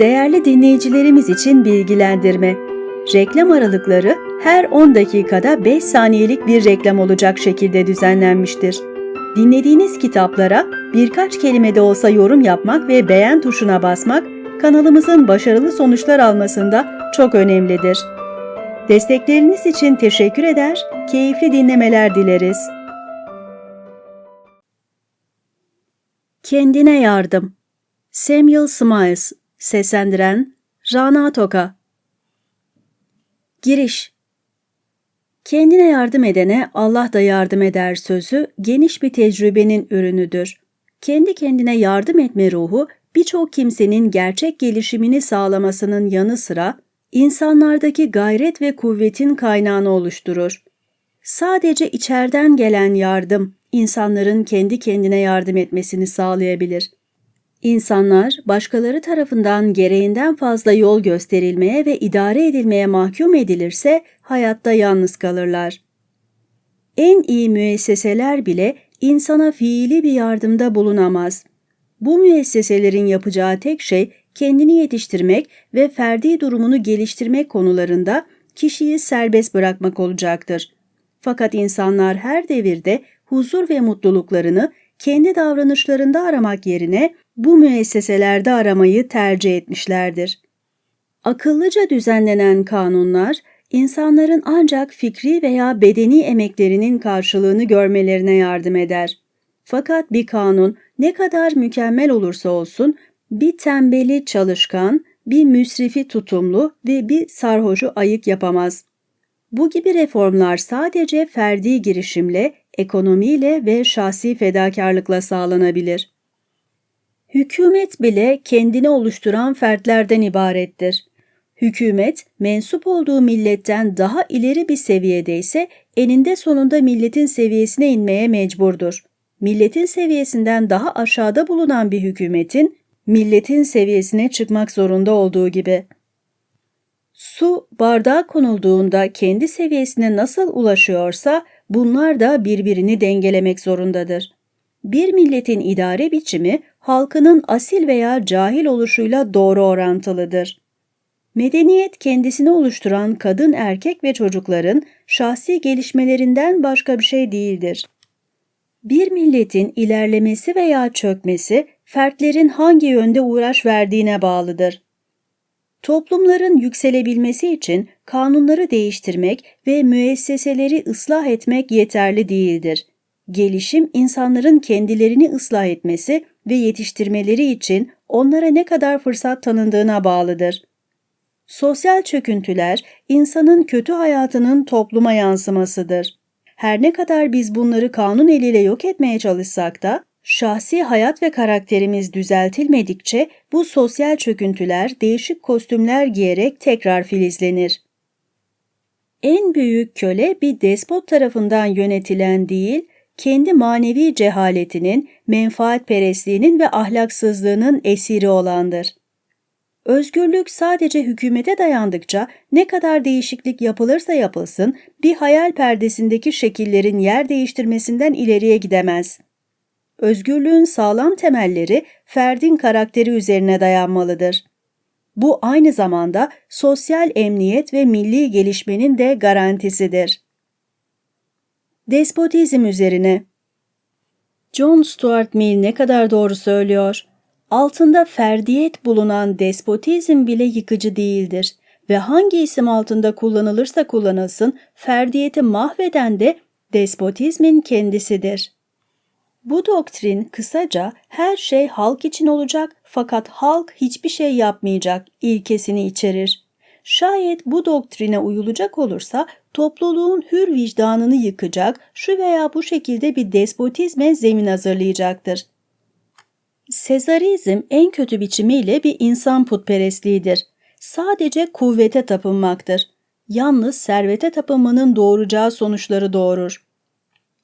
Değerli dinleyicilerimiz için bilgilendirme. Reklam aralıkları her 10 dakikada 5 saniyelik bir reklam olacak şekilde düzenlenmiştir. Dinlediğiniz kitaplara birkaç kelime de olsa yorum yapmak ve beğen tuşuna basmak kanalımızın başarılı sonuçlar almasında çok önemlidir. Destekleriniz için teşekkür eder, keyifli dinlemeler dileriz. Kendine Yardım Samuel Smiles Seslendiren Rana Toka Giriş Kendine yardım edene Allah da yardım eder sözü geniş bir tecrübenin ürünüdür. Kendi kendine yardım etme ruhu birçok kimsenin gerçek gelişimini sağlamasının yanı sıra insanlardaki gayret ve kuvvetin kaynağını oluşturur. Sadece içeriden gelen yardım insanların kendi kendine yardım etmesini sağlayabilir. İnsanlar başkaları tarafından gereğinden fazla yol gösterilmeye ve idare edilmeye mahkum edilirse hayatta yalnız kalırlar. En iyi müesseseler bile insana fiili bir yardımda bulunamaz. Bu müesseselerin yapacağı tek şey kendini yetiştirmek ve ferdi durumunu geliştirmek konularında kişiyi serbest bırakmak olacaktır. Fakat insanlar her devirde huzur ve mutluluklarını kendi davranışlarında aramak yerine bu müesseselerde aramayı tercih etmişlerdir. Akıllıca düzenlenen kanunlar, insanların ancak fikri veya bedeni emeklerinin karşılığını görmelerine yardım eder. Fakat bir kanun ne kadar mükemmel olursa olsun, bir tembeli çalışkan, bir müsrifi tutumlu ve bir sarhoşu ayık yapamaz. Bu gibi reformlar sadece ferdi girişimle, ekonomiyle ve şahsi fedakarlıkla sağlanabilir. Hükümet bile kendini oluşturan fertlerden ibarettir. Hükümet, mensup olduğu milletten daha ileri bir seviyede ise eninde sonunda milletin seviyesine inmeye mecburdur. Milletin seviyesinden daha aşağıda bulunan bir hükümetin, milletin seviyesine çıkmak zorunda olduğu gibi. Su bardağa konulduğunda kendi seviyesine nasıl ulaşıyorsa bunlar da birbirini dengelemek zorundadır. Bir milletin idare biçimi halkının asil veya cahil oluşuyla doğru orantılıdır. Medeniyet kendisini oluşturan kadın, erkek ve çocukların şahsi gelişmelerinden başka bir şey değildir. Bir milletin ilerlemesi veya çökmesi fertlerin hangi yönde uğraş verdiğine bağlıdır. Toplumların yükselebilmesi için kanunları değiştirmek ve müesseseleri ıslah etmek yeterli değildir. Gelişim insanların kendilerini ıslah etmesi ve yetiştirmeleri için onlara ne kadar fırsat tanındığına bağlıdır. Sosyal çöküntüler insanın kötü hayatının topluma yansımasıdır. Her ne kadar biz bunları kanun eliyle yok etmeye çalışsak da şahsi hayat ve karakterimiz düzeltilmedikçe bu sosyal çöküntüler değişik kostümler giyerek tekrar filizlenir. En büyük köle bir despot tarafından yönetilen değil, kendi manevi cehaletinin, menfaatperestliğinin ve ahlaksızlığının esiri olandır. Özgürlük sadece hükümete dayandıkça ne kadar değişiklik yapılırsa yapılsın bir hayal perdesindeki şekillerin yer değiştirmesinden ileriye gidemez. Özgürlüğün sağlam temelleri ferdin karakteri üzerine dayanmalıdır. Bu aynı zamanda sosyal emniyet ve milli gelişmenin de garantisidir. Despotizm üzerine John Stuart Mill ne kadar doğru söylüyor. Altında ferdiyet bulunan despotizm bile yıkıcı değildir ve hangi isim altında kullanılırsa kullanılsın ferdiyeti mahveden de despotizmin kendisidir. Bu doktrin kısaca her şey halk için olacak fakat halk hiçbir şey yapmayacak ilkesini içerir. Şayet bu doktrine uyulacak olursa topluluğun hür vicdanını yıkacak, şu veya bu şekilde bir despotizme zemin hazırlayacaktır. Sezarizm en kötü biçimiyle bir insan putperestliğidir. Sadece kuvvete tapınmaktır. Yalnız servete tapınmanın doğuracağı sonuçları doğurur.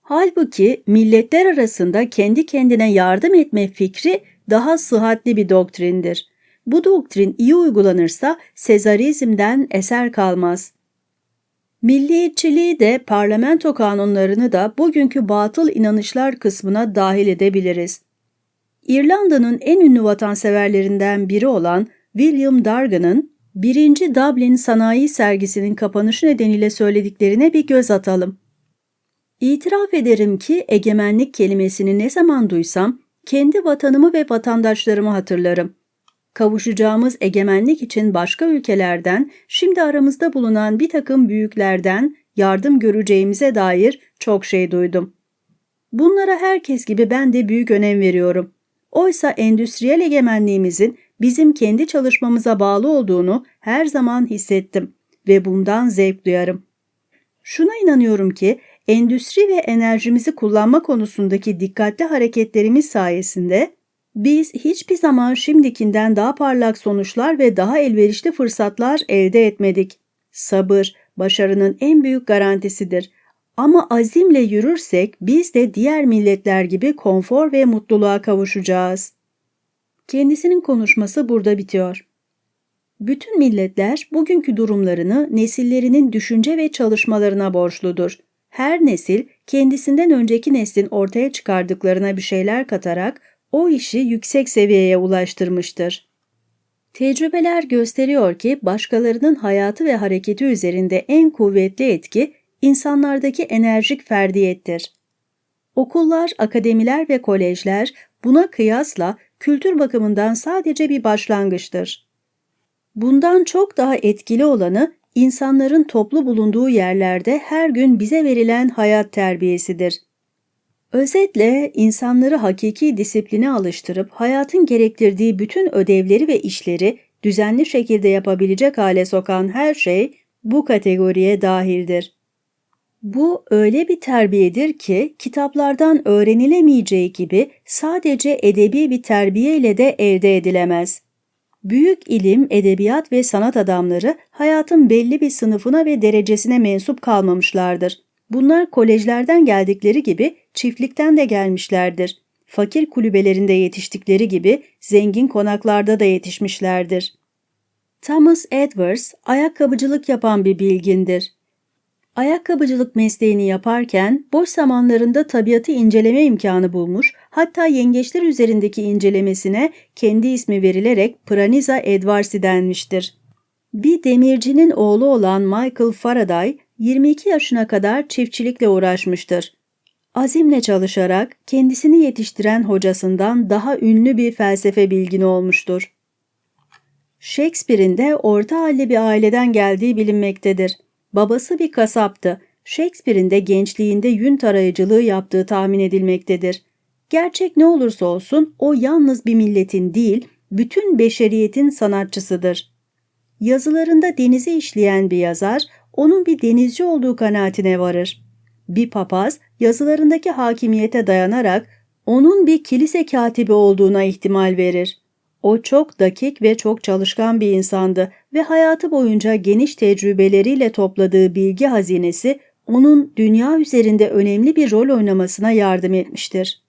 Halbuki milletler arasında kendi kendine yardım etme fikri daha sıhhatli bir doktrindir. Bu doktrin iyi uygulanırsa Sezarizmden eser kalmaz. Milliyetçiliği de parlamento kanunlarını da bugünkü batıl inanışlar kısmına dahil edebiliriz. İrlanda'nın en ünlü vatanseverlerinden biri olan William Dargan'ın 1. Dublin Sanayi Sergisi'nin kapanışı nedeniyle söylediklerine bir göz atalım. İtiraf ederim ki egemenlik kelimesini ne zaman duysam kendi vatanımı ve vatandaşlarımı hatırlarım. Kavuşacağımız egemenlik için başka ülkelerden, şimdi aramızda bulunan bir takım büyüklerden yardım göreceğimize dair çok şey duydum. Bunlara herkes gibi ben de büyük önem veriyorum. Oysa endüstriyel egemenliğimizin bizim kendi çalışmamıza bağlı olduğunu her zaman hissettim ve bundan zevk duyarım. Şuna inanıyorum ki endüstri ve enerjimizi kullanma konusundaki dikkatli hareketlerimiz sayesinde biz hiçbir zaman şimdikinden daha parlak sonuçlar ve daha elverişli fırsatlar elde etmedik. Sabır, başarının en büyük garantisidir. Ama azimle yürürsek biz de diğer milletler gibi konfor ve mutluluğa kavuşacağız. Kendisinin konuşması burada bitiyor. Bütün milletler bugünkü durumlarını nesillerinin düşünce ve çalışmalarına borçludur. Her nesil kendisinden önceki neslin ortaya çıkardıklarına bir şeyler katarak o işi yüksek seviyeye ulaştırmıştır. Tecrübeler gösteriyor ki başkalarının hayatı ve hareketi üzerinde en kuvvetli etki insanlardaki enerjik ferdiyettir. Okullar, akademiler ve kolejler buna kıyasla kültür bakımından sadece bir başlangıçtır. Bundan çok daha etkili olanı insanların toplu bulunduğu yerlerde her gün bize verilen hayat terbiyesidir. Özetle insanları hakiki disipline alıştırıp hayatın gerektirdiği bütün ödevleri ve işleri düzenli şekilde yapabilecek hale sokan her şey bu kategoriye dahildir. Bu öyle bir terbiyedir ki kitaplardan öğrenilemeyeceği gibi sadece edebi bir terbiye ile de elde edilemez. Büyük ilim, edebiyat ve sanat adamları hayatın belli bir sınıfına ve derecesine mensup kalmamışlardır. Bunlar kolejlerden geldikleri gibi çiftlikten de gelmişlerdir. Fakir kulübelerinde yetiştikleri gibi zengin konaklarda da yetişmişlerdir. Thomas Edwards ayakkabıcılık yapan bir bilgindir. Ayakkabıcılık mesleğini yaparken boş zamanlarında tabiatı inceleme imkanı bulmuş, hatta yengeçler üzerindeki incelemesine kendi ismi verilerek Praniza Edwardsi denmiştir. Bir demircinin oğlu olan Michael Faraday 22 yaşına kadar çiftçilikle uğraşmıştır. Azimle çalışarak kendisini yetiştiren hocasından daha ünlü bir felsefe bilgini olmuştur. Shakespeare'in de orta halli bir aileden geldiği bilinmektedir. Babası bir kasaptı. Shakespeare'in de gençliğinde yün tarayıcılığı yaptığı tahmin edilmektedir. Gerçek ne olursa olsun o yalnız bir milletin değil, bütün beşeriyetin sanatçısıdır. Yazılarında denizi işleyen bir yazar, onun bir denizci olduğu kanaatine varır. Bir papaz yazılarındaki hakimiyete dayanarak onun bir kilise katibi olduğuna ihtimal verir. O çok dakik ve çok çalışkan bir insandı ve hayatı boyunca geniş tecrübeleriyle topladığı bilgi hazinesi onun dünya üzerinde önemli bir rol oynamasına yardım etmiştir.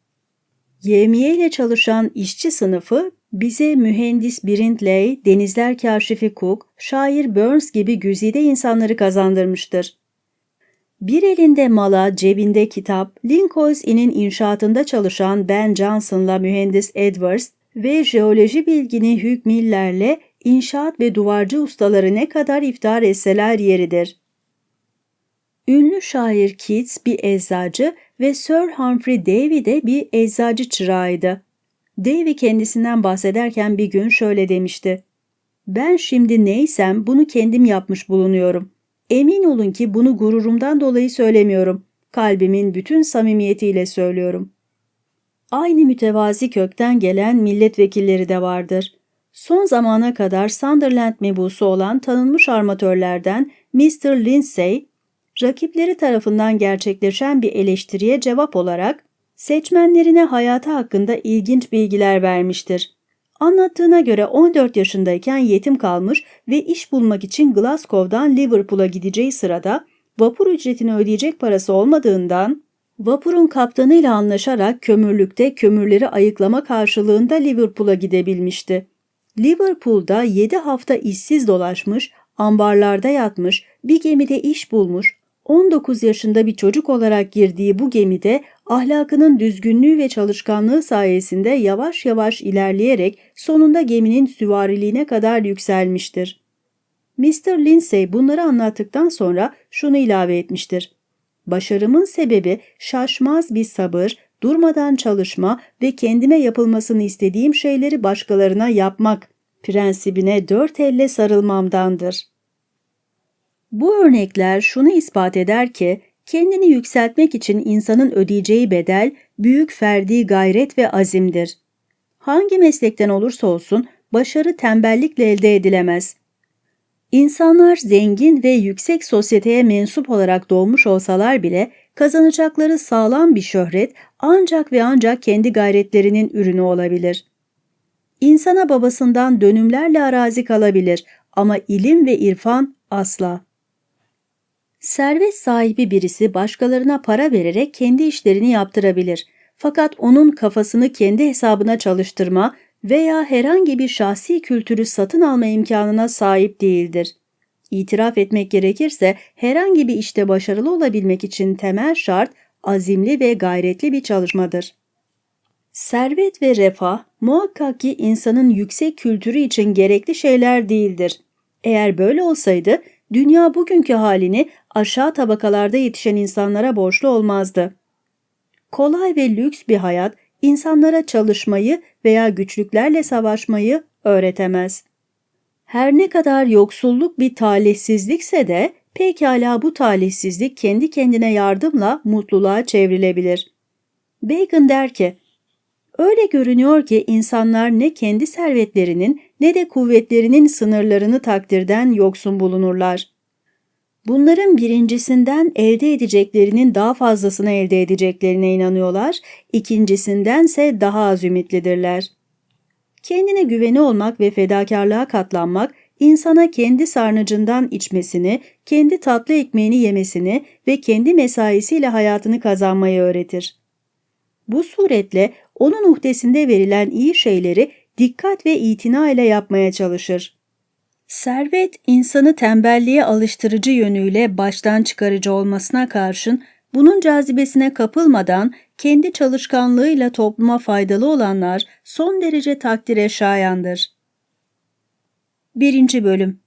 Yevmiye ile çalışan işçi sınıfı bize mühendis Brindley, denizler kaşifi Cook, şair Burns gibi güzide insanları kazandırmıştır. Bir elinde mala, cebinde kitap, Lincoln's Inn'in inşaatında çalışan Ben Johnson'la mühendis Edwards ve jeoloji bilgini Hugh Miller'le inşaat ve duvarcı ustaları ne kadar iftar etseler yeridir. Ünlü şair Keats bir eczacı ve Sir Humphrey Davy de bir eczacı çırağıydı. Davy kendisinden bahsederken bir gün şöyle demişti. Ben şimdi neysem bunu kendim yapmış bulunuyorum. Emin olun ki bunu gururumdan dolayı söylemiyorum. Kalbimin bütün samimiyetiyle söylüyorum. Aynı mütevazi kökten gelen milletvekilleri de vardır. Son zamana kadar Sunderland mebusu olan tanınmış armatörlerden Mr. Lindsay, rakipleri tarafından gerçekleşen bir eleştiriye cevap olarak seçmenlerine hayatı hakkında ilginç bilgiler vermiştir. Anlattığına göre 14 yaşındayken yetim kalmış ve iş bulmak için Glasgow'dan Liverpool'a gideceği sırada vapur ücretini ödeyecek parası olmadığından vapurun kaptanıyla anlaşarak kömürlükte kömürleri ayıklama karşılığında Liverpool'a gidebilmişti. Liverpool'da 7 hafta işsiz dolaşmış, ambarlarda yatmış, bir gemide iş bulmuş, 19 yaşında bir çocuk olarak girdiği bu gemide ahlakının düzgünlüğü ve çalışkanlığı sayesinde yavaş yavaş ilerleyerek sonunda geminin süvariliğine kadar yükselmiştir. Mr. Lindsay bunları anlattıktan sonra şunu ilave etmiştir. Başarımın sebebi şaşmaz bir sabır, durmadan çalışma ve kendime yapılmasını istediğim şeyleri başkalarına yapmak prensibine dört elle sarılmamdandır. Bu örnekler şunu ispat eder ki, kendini yükseltmek için insanın ödeyeceği bedel büyük ferdi gayret ve azimdir. Hangi meslekten olursa olsun başarı tembellikle elde edilemez. İnsanlar zengin ve yüksek sosyeteye mensup olarak doğmuş olsalar bile kazanacakları sağlam bir şöhret ancak ve ancak kendi gayretlerinin ürünü olabilir. İnsana babasından dönümlerle arazi kalabilir ama ilim ve irfan asla. Servet sahibi birisi başkalarına para vererek kendi işlerini yaptırabilir. Fakat onun kafasını kendi hesabına çalıştırma veya herhangi bir şahsi kültürü satın alma imkanına sahip değildir. İtiraf etmek gerekirse herhangi bir işte başarılı olabilmek için temel şart azimli ve gayretli bir çalışmadır. Servet ve refah muhakkak ki insanın yüksek kültürü için gerekli şeyler değildir. Eğer böyle olsaydı dünya bugünkü halini aşağı tabakalarda yetişen insanlara borçlu olmazdı. Kolay ve lüks bir hayat insanlara çalışmayı veya güçlüklerle savaşmayı öğretemez. Her ne kadar yoksulluk bir talihsizlikse de pekala bu talihsizlik kendi kendine yardımla mutluluğa çevrilebilir. Bacon der ki, Öyle görünüyor ki insanlar ne kendi servetlerinin ne de kuvvetlerinin sınırlarını takdirden yoksun bulunurlar. Bunların birincisinden elde edeceklerinin daha fazlasını elde edeceklerine inanıyorlar, ikincisindense daha az ümitlidirler. Kendine güveni olmak ve fedakarlığa katlanmak, insana kendi sarnıcından içmesini, kendi tatlı ekmeğini yemesini ve kendi mesaisiyle hayatını kazanmayı öğretir. Bu suretle onun uhdesinde verilen iyi şeyleri dikkat ve itina ile yapmaya çalışır. Servet, insanı tembelliğe alıştırıcı yönüyle baştan çıkarıcı olmasına karşın bunun cazibesine kapılmadan kendi çalışkanlığıyla topluma faydalı olanlar son derece takdire şayandır. 1. Bölüm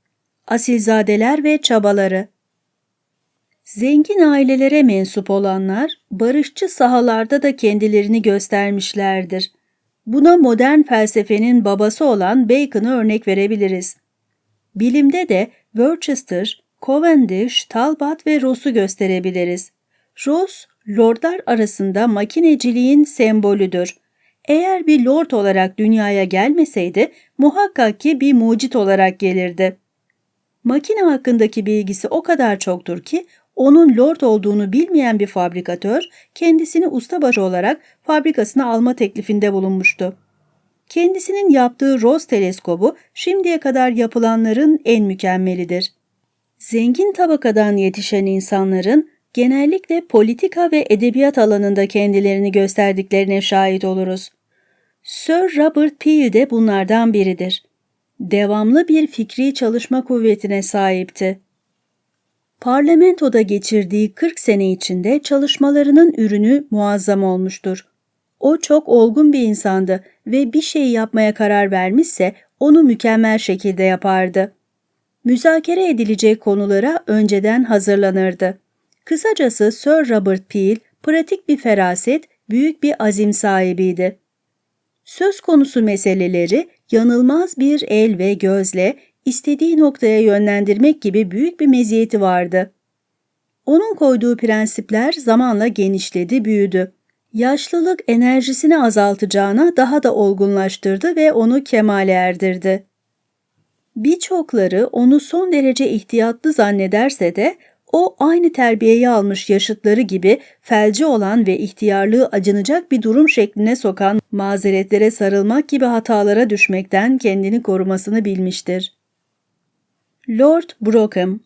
Asilzadeler ve Çabaları Zengin ailelere mensup olanlar, barışçı sahalarda da kendilerini göstermişlerdir. Buna modern felsefenin babası olan Bacon'ı örnek verebiliriz. Bilimde de Worcester, Cavendish, Talbot ve Ross'u gösterebiliriz. Ross, lordlar arasında makineciliğin sembolüdür. Eğer bir lord olarak dünyaya gelmeseydi muhakkak ki bir mucit olarak gelirdi. Makine hakkındaki bilgisi o kadar çoktur ki onun lord olduğunu bilmeyen bir fabrikatör kendisini ustabaşı olarak fabrikasına alma teklifinde bulunmuştu. Kendisinin yaptığı Rose teleskobu şimdiye kadar yapılanların en mükemmelidir. Zengin tabakadan yetişen insanların genellikle politika ve edebiyat alanında kendilerini gösterdiklerine şahit oluruz. Sir Robert Peel de bunlardan biridir. Devamlı bir fikri çalışma kuvvetine sahipti. Parlamentoda geçirdiği 40 sene içinde çalışmalarının ürünü muazzam olmuştur. O çok olgun bir insandı ve bir şey yapmaya karar vermişse onu mükemmel şekilde yapardı. Müzakere edilecek konulara önceden hazırlanırdı. Kısacası Sir Robert Peel pratik bir feraset, büyük bir azim sahibiydi. Söz konusu meseleleri yanılmaz bir el ve gözle istediği noktaya yönlendirmek gibi büyük bir meziyeti vardı. Onun koyduğu prensipler zamanla genişledi, büyüdü. Yaşlılık enerjisini azaltacağına daha da olgunlaştırdı ve onu kemale erdirdi. Birçokları onu son derece ihtiyatlı zannederse de o aynı terbiyeyi almış yaşıtları gibi felci olan ve ihtiyarlığı acınacak bir durum şekline sokan mazeretlere sarılmak gibi hatalara düşmekten kendini korumasını bilmiştir. Lord Brockham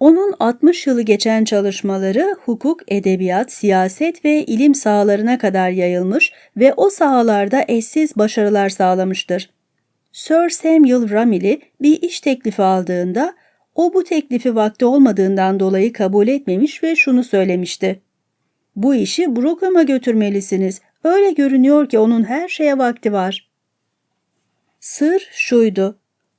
Onun 60 yılı geçen çalışmaları hukuk, edebiyat, siyaset ve ilim sahalarına kadar yayılmış ve o sahalarda eşsiz başarılar sağlamıştır. Sir Samuel Ramilly bir iş teklifi aldığında O bu teklifi vakti olmadığından dolayı kabul etmemiş ve şunu söylemişti. Bu işi Brookham'a götürmelisiniz. Öyle görünüyor ki onun her şeye vakti var. Sır şuydu.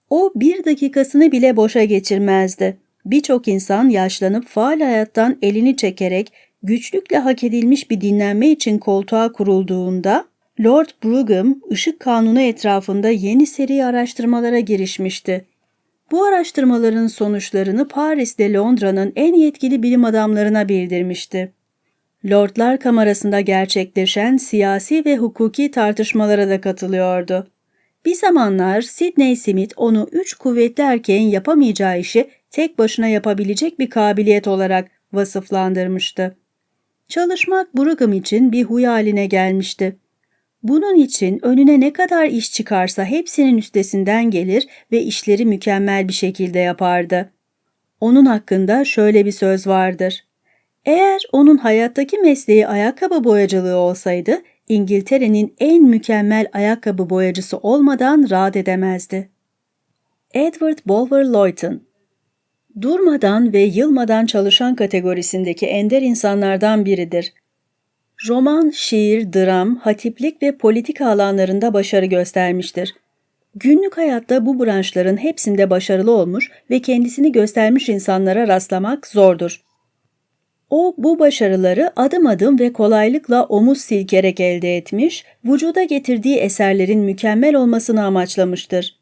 O bir dakikasını bile boşa geçirmezdi. Birçok insan yaşlanıp faal hayattan elini çekerek güçlükle hak edilmiş bir dinlenme için koltuğa kurulduğunda Lord Brougham ışık kanunu etrafında yeni seri araştırmalara girişmişti. Bu araştırmaların sonuçlarını Paris'te Londra'nın en yetkili bilim adamlarına bildirmişti. Lordlar Kamerası'nda gerçekleşen siyasi ve hukuki tartışmalara da katılıyordu. Bir zamanlar Sidney Smith onu üç kuvvetli erkeğin yapamayacağı işi tek başına yapabilecek bir kabiliyet olarak vasıflandırmıştı. Çalışmak Brigham için bir huy haline gelmişti. Bunun için önüne ne kadar iş çıkarsa hepsinin üstesinden gelir ve işleri mükemmel bir şekilde yapardı. Onun hakkında şöyle bir söz vardır. Eğer onun hayattaki mesleği ayakkabı boyacılığı olsaydı, İngiltere'nin en mükemmel ayakkabı boyacısı olmadan rahat edemezdi. Edward Bulwer Lytton Durmadan ve yılmadan çalışan kategorisindeki ender insanlardan biridir. Roman, şiir, dram, hatiplik ve politika alanlarında başarı göstermiştir. Günlük hayatta bu branşların hepsinde başarılı olmuş ve kendisini göstermiş insanlara rastlamak zordur. O bu başarıları adım adım ve kolaylıkla omuz silkerek elde etmiş, vücuda getirdiği eserlerin mükemmel olmasını amaçlamıştır.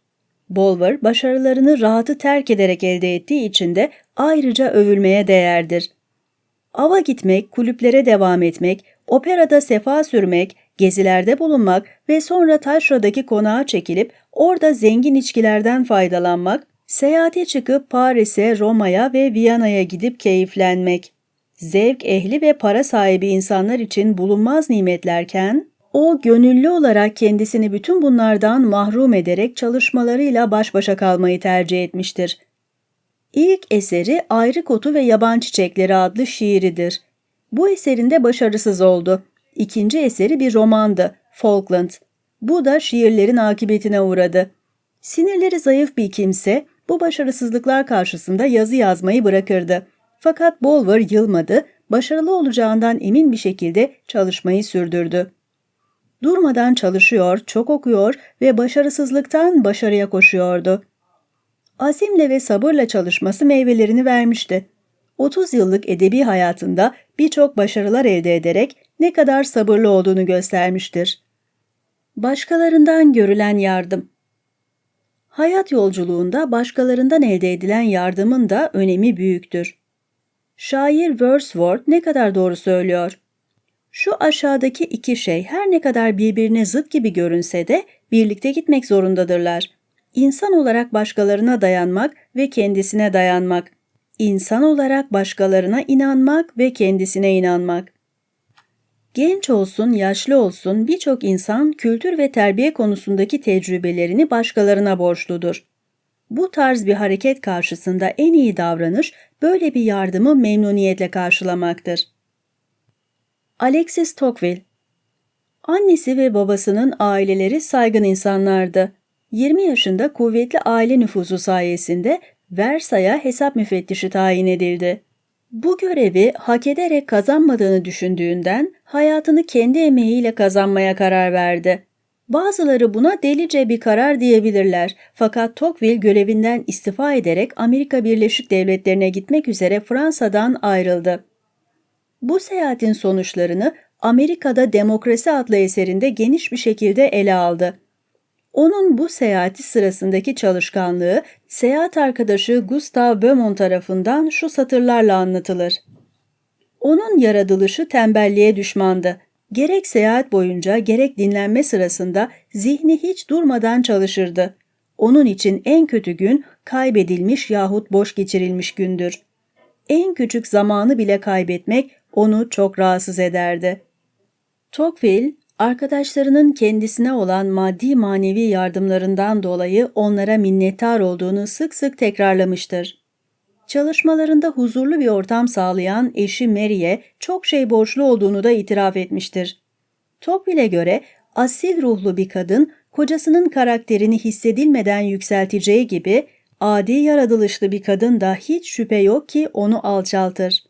Bulwer başarılarını rahatı terk ederek elde ettiği için de ayrıca övülmeye değerdir. Ava gitmek, kulüplere devam etmek, operada sefa sürmek, gezilerde bulunmak ve sonra taşradaki konağa çekilip orada zengin içkilerden faydalanmak, seyahate çıkıp Paris'e, Roma'ya ve Viyana'ya gidip keyiflenmek. Zevk ehli ve para sahibi insanlar için bulunmaz nimetlerken, o gönüllü olarak kendisini bütün bunlardan mahrum ederek çalışmalarıyla baş başa kalmayı tercih etmiştir. İlk eseri Ayrı Kotu ve Yaban Çiçekleri adlı şiiridir. Bu eserinde başarısız oldu. İkinci eseri bir romandı, Falkland. Bu da şiirlerin akıbetine uğradı. Sinirleri zayıf bir kimse bu başarısızlıklar karşısında yazı yazmayı bırakırdı. Fakat Bulwer yılmadı, başarılı olacağından emin bir şekilde çalışmayı sürdürdü. Durmadan çalışıyor, çok okuyor ve başarısızlıktan başarıya koşuyordu. Azimle ve sabırla çalışması meyvelerini vermişti. 30 yıllık edebi hayatında birçok başarılar elde ederek ne kadar sabırlı olduğunu göstermiştir. Başkalarından görülen yardım Hayat yolculuğunda başkalarından elde edilen yardımın da önemi büyüktür. Şair Wordsworth ne kadar doğru söylüyor. Şu aşağıdaki iki şey her ne kadar birbirine zıt gibi görünse de birlikte gitmek zorundadırlar. İnsan olarak başkalarına dayanmak ve kendisine dayanmak. İnsan olarak başkalarına inanmak ve kendisine inanmak. Genç olsun, yaşlı olsun birçok insan kültür ve terbiye konusundaki tecrübelerini başkalarına borçludur. Bu tarz bir hareket karşısında en iyi davranış böyle bir yardımı memnuniyetle karşılamaktır. Alexis Tocqueville Annesi ve babasının aileleri saygın insanlardı. 20 yaşında kuvvetli aile nüfuzu sayesinde Versay'a hesap müfettişi tayin edildi. Bu görevi hak ederek kazanmadığını düşündüğünden hayatını kendi emeğiyle kazanmaya karar verdi. Bazıları buna delice bir karar diyebilirler fakat Tocqueville görevinden istifa ederek Amerika Birleşik Devletleri'ne gitmek üzere Fransa'dan ayrıldı. Bu seyahatin sonuçlarını Amerika'da Demokrasi adlı eserinde geniş bir şekilde ele aldı. Onun bu seyahati sırasındaki çalışkanlığı seyahat arkadaşı Gustav Beaumont tarafından şu satırlarla anlatılır. Onun yaratılışı tembelliğe düşmandı. Gerek seyahat boyunca gerek dinlenme sırasında zihni hiç durmadan çalışırdı. Onun için en kötü gün kaybedilmiş yahut boş geçirilmiş gündür. En küçük zamanı bile kaybetmek onu çok rahatsız ederdi. Tocqueville, arkadaşlarının kendisine olan maddi manevi yardımlarından dolayı onlara minnettar olduğunu sık sık tekrarlamıştır. Çalışmalarında huzurlu bir ortam sağlayan eşi Mary'e çok şey borçlu olduğunu da itiraf etmiştir. Tocqueville'e göre asil ruhlu bir kadın kocasının karakterini hissedilmeden yükselteceği gibi adi yaratılışlı bir kadın da hiç şüphe yok ki onu alçaltır.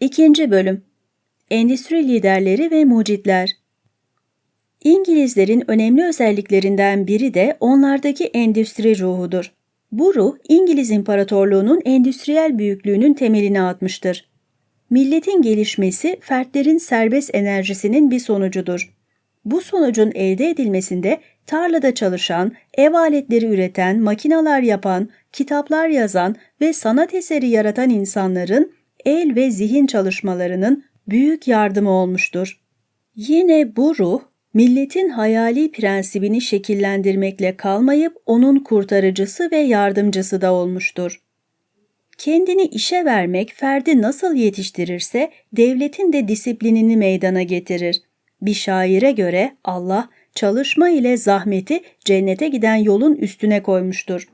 İkinci bölüm Endüstri liderleri ve mucitler İngilizlerin önemli özelliklerinden biri de onlardaki endüstri ruhudur. Bu ruh İngiliz İmparatorluğu'nun endüstriyel büyüklüğünün temelini atmıştır. Milletin gelişmesi fertlerin serbest enerjisinin bir sonucudur. Bu sonucun elde edilmesinde tarlada çalışan, ev aletleri üreten, makinalar yapan, kitaplar yazan ve sanat eseri yaratan insanların el ve zihin çalışmalarının büyük yardımı olmuştur. Yine bu ruh, milletin hayali prensibini şekillendirmekle kalmayıp onun kurtarıcısı ve yardımcısı da olmuştur. Kendini işe vermek ferdi nasıl yetiştirirse devletin de disiplinini meydana getirir. Bir şaire göre Allah çalışma ile zahmeti cennete giden yolun üstüne koymuştur.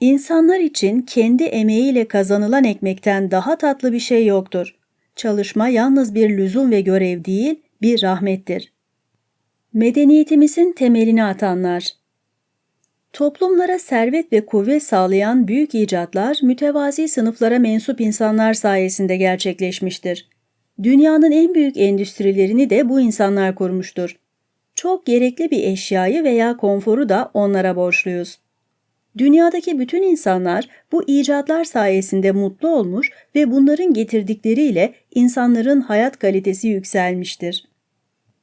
İnsanlar için kendi emeğiyle kazanılan ekmekten daha tatlı bir şey yoktur. Çalışma yalnız bir lüzum ve görev değil, bir rahmettir. Medeniyetimizin temelini atanlar Toplumlara servet ve kuvvet sağlayan büyük icatlar mütevazi sınıflara mensup insanlar sayesinde gerçekleşmiştir. Dünyanın en büyük endüstrilerini de bu insanlar kurmuştur. Çok gerekli bir eşyayı veya konforu da onlara borçluyuz. Dünyadaki bütün insanlar bu icatlar sayesinde mutlu olmuş ve bunların getirdikleriyle insanların hayat kalitesi yükselmiştir.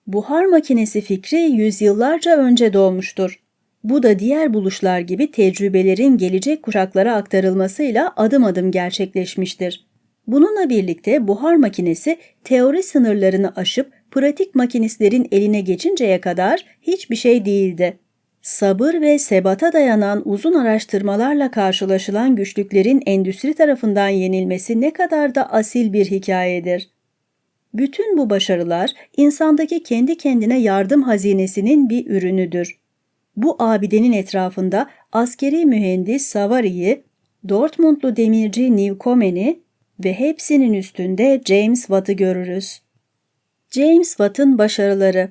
Buhar makinesi fikri yüzyıllarca önce doğmuştur. Bu da diğer buluşlar gibi tecrübelerin gelecek kuşaklara aktarılmasıyla adım adım gerçekleşmiştir. Bununla birlikte buhar makinesi teori sınırlarını aşıp pratik makinistlerin eline geçinceye kadar hiçbir şey değildi. Sabır ve sebata dayanan uzun araştırmalarla karşılaşılan güçlüklerin endüstri tarafından yenilmesi ne kadar da asil bir hikayedir. Bütün bu başarılar insandaki kendi kendine yardım hazinesinin bir ürünüdür. Bu abidenin etrafında askeri mühendis Savari'yi, Dortmundlu demirci Newcomen'i ve hepsinin üstünde James Watt'ı görürüz. James Watt'ın başarıları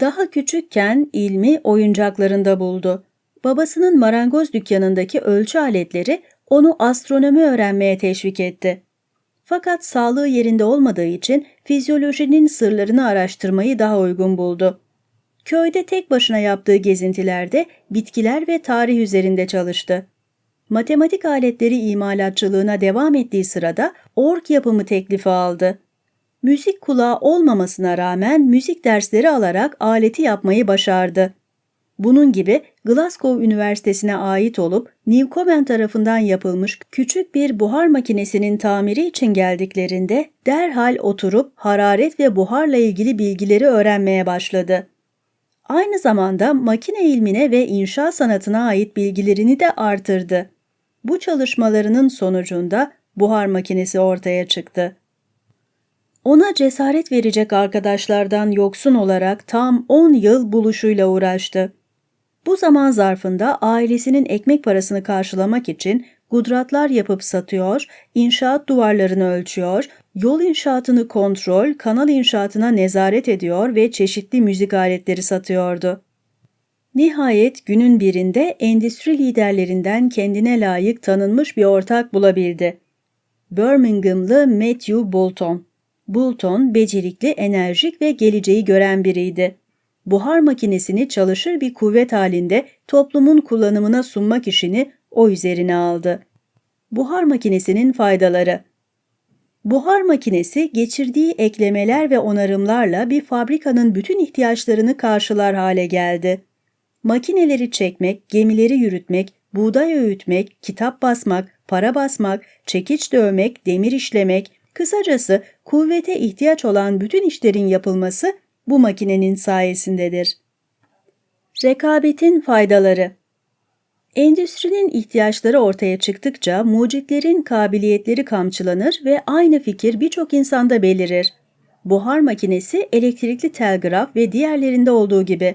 Daha küçükken ilmi oyuncaklarında buldu. Babasının marangoz dükkanındaki ölçü aletleri onu astronomi öğrenmeye teşvik etti. Fakat sağlığı yerinde olmadığı için fizyolojinin sırlarını araştırmayı daha uygun buldu. Köyde tek başına yaptığı gezintilerde bitkiler ve tarih üzerinde çalıştı. Matematik aletleri imalatçılığına devam ettiği sırada ork yapımı teklifi aldı. Müzik kulağı olmamasına rağmen müzik dersleri alarak aleti yapmayı başardı. Bunun gibi Glasgow Üniversitesi'ne ait olup Newcomen tarafından yapılmış küçük bir buhar makinesinin tamiri için geldiklerinde derhal oturup hararet ve buharla ilgili bilgileri öğrenmeye başladı. Aynı zamanda makine ilmine ve inşa sanatına ait bilgilerini de artırdı. Bu çalışmalarının sonucunda buhar makinesi ortaya çıktı. Ona cesaret verecek arkadaşlardan yoksun olarak tam 10 yıl buluşuyla uğraştı. Bu zaman zarfında ailesinin ekmek parasını karşılamak için gudratlar yapıp satıyor, inşaat duvarlarını ölçüyor, yol inşaatını kontrol, kanal inşaatına nezaret ediyor ve çeşitli müzik aletleri satıyordu. Nihayet günün birinde endüstri liderlerinden kendine layık tanınmış bir ortak bulabildi. Birminghamlı Matthew Bolton. Bolton becerikli, enerjik ve geleceği gören biriydi. Buhar makinesini çalışır bir kuvvet halinde toplumun kullanımına sunmak işini o üzerine aldı. Buhar makinesinin faydaları Buhar makinesi geçirdiği eklemeler ve onarımlarla bir fabrikanın bütün ihtiyaçlarını karşılar hale geldi. Makineleri çekmek, gemileri yürütmek, buğday öğütmek, kitap basmak, para basmak, çekiç dövmek, demir işlemek, kısacası kuvvete ihtiyaç olan bütün işlerin yapılması bu makinenin sayesindedir. Rekabetin faydaları Endüstrinin ihtiyaçları ortaya çıktıkça mucitlerin kabiliyetleri kamçılanır ve aynı fikir birçok insanda belirir. Buhar makinesi, elektrikli telgraf ve diğerlerinde olduğu gibi.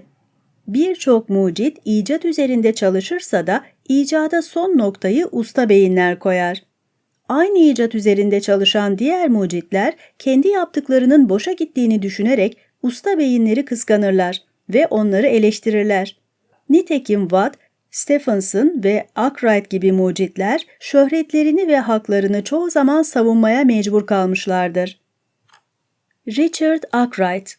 Birçok mucit icat üzerinde çalışırsa da icada son noktayı usta beyinler koyar. Aynı icat üzerinde çalışan diğer mucitler kendi yaptıklarının boşa gittiğini düşünerek usta beyinleri kıskanırlar ve onları eleştirirler. Nitekim Watt Stephenson ve Arkwright gibi mucitler şöhretlerini ve haklarını çoğu zaman savunmaya mecbur kalmışlardır. Richard Arkwright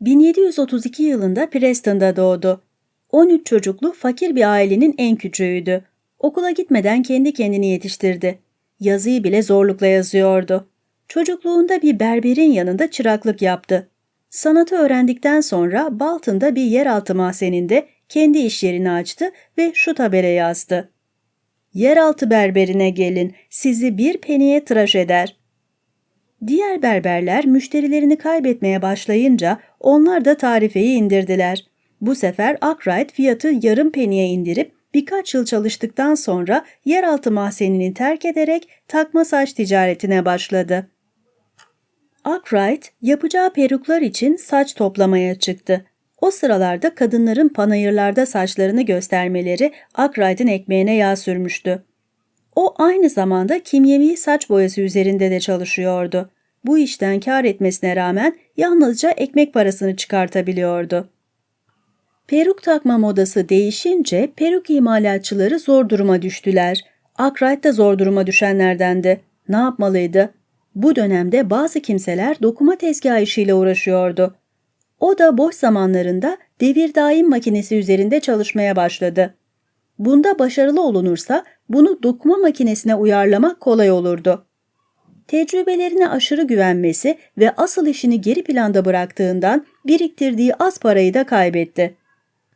1732 yılında Preston'da doğdu. 13 çocuklu fakir bir ailenin en küçüğüydü. Okula gitmeden kendi kendini yetiştirdi. Yazıyı bile zorlukla yazıyordu. Çocukluğunda bir berberin yanında çıraklık yaptı. Sanatı öğrendikten sonra Balton'da bir yeraltı mahzeninde kendi iş yerini açtı ve şu tabere yazdı. Yeraltı berberine gelin, sizi bir peniye tıraş eder. Diğer berberler müşterilerini kaybetmeye başlayınca onlar da tarifeyi indirdiler. Bu sefer Arkwright fiyatı yarım peniye indirip birkaç yıl çalıştıktan sonra yeraltı mahzenini terk ederek takma saç ticaretine başladı. Arkwright yapacağı peruklar için saç toplamaya çıktı. O sıralarda kadınların panayırlarda saçlarını göstermeleri Arkwright'ın ekmeğine yağ sürmüştü. O aynı zamanda kimyevi saç boyası üzerinde de çalışıyordu. Bu işten kar etmesine rağmen yalnızca ekmek parasını çıkartabiliyordu. Peruk takma modası değişince peruk imalatçıları zor duruma düştüler. Arkwright da zor duruma düşenlerdendi. Ne yapmalıydı? Bu dönemde bazı kimseler dokuma tezgahı işiyle uğraşıyordu. O da boş zamanlarında devir daim makinesi üzerinde çalışmaya başladı. Bunda başarılı olunursa bunu dokuma makinesine uyarlamak kolay olurdu. Tecrübelerine aşırı güvenmesi ve asıl işini geri planda bıraktığından biriktirdiği az parayı da kaybetti.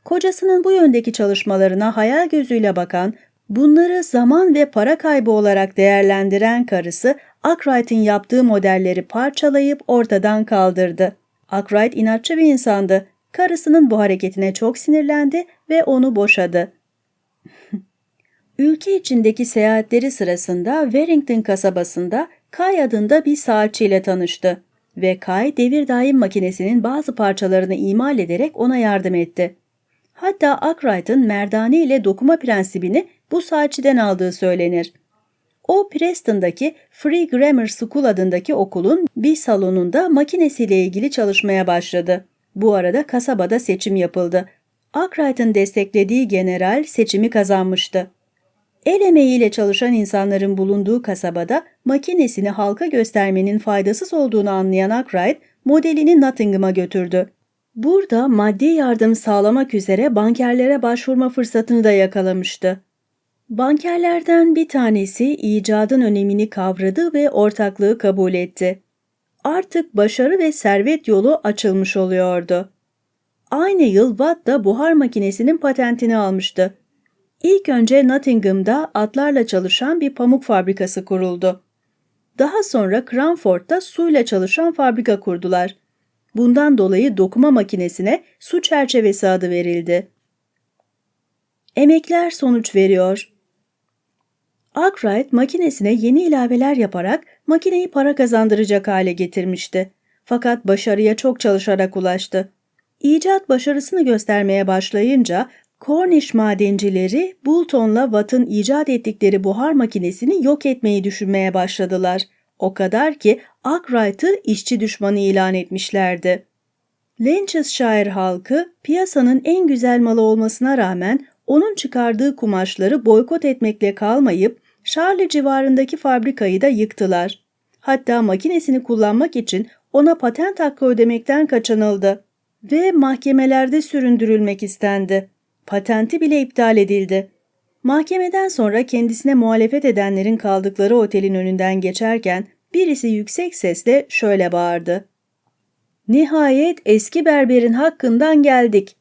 Kocasının bu yöndeki çalışmalarına hayal gözüyle bakan, bunları zaman ve para kaybı olarak değerlendiren karısı Arkwright'in yaptığı modelleri parçalayıp ortadan kaldırdı. Arkwright inatçı bir insandı. Karısının bu hareketine çok sinirlendi ve onu boşadı. Ülke içindeki seyahatleri sırasında Warrington kasabasında Kay adında bir saatçiyle tanıştı ve Kay devir daim makinesinin bazı parçalarını imal ederek ona yardım etti. Hatta Arkwright'ın merdane ile dokuma prensibini bu saatçiden aldığı söylenir. O Preston'daki Free Grammar School adındaki okulun bir salonunda makinesiyle ilgili çalışmaya başladı. Bu arada kasabada seçim yapıldı. Arkwright'ın desteklediği general seçimi kazanmıştı. El emeğiyle çalışan insanların bulunduğu kasabada makinesini halka göstermenin faydasız olduğunu anlayan Arkwright, modelini Nottingham'a götürdü. Burada maddi yardım sağlamak üzere bankerlere başvurma fırsatını da yakalamıştı. Bankerlerden bir tanesi icadın önemini kavradı ve ortaklığı kabul etti. Artık başarı ve servet yolu açılmış oluyordu. Aynı yıl Watt da buhar makinesinin patentini almıştı. İlk önce Nottingham'da atlarla çalışan bir pamuk fabrikası kuruldu. Daha sonra Cranford'da suyla çalışan fabrika kurdular. Bundan dolayı dokuma makinesine su çerçevesi adı verildi. Emekler sonuç veriyor. Arkwright makinesine yeni ilaveler yaparak makineyi para kazandıracak hale getirmişti. Fakat başarıya çok çalışarak ulaştı. İcat başarısını göstermeye başlayınca Cornish madencileri Boulton'la Watt'ın icat ettikleri buhar makinesini yok etmeyi düşünmeye başladılar. O kadar ki Arkwright'ı işçi düşmanı ilan etmişlerdi. Lancashire halkı piyasanın en güzel malı olmasına rağmen onun çıkardığı kumaşları boykot etmekle kalmayıp Charlie civarındaki fabrikayı da yıktılar. Hatta makinesini kullanmak için ona patent hakkı ödemekten kaçınıldı ve mahkemelerde süründürülmek istendi. Patenti bile iptal edildi. Mahkemeden sonra kendisine muhalefet edenlerin kaldıkları otelin önünden geçerken birisi yüksek sesle şöyle bağırdı. Nihayet eski berberin hakkından geldik.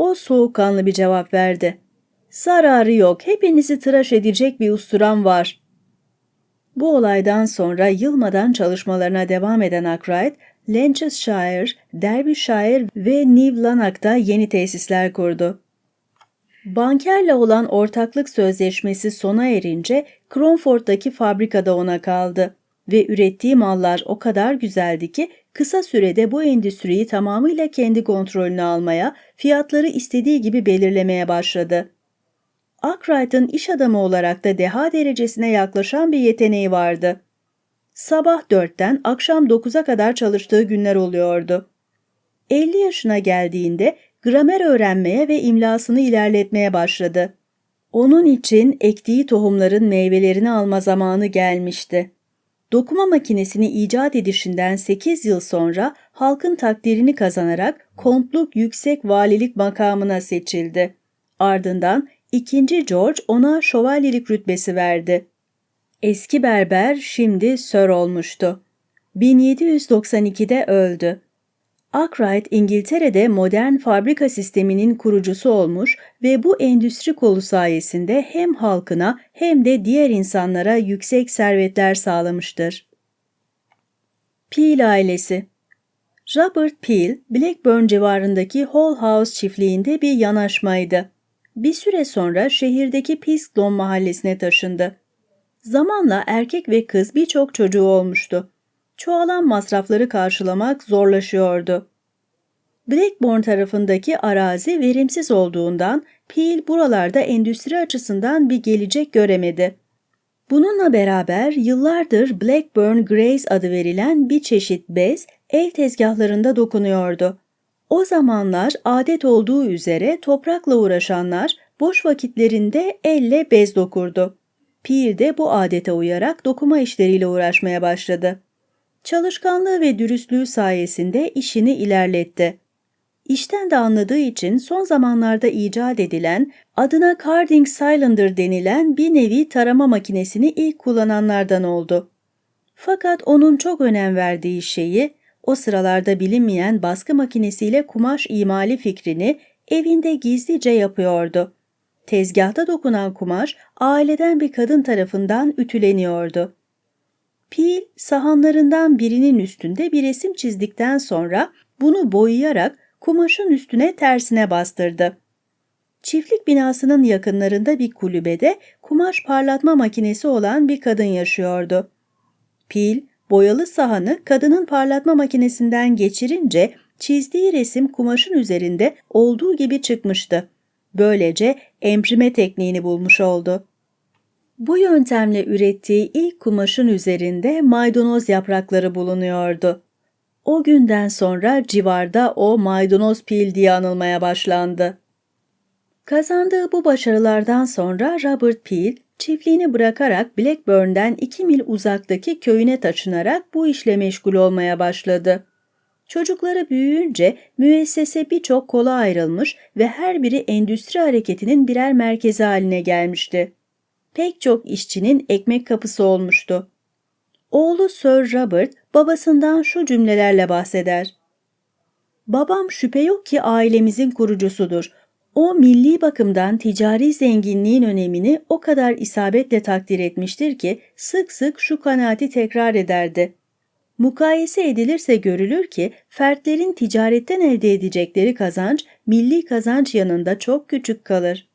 O soğukkanlı bir cevap verdi. Zararı yok, hepinizi tıraş edecek bir usturam var. Bu olaydan sonra yılmadan çalışmalarına devam eden Arkwright, Lancashire, Derbyshire ve New Lanark'ta yeni tesisler kurdu. Bankerle olan ortaklık sözleşmesi sona erince Cranford'daki fabrikada ona kaldı ve ürettiği mallar o kadar güzeldi ki kısa sürede bu endüstriyi tamamıyla kendi kontrolüne almaya, fiyatları istediği gibi belirlemeye başladı. Arkwright'ın iş adamı olarak da deha derecesine yaklaşan bir yeteneği vardı. Sabah dörtten akşam dokuza kadar çalıştığı günler oluyordu. 50 yaşına geldiğinde gramer öğrenmeye ve imlasını ilerletmeye başladı. Onun için ektiği tohumların meyvelerini alma zamanı gelmişti. Dokuma makinesini icat edişinden 8 yıl sonra halkın takdirini kazanarak kontluk yüksek valilik makamına seçildi. Ardından 2. George ona şövalyelik rütbesi verdi. Eski berber şimdi sör olmuştu. 1792'de öldü. Arkwright İngiltere'de modern fabrika sisteminin kurucusu olmuş ve bu endüstri kolu sayesinde hem halkına hem de diğer insanlara yüksek servetler sağlamıştır. Peel ailesi Robert Peel, Blackburn civarındaki Hall House çiftliğinde bir yanaşmaydı. Bir süre sonra şehirdeki Pisklon mahallesine taşındı. Zamanla erkek ve kız birçok çocuğu olmuştu çoğalan masrafları karşılamak zorlaşıyordu. Blackburn tarafındaki arazi verimsiz olduğundan Peel buralarda endüstri açısından bir gelecek göremedi. Bununla beraber yıllardır Blackburn Grace adı verilen bir çeşit bez el tezgahlarında dokunuyordu. O zamanlar adet olduğu üzere toprakla uğraşanlar boş vakitlerinde elle bez dokurdu. Peel de bu adete uyarak dokuma işleriyle uğraşmaya başladı. Çalışkanlığı ve dürüstlüğü sayesinde işini ilerletti. İşten de anladığı için son zamanlarda icat edilen, adına Carding Cylinder denilen bir nevi tarama makinesini ilk kullananlardan oldu. Fakat onun çok önem verdiği şeyi, o sıralarda bilinmeyen baskı makinesiyle kumaş imali fikrini evinde gizlice yapıyordu. Tezgahta dokunan kumaş aileden bir kadın tarafından ütüleniyordu. Pil sahanlarından birinin üstünde bir resim çizdikten sonra bunu boyayarak kumaşın üstüne tersine bastırdı. Çiftlik binasının yakınlarında bir kulübede kumaş parlatma makinesi olan bir kadın yaşıyordu. Pil, boyalı sahanı kadının parlatma makinesinden geçirince çizdiği resim kumaşın üzerinde olduğu gibi çıkmıştı. Böylece emprime tekniğini bulmuş oldu. Bu yöntemle ürettiği ilk kumaşın üzerinde maydanoz yaprakları bulunuyordu. O günden sonra civarda o maydanoz pil diye anılmaya başlandı. Kazandığı bu başarılardan sonra Robert Peel, çiftliğini bırakarak Blackburn'den iki mil uzaktaki köyüne taşınarak bu işle meşgul olmaya başladı. Çocukları büyüyünce müessese birçok kola ayrılmış ve her biri endüstri hareketinin birer merkezi haline gelmişti pek çok işçinin ekmek kapısı olmuştu. Oğlu Sir Robert babasından şu cümlelerle bahseder. Babam şüphe yok ki ailemizin kurucusudur. O milli bakımdan ticari zenginliğin önemini o kadar isabetle takdir etmiştir ki sık sık şu kanaati tekrar ederdi. Mukayese edilirse görülür ki fertlerin ticaretten elde edecekleri kazanç milli kazanç yanında çok küçük kalır.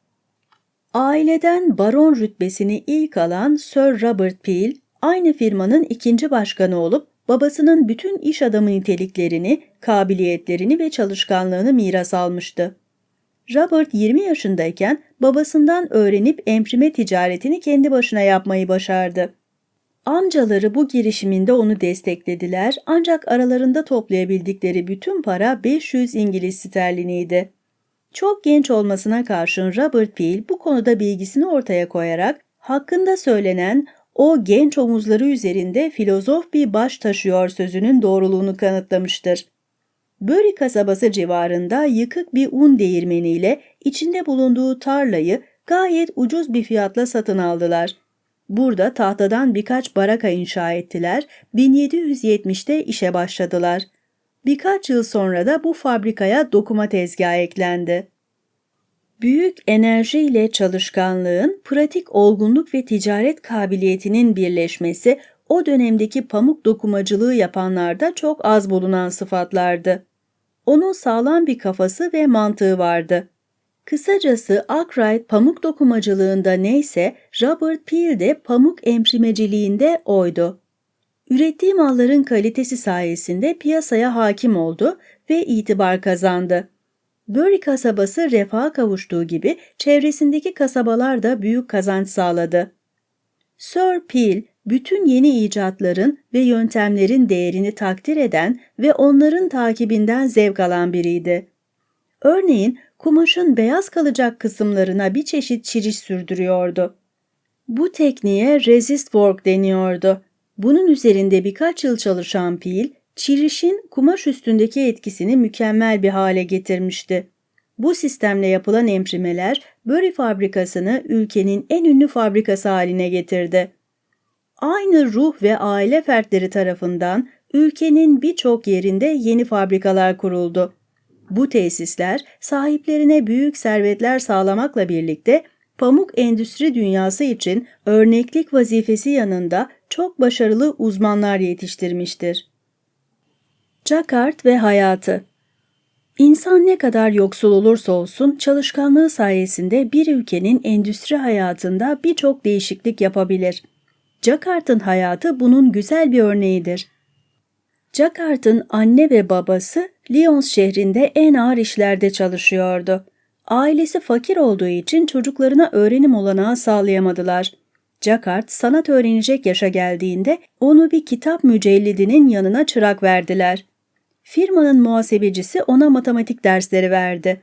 Aileden baron rütbesini ilk alan Sir Robert Peel, aynı firmanın ikinci başkanı olup babasının bütün iş adamı niteliklerini, kabiliyetlerini ve çalışkanlığını miras almıştı. Robert 20 yaşındayken babasından öğrenip emprime ticaretini kendi başına yapmayı başardı. Amcaları bu girişiminde onu desteklediler ancak aralarında toplayabildikleri bütün para 500 İngiliz sterliniydi. Çok genç olmasına karşın Robert Peel bu konuda bilgisini ortaya koyarak hakkında söylenen o genç omuzları üzerinde filozof bir baş taşıyor sözünün doğruluğunu kanıtlamıştır. Bury kasabası civarında yıkık bir un değirmeniyle içinde bulunduğu tarlayı gayet ucuz bir fiyatla satın aldılar. Burada tahtadan birkaç baraka inşa ettiler, 1770'te işe başladılar. Birkaç yıl sonra da bu fabrikaya dokuma tezgahı eklendi. Büyük enerji ile çalışkanlığın, pratik olgunluk ve ticaret kabiliyetinin birleşmesi o dönemdeki pamuk dokumacılığı yapanlarda çok az bulunan sıfatlardı. Onun sağlam bir kafası ve mantığı vardı. Kısacası Arkwright pamuk dokumacılığında neyse Robert Peel de pamuk emprimeciliğinde oydu. Ürettiği malların kalitesi sayesinde piyasaya hakim oldu ve itibar kazandı. Bury kasabası refaha kavuştuğu gibi çevresindeki kasabalar da büyük kazanç sağladı. Sir Peel, bütün yeni icatların ve yöntemlerin değerini takdir eden ve onların takibinden zevk alan biriydi. Örneğin kumaşın beyaz kalacak kısımlarına bir çeşit çiriş sürdürüyordu. Bu tekniğe resist work deniyordu. Bunun üzerinde birkaç yıl çalışan Peel, çirişin kumaş üstündeki etkisini mükemmel bir hale getirmişti. Bu sistemle yapılan emprimeler Bury fabrikasını ülkenin en ünlü fabrikası haline getirdi. Aynı ruh ve aile fertleri tarafından ülkenin birçok yerinde yeni fabrikalar kuruldu. Bu tesisler sahiplerine büyük servetler sağlamakla birlikte pamuk endüstri dünyası için örneklik vazifesi yanında çok başarılı uzmanlar yetiştirmiştir. Jacquard ve hayatı İnsan ne kadar yoksul olursa olsun çalışkanlığı sayesinde bir ülkenin endüstri hayatında birçok değişiklik yapabilir. Jacquard'ın hayatı bunun güzel bir örneğidir. Jacquard'ın anne ve babası Lyons şehrinde en ağır işlerde çalışıyordu. Ailesi fakir olduğu için çocuklarına öğrenim olanağı sağlayamadılar. Jacquard sanat öğrenecek yaşa geldiğinde onu bir kitap mücellidinin yanına çırak verdiler. Firmanın muhasebecisi ona matematik dersleri verdi.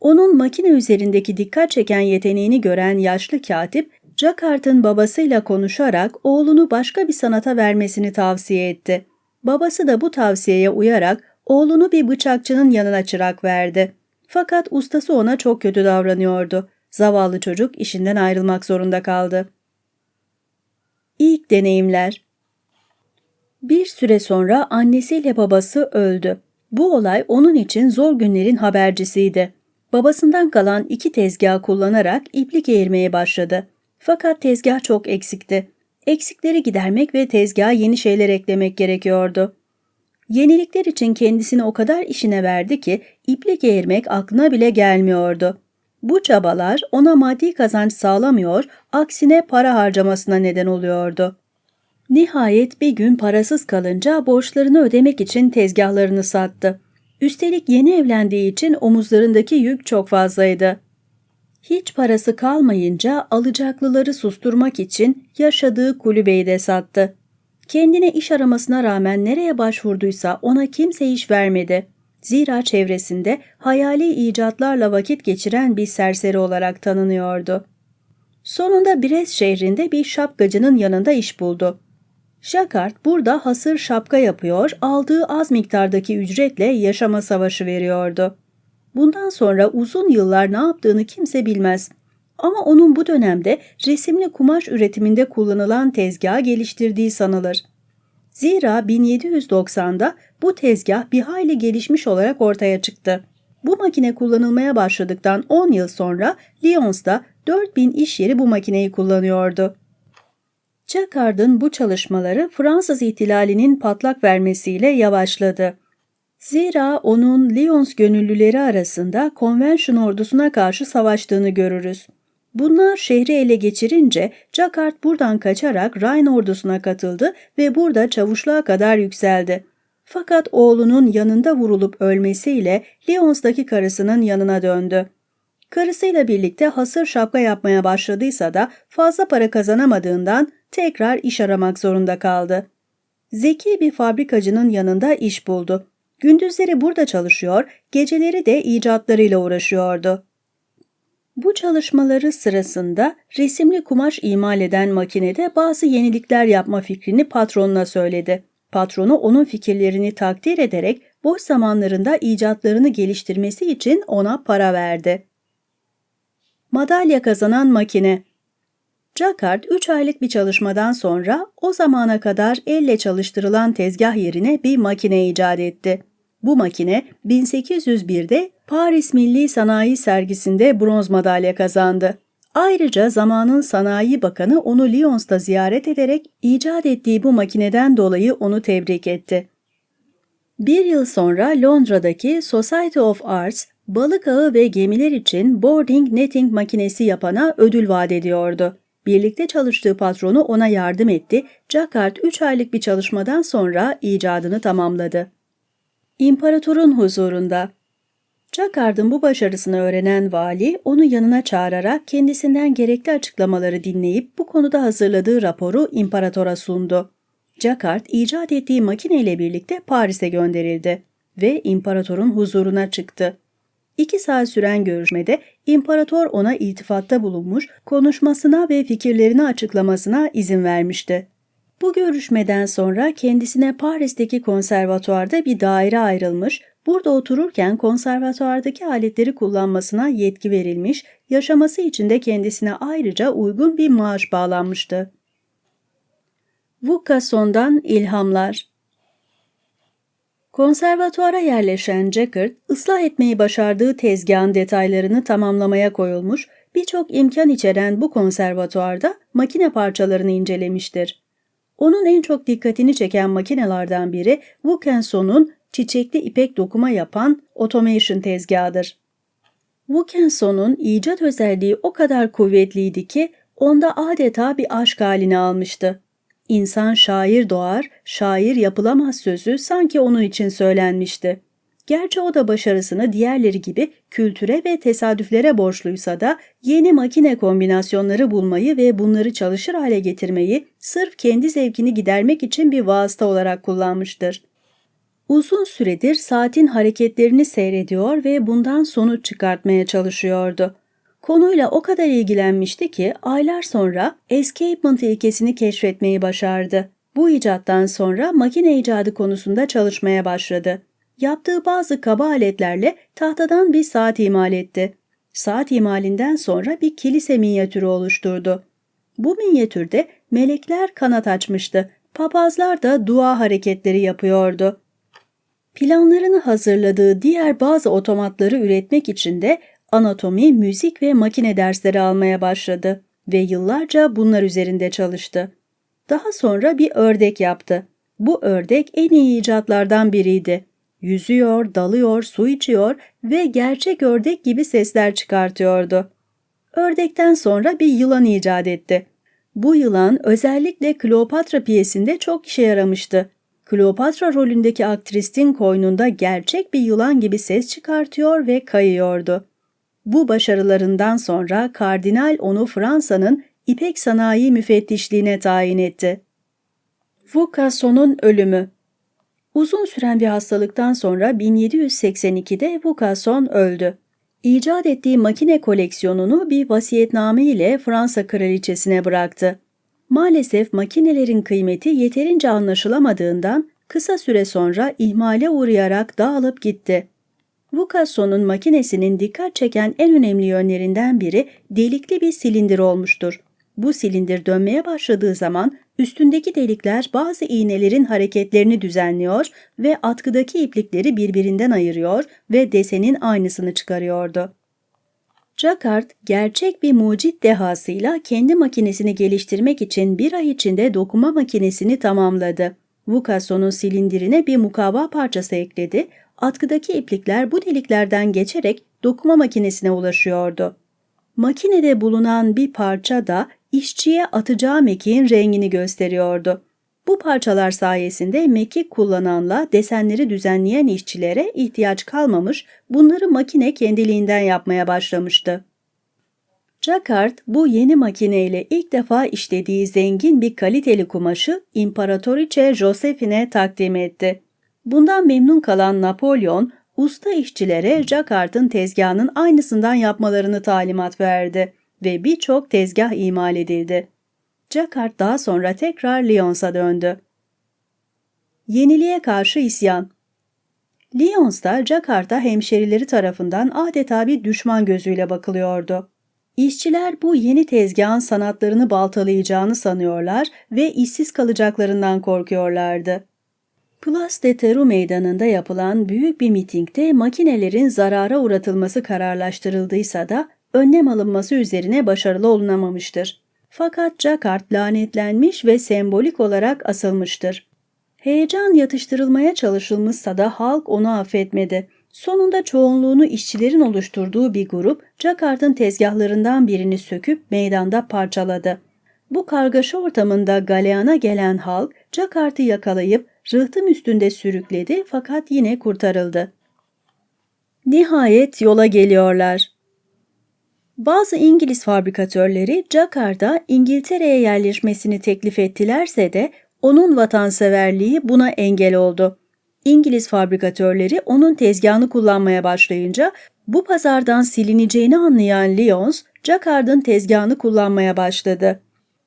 Onun makine üzerindeki dikkat çeken yeteneğini gören yaşlı katip, Jacquard'ın babasıyla konuşarak oğlunu başka bir sanata vermesini tavsiye etti. Babası da bu tavsiyeye uyarak oğlunu bir bıçakçının yanına çırak verdi. Fakat ustası ona çok kötü davranıyordu. Zavallı çocuk işinden ayrılmak zorunda kaldı. İlk deneyimler Bir süre sonra annesiyle babası öldü. Bu olay onun için zor günlerin habercisiydi. Babasından kalan iki tezgah kullanarak iplik eğirmeye başladı. Fakat tezgah çok eksikti. Eksikleri gidermek ve tezgaha yeni şeyler eklemek gerekiyordu. Yenilikler için kendisini o kadar işine verdi ki iplik eğirmek aklına bile gelmiyordu. Bu çabalar ona maddi kazanç sağlamıyor, aksine para harcamasına neden oluyordu. Nihayet bir gün parasız kalınca borçlarını ödemek için tezgahlarını sattı. Üstelik yeni evlendiği için omuzlarındaki yük çok fazlaydı. Hiç parası kalmayınca alacaklıları susturmak için yaşadığı kulübeyi de sattı. Kendine iş aramasına rağmen nereye başvurduysa ona kimse iş vermedi. Zira çevresinde hayali icatlarla vakit geçiren bir serseri olarak tanınıyordu. Sonunda Brest şehrinde bir şapkacının yanında iş buldu. Jacquard burada hasır şapka yapıyor, aldığı az miktardaki ücretle yaşama savaşı veriyordu. Bundan sonra uzun yıllar ne yaptığını kimse bilmez. Ama onun bu dönemde resimli kumaş üretiminde kullanılan tezgahı geliştirdiği sanılır. Zira 1790'da bu tezgah bir hayli gelişmiş olarak ortaya çıktı. Bu makine kullanılmaya başladıktan 10 yıl sonra Lyons'ta 4000 iş yeri bu makineyi kullanıyordu. Jacquard'ın bu çalışmaları Fransız ihtilalinin patlak vermesiyle yavaşladı. Zira onun Lyons gönüllüleri arasında konvensiyon ordusuna karşı savaştığını görürüz. Bunlar şehri ele geçirince Jacquard buradan kaçarak Rhine ordusuna katıldı ve burada çavuşluğa kadar yükseldi. Fakat oğlunun yanında vurulup ölmesiyle Lyons'taki karısının yanına döndü. Karısıyla birlikte hasır şapka yapmaya başladıysa da fazla para kazanamadığından tekrar iş aramak zorunda kaldı. Zeki bir fabrikacının yanında iş buldu. Gündüzleri burada çalışıyor, geceleri de icatlarıyla uğraşıyordu. Bu çalışmaları sırasında resimli kumaş imal eden makinede bazı yenilikler yapma fikrini patronuna söyledi. Patronu onun fikirlerini takdir ederek boş zamanlarında icatlarını geliştirmesi için ona para verdi. Madalya kazanan makine Jacquard 3 aylık bir çalışmadan sonra o zamana kadar elle çalıştırılan tezgah yerine bir makine icat etti. Bu makine 1801'de Paris Milli Sanayi Sergisi'nde bronz madalya kazandı. Ayrıca zamanın sanayi bakanı onu Lyons'ta ziyaret ederek icat ettiği bu makineden dolayı onu tebrik etti. Bir yıl sonra Londra'daki Society of Arts, balık ağı ve gemiler için boarding netting makinesi yapana ödül vaat ediyordu. Birlikte çalıştığı patronu ona yardım etti. Jacquard 3 aylık bir çalışmadan sonra icadını tamamladı. İmparatorun huzurunda Jacquard'ın bu başarısını öğrenen vali onu yanına çağırarak kendisinden gerekli açıklamaları dinleyip bu konuda hazırladığı raporu imparatora sundu. Jacquard icat ettiği makine ile birlikte Paris'e gönderildi ve imparatorun huzuruna çıktı. İki saat süren görüşmede imparator ona iltifatta bulunmuş, konuşmasına ve fikirlerini açıklamasına izin vermişti. Bu görüşmeden sonra kendisine Paris'teki konservatuarda bir daire ayrılmış, burada otururken konservatuardaki aletleri kullanmasına yetki verilmiş, yaşaması için de kendisine ayrıca uygun bir maaş bağlanmıştı. Vukasson'dan ilhamlar Konservatuara yerleşen Jackert, ıslah etmeyi başardığı tezgahın detaylarını tamamlamaya koyulmuş, birçok imkan içeren bu konservatuarda makine parçalarını incelemiştir. Onun en çok dikkatini çeken makinelerden biri Wilkinson'un çiçekli ipek dokuma yapan automation tezgahıdır. Wilkinson'un icat özelliği o kadar kuvvetliydi ki onda adeta bir aşk halini almıştı. İnsan şair doğar, şair yapılamaz sözü sanki onun için söylenmişti. Gerçi o da başarısını diğerleri gibi kültüre ve tesadüflere borçluysa da yeni makine kombinasyonları bulmayı ve bunları çalışır hale getirmeyi sırf kendi zevkini gidermek için bir vasıta olarak kullanmıştır. Uzun süredir saatin hareketlerini seyrediyor ve bundan sonuç çıkartmaya çalışıyordu. Konuyla o kadar ilgilenmişti ki aylar sonra escapement ilkesini keşfetmeyi başardı. Bu icattan sonra makine icadı konusunda çalışmaya başladı. Yaptığı bazı kaba aletlerle tahtadan bir saat imal etti. Saat imalinden sonra bir kilise minyatürü oluşturdu. Bu minyatürde melekler kanat açmıştı. Papazlar da dua hareketleri yapıyordu. Planlarını hazırladığı diğer bazı otomatları üretmek için de anatomi, müzik ve makine dersleri almaya başladı ve yıllarca bunlar üzerinde çalıştı. Daha sonra bir ördek yaptı. Bu ördek en iyi icatlardan biriydi. Yüzüyor, dalıyor, su içiyor ve gerçek ördek gibi sesler çıkartıyordu. Ördekten sonra bir yılan icat etti. Bu yılan özellikle Kleopatra piyesinde çok işe yaramıştı. Kleopatra rolündeki aktristin koynunda gerçek bir yılan gibi ses çıkartıyor ve kayıyordu. Bu başarılarından sonra kardinal onu Fransa'nın İpek Sanayi Müfettişliğine tayin etti. Vukasson'un ölümü Uzun süren bir hastalıktan sonra 1782'de Vukasson öldü. İcat ettiği makine koleksiyonunu bir vasiyetname ile Fransa kraliçesine bıraktı. Maalesef makinelerin kıymeti yeterince anlaşılamadığından kısa süre sonra ihmale uğrayarak dağılıp gitti. Vukasson'un makinesinin dikkat çeken en önemli yönlerinden biri delikli bir silindir olmuştur. Bu silindir dönmeye başladığı zaman üstündeki delikler bazı iğnelerin hareketlerini düzenliyor ve atkıdaki iplikleri birbirinden ayırıyor ve desenin aynısını çıkarıyordu. Jacquard gerçek bir mucit dehasıyla kendi makinesini geliştirmek için bir ay içinde dokuma makinesini tamamladı. Vukasson'un silindirine bir mukavva parçası ekledi, atkıdaki iplikler bu deliklerden geçerek dokuma makinesine ulaşıyordu. Makinede bulunan bir parça da işçiye atacağı mekiğin rengini gösteriyordu. Bu parçalar sayesinde mekik kullananla desenleri düzenleyen işçilere ihtiyaç kalmamış, bunları makine kendiliğinden yapmaya başlamıştı. Jacquard bu yeni makineyle ilk defa işlediği zengin bir kaliteli kumaşı İmparatoriçe Josephine takdim etti. Bundan memnun kalan Napolyon, usta işçilere Jacquard'ın tezgahının aynısından yapmalarını talimat verdi ve birçok tezgah imal edildi. Jacquard daha sonra tekrar Lyons'a döndü. Yeniliğe karşı isyan Lyons'ta Jacquard'a hemşerileri tarafından adeta bir düşman gözüyle bakılıyordu. İşçiler bu yeni tezgahın sanatlarını baltalayacağını sanıyorlar ve işsiz kalacaklarından korkuyorlardı. Place de Teru meydanında yapılan büyük bir mitingde makinelerin zarara uğratılması kararlaştırıldıysa da önlem alınması üzerine başarılı olunamamıştır. Fakat Jacquard lanetlenmiş ve sembolik olarak asılmıştır. Heyecan yatıştırılmaya çalışılmışsa da halk onu affetmedi. Sonunda çoğunluğunu işçilerin oluşturduğu bir grup Jacquard'ın tezgahlarından birini söküp meydanda parçaladı. Bu kargaşa ortamında galeyana gelen halk Jacquard'ı yakalayıp rıhtım üstünde sürükledi fakat yine kurtarıldı. Nihayet yola geliyorlar. Bazı İngiliz fabrikatörleri Jacquard'a İngiltere'ye yerleşmesini teklif ettilerse de onun vatanseverliği buna engel oldu. İngiliz fabrikatörleri onun tezgahını kullanmaya başlayınca bu pazardan silineceğini anlayan Lyons, Jacquard'ın tezgahını kullanmaya başladı.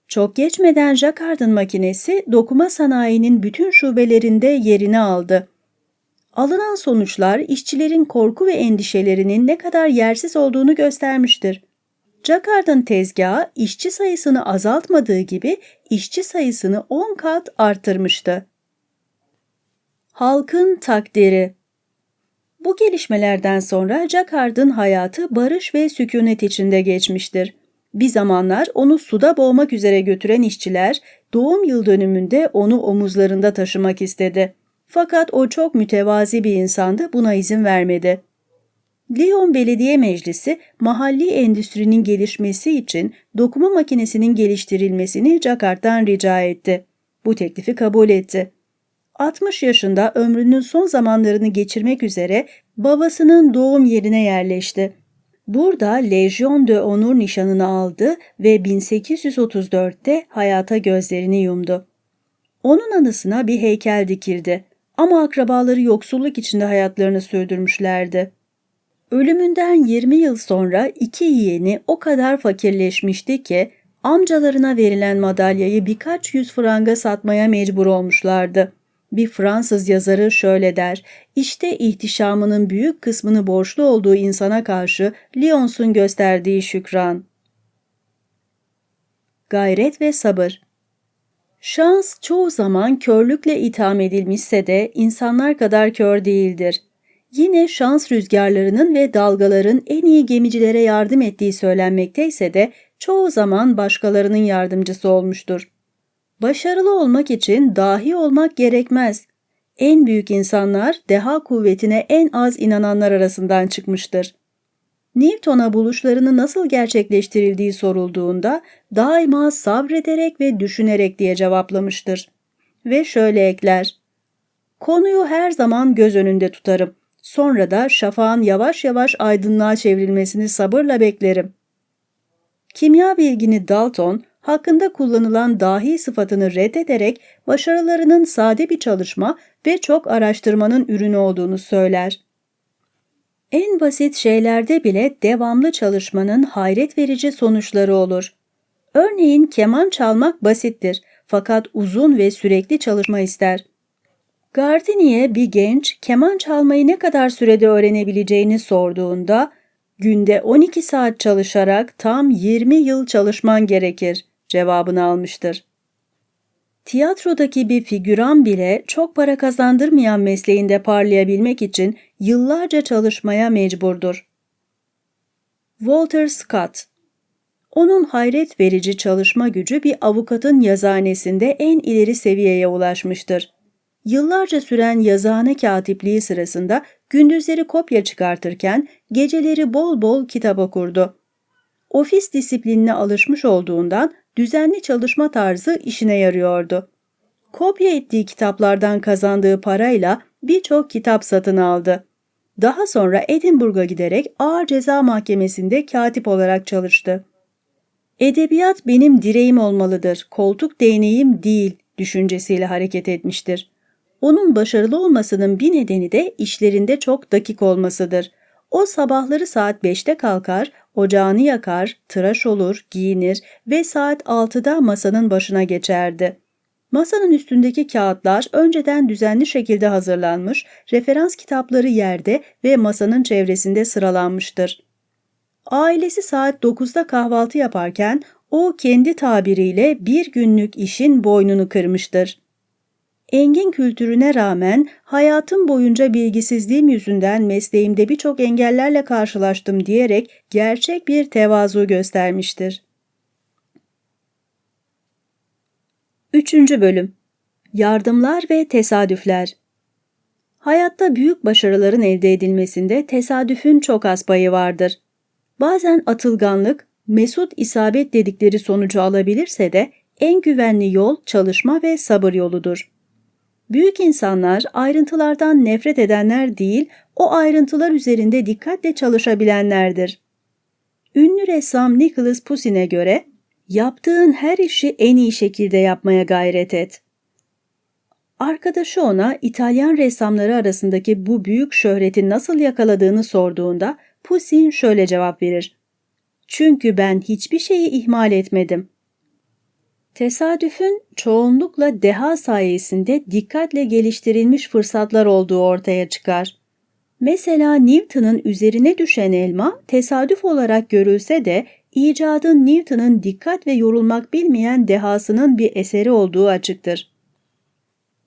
Çok geçmeden Jacquard'ın makinesi dokuma sanayinin bütün şubelerinde yerini aldı. Alınan sonuçlar işçilerin korku ve endişelerinin ne kadar yersiz olduğunu göstermiştir. Jacquard'ın tezgahı işçi sayısını azaltmadığı gibi işçi sayısını 10 kat arttırmıştı. Halkın takdiri Bu gelişmelerden sonra Jacquard'ın hayatı barış ve sükunet içinde geçmiştir. Bir zamanlar onu suda boğmak üzere götüren işçiler doğum yıl dönümünde onu omuzlarında taşımak istedi. Fakat o çok mütevazi bir insandı buna izin vermedi. Lyon Belediye Meclisi mahalli endüstrinin gelişmesi için dokuma makinesinin geliştirilmesini Jacquard'dan rica etti. Bu teklifi kabul etti. 60 yaşında ömrünün son zamanlarını geçirmek üzere babasının doğum yerine yerleşti. Burada Legion de Honor nişanını aldı ve 1834'te hayata gözlerini yumdu. Onun anısına bir heykel dikildi ama akrabaları yoksulluk içinde hayatlarını sürdürmüşlerdi. Ölümünden 20 yıl sonra iki yeğeni o kadar fakirleşmişti ki amcalarına verilen madalyayı birkaç yüz franga satmaya mecbur olmuşlardı. Bir Fransız yazarı şöyle der, işte ihtişamının büyük kısmını borçlu olduğu insana karşı Lyons'un gösterdiği şükran. Gayret ve sabır Şans çoğu zaman körlükle itham edilmişse de insanlar kadar kör değildir. Yine şans rüzgarlarının ve dalgaların en iyi gemicilere yardım ettiği söylenmekteyse de çoğu zaman başkalarının yardımcısı olmuştur. Başarılı olmak için dahi olmak gerekmez. En büyük insanlar deha kuvvetine en az inananlar arasından çıkmıştır. Newton'a buluşlarını nasıl gerçekleştirildiği sorulduğunda daima sabrederek ve düşünerek diye cevaplamıştır. Ve şöyle ekler. Konuyu her zaman göz önünde tutarım. Sonra da şafağın yavaş yavaş aydınlığa çevrilmesini sabırla beklerim. Kimya bilgini Dalton, hakkında kullanılan dahi sıfatını reddederek başarılarının sade bir çalışma ve çok araştırmanın ürünü olduğunu söyler. En basit şeylerde bile devamlı çalışmanın hayret verici sonuçları olur. Örneğin keman çalmak basittir fakat uzun ve sürekli çalışma ister. Gardini'ye bir genç keman çalmayı ne kadar sürede öğrenebileceğini sorduğunda günde 12 saat çalışarak tam 20 yıl çalışman gerekir cevabını almıştır. Tiyatrodaki bir figüran bile çok para kazandırmayan mesleğinde parlayabilmek için yıllarca çalışmaya mecburdur. Walter Scott Onun hayret verici çalışma gücü bir avukatın yazhanesinde en ileri seviyeye ulaşmıştır. Yıllarca süren yazıhane katipliği sırasında gündüzleri kopya çıkartırken geceleri bol bol kitap okurdu. Ofis disiplinine alışmış olduğundan düzenli çalışma tarzı işine yarıyordu. Kopya ettiği kitaplardan kazandığı parayla birçok kitap satın aldı. Daha sonra Edinburgh'a giderek ağır ceza mahkemesinde katip olarak çalıştı. Edebiyat benim direğim olmalıdır, koltuk değneğim değil düşüncesiyle hareket etmiştir. Onun başarılı olmasının bir nedeni de işlerinde çok dakik olmasıdır. O sabahları saat 5'te kalkar, ocağını yakar, tıraş olur, giyinir ve saat 6'da masanın başına geçerdi. Masanın üstündeki kağıtlar önceden düzenli şekilde hazırlanmış, referans kitapları yerde ve masanın çevresinde sıralanmıştır. Ailesi saat 9'da kahvaltı yaparken o kendi tabiriyle bir günlük işin boynunu kırmıştır. Engin kültürüne rağmen hayatım boyunca bilgisizliğim yüzünden mesleğimde birçok engellerle karşılaştım diyerek gerçek bir tevazu göstermiştir. 3. Bölüm Yardımlar ve Tesadüfler Hayatta büyük başarıların elde edilmesinde tesadüfün çok az payı vardır. Bazen atılganlık, mesut isabet dedikleri sonucu alabilirse de en güvenli yol çalışma ve sabır yoludur. Büyük insanlar ayrıntılardan nefret edenler değil, o ayrıntılar üzerinde dikkatle çalışabilenlerdir. Ünlü ressam Nicholas Poussin'e göre, yaptığın her işi en iyi şekilde yapmaya gayret et. Arkadaşı ona İtalyan ressamları arasındaki bu büyük şöhreti nasıl yakaladığını sorduğunda Pusin şöyle cevap verir. Çünkü ben hiçbir şeyi ihmal etmedim. Tesadüfün çoğunlukla deha sayesinde dikkatle geliştirilmiş fırsatlar olduğu ortaya çıkar. Mesela Newton'un üzerine düşen elma tesadüf olarak görülse de icadın Newton'un dikkat ve yorulmak bilmeyen dehasının bir eseri olduğu açıktır.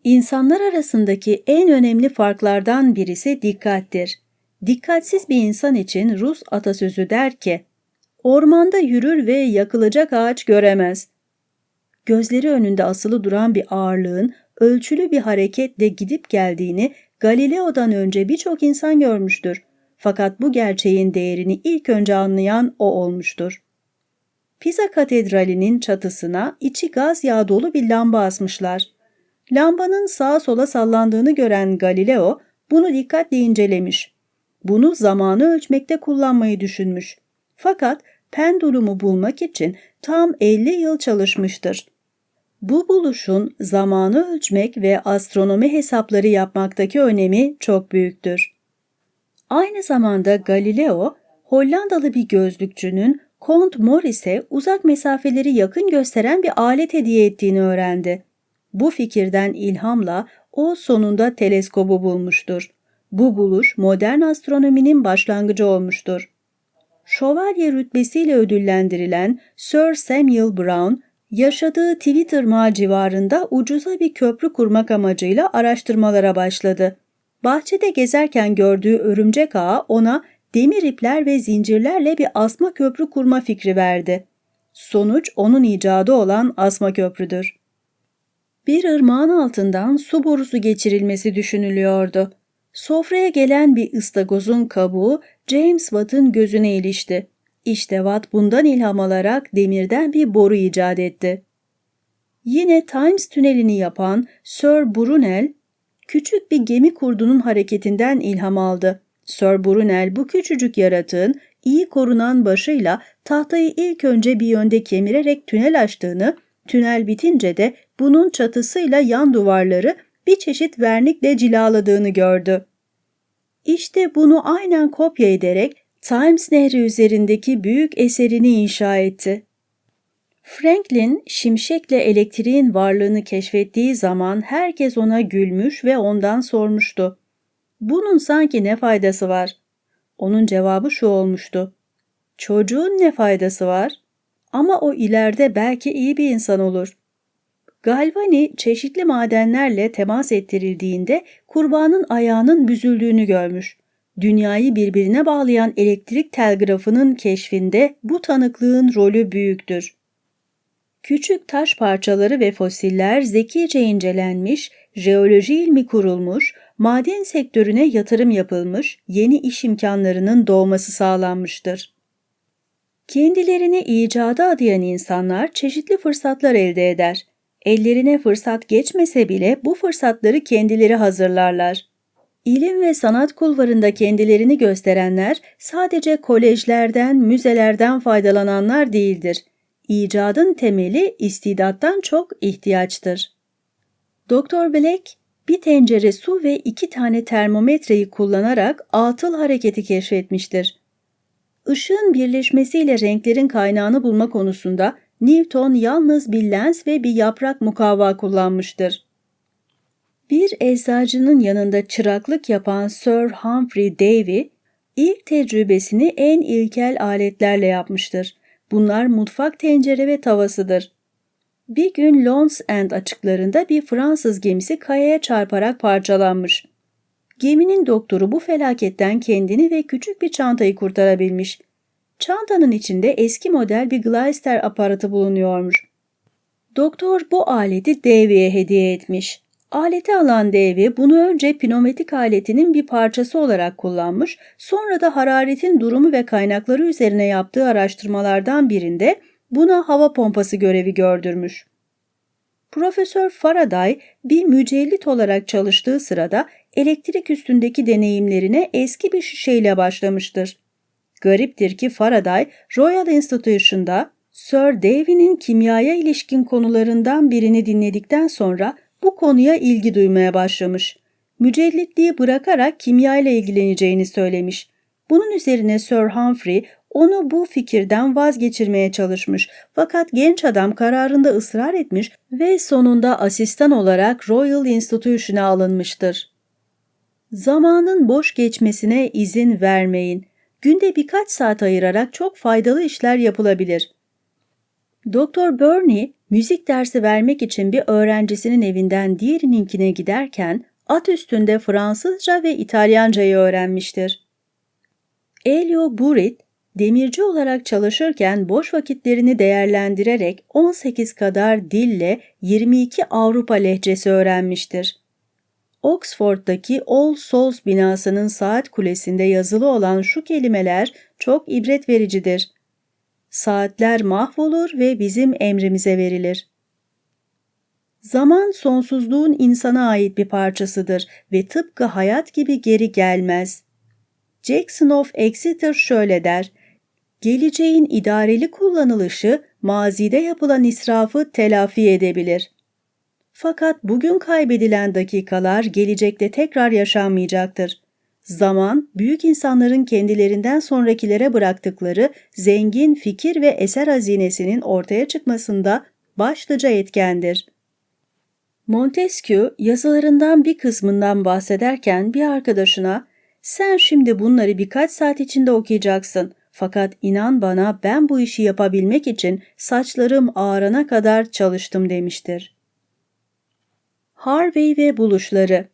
İnsanlar arasındaki en önemli farklardan birisi dikkattir. Dikkatsiz bir insan için Rus atasözü der ki, ormanda yürür ve yakılacak ağaç göremez. Gözleri önünde asılı duran bir ağırlığın ölçülü bir hareketle gidip geldiğini Galileo'dan önce birçok insan görmüştür. Fakat bu gerçeğin değerini ilk önce anlayan o olmuştur. Pisa Katedrali'nin çatısına içi gaz yağı dolu bir lamba asmışlar. Lambanın sağa sola sallandığını gören Galileo bunu dikkatle incelemiş. Bunu zamanı ölçmekte kullanmayı düşünmüş. Fakat pendulumu bulmak için tam 50 yıl çalışmıştır. Bu buluşun zamanı ölçmek ve astronomi hesapları yapmaktaki önemi çok büyüktür. Aynı zamanda Galileo, Hollandalı bir gözlükçünün Kont Morris'e uzak mesafeleri yakın gösteren bir alet hediye ettiğini öğrendi. Bu fikirden ilhamla o sonunda teleskobu bulmuştur. Bu buluş modern astronominin başlangıcı olmuştur. Şövalye rütbesiyle ödüllendirilen Sir Samuel Brown, yaşadığı Twitter civarında ucuza bir köprü kurmak amacıyla araştırmalara başladı. Bahçede gezerken gördüğü örümcek ağı ona demir ipler ve zincirlerle bir asma köprü kurma fikri verdi. Sonuç onun icadı olan asma köprüdür. Bir ırmağın altından su borusu geçirilmesi düşünülüyordu. Sofraya gelen bir ıstagozun kabuğu James Watt'ın gözüne ilişti. İşte Watt bundan ilham alarak demirden bir boru icat etti. Yine Times tünelini yapan Sir Brunel, küçük bir gemi kurdunun hareketinden ilham aldı. Sir Brunel bu küçücük yaratığın iyi korunan başıyla tahtayı ilk önce bir yönde kemirerek tünel açtığını, tünel bitince de bunun çatısıyla yan duvarları bir çeşit vernikle cilaladığını gördü. İşte bunu aynen kopya ederek Times Nehri üzerindeki büyük eserini inşa etti. Franklin, şimşekle elektriğin varlığını keşfettiği zaman herkes ona gülmüş ve ondan sormuştu. Bunun sanki ne faydası var? Onun cevabı şu olmuştu. Çocuğun ne faydası var? Ama o ileride belki iyi bir insan olur. Galvani çeşitli madenlerle temas ettirildiğinde kurbanın ayağının büzüldüğünü görmüş. Dünyayı birbirine bağlayan elektrik telgrafının keşfinde bu tanıklığın rolü büyüktür. Küçük taş parçaları ve fosiller zekice incelenmiş, jeoloji ilmi kurulmuş, maden sektörüne yatırım yapılmış, yeni iş imkanlarının doğması sağlanmıştır. Kendilerini icada adayan insanlar çeşitli fırsatlar elde eder. Ellerine fırsat geçmese bile bu fırsatları kendileri hazırlarlar. İlim ve sanat kulvarında kendilerini gösterenler sadece kolejlerden, müzelerden faydalananlar değildir. İcadın temeli istidattan çok ihtiyaçtır. Doktor Black, bir tencere su ve iki tane termometreyi kullanarak atıl hareketi keşfetmiştir. Işığın birleşmesiyle renklerin kaynağını bulma konusunda Newton yalnız bir lens ve bir yaprak mukavva kullanmıştır. Bir eczacının yanında çıraklık yapan Sir Humphrey Davy, ilk tecrübesini en ilkel aletlerle yapmıştır. Bunlar mutfak tencere ve tavasıdır. Bir gün Lons End açıklarında bir Fransız gemisi kayaya çarparak parçalanmış. Geminin doktoru bu felaketten kendini ve küçük bir çantayı kurtarabilmiş. Çantanın içinde eski model bir Gleister aparatı bulunuyormuş. Doktor bu aleti Davy'e hediye etmiş. Aleti alan Davy bunu önce pneumatik aletinin bir parçası olarak kullanmış, sonra da hararetin durumu ve kaynakları üzerine yaptığı araştırmalardan birinde buna hava pompası görevi gördürmüş. Profesör Faraday bir mücellit olarak çalıştığı sırada elektrik üstündeki deneyimlerine eski bir şişeyle başlamıştır. Gariptir ki Faraday, Royal Institution'da Sir Davy'nin kimyaya ilişkin konularından birini dinledikten sonra bu konuya ilgi duymaya başlamış. Mücellitliği bırakarak kimya ile ilgileneceğini söylemiş. Bunun üzerine Sir Humphrey onu bu fikirden vazgeçirmeye çalışmış fakat genç adam kararında ısrar etmiş ve sonunda asistan olarak Royal Institution'a alınmıştır. Zamanın boş geçmesine izin vermeyin. Günde birkaç saat ayırarak çok faydalı işler yapılabilir. Doktor Burney, müzik dersi vermek için bir öğrencisinin evinden diğerininkine giderken at üstünde Fransızca ve İtalyancayı öğrenmiştir. Elio Burit, demirci olarak çalışırken boş vakitlerini değerlendirerek 18 kadar dille 22 Avrupa lehçesi öğrenmiştir. Oxford'daki All Souls binasının saat kulesinde yazılı olan şu kelimeler çok ibret vericidir. Saatler mahvolur ve bizim emrimize verilir. Zaman sonsuzluğun insana ait bir parçasıdır ve tıpkı hayat gibi geri gelmez. Jackson of Exeter şöyle der, geleceğin idareli kullanılışı mazide yapılan israfı telafi edebilir. Fakat bugün kaybedilen dakikalar gelecekte tekrar yaşanmayacaktır. Zaman, büyük insanların kendilerinden sonrakilere bıraktıkları zengin fikir ve eser hazinesinin ortaya çıkmasında başlıca etkendir. Montesquieu yazılarından bir kısmından bahsederken bir arkadaşına sen şimdi bunları birkaç saat içinde okuyacaksın. Fakat inan bana ben bu işi yapabilmek için saçlarım ağrana kadar çalıştım demiştir. Harvey ve buluşları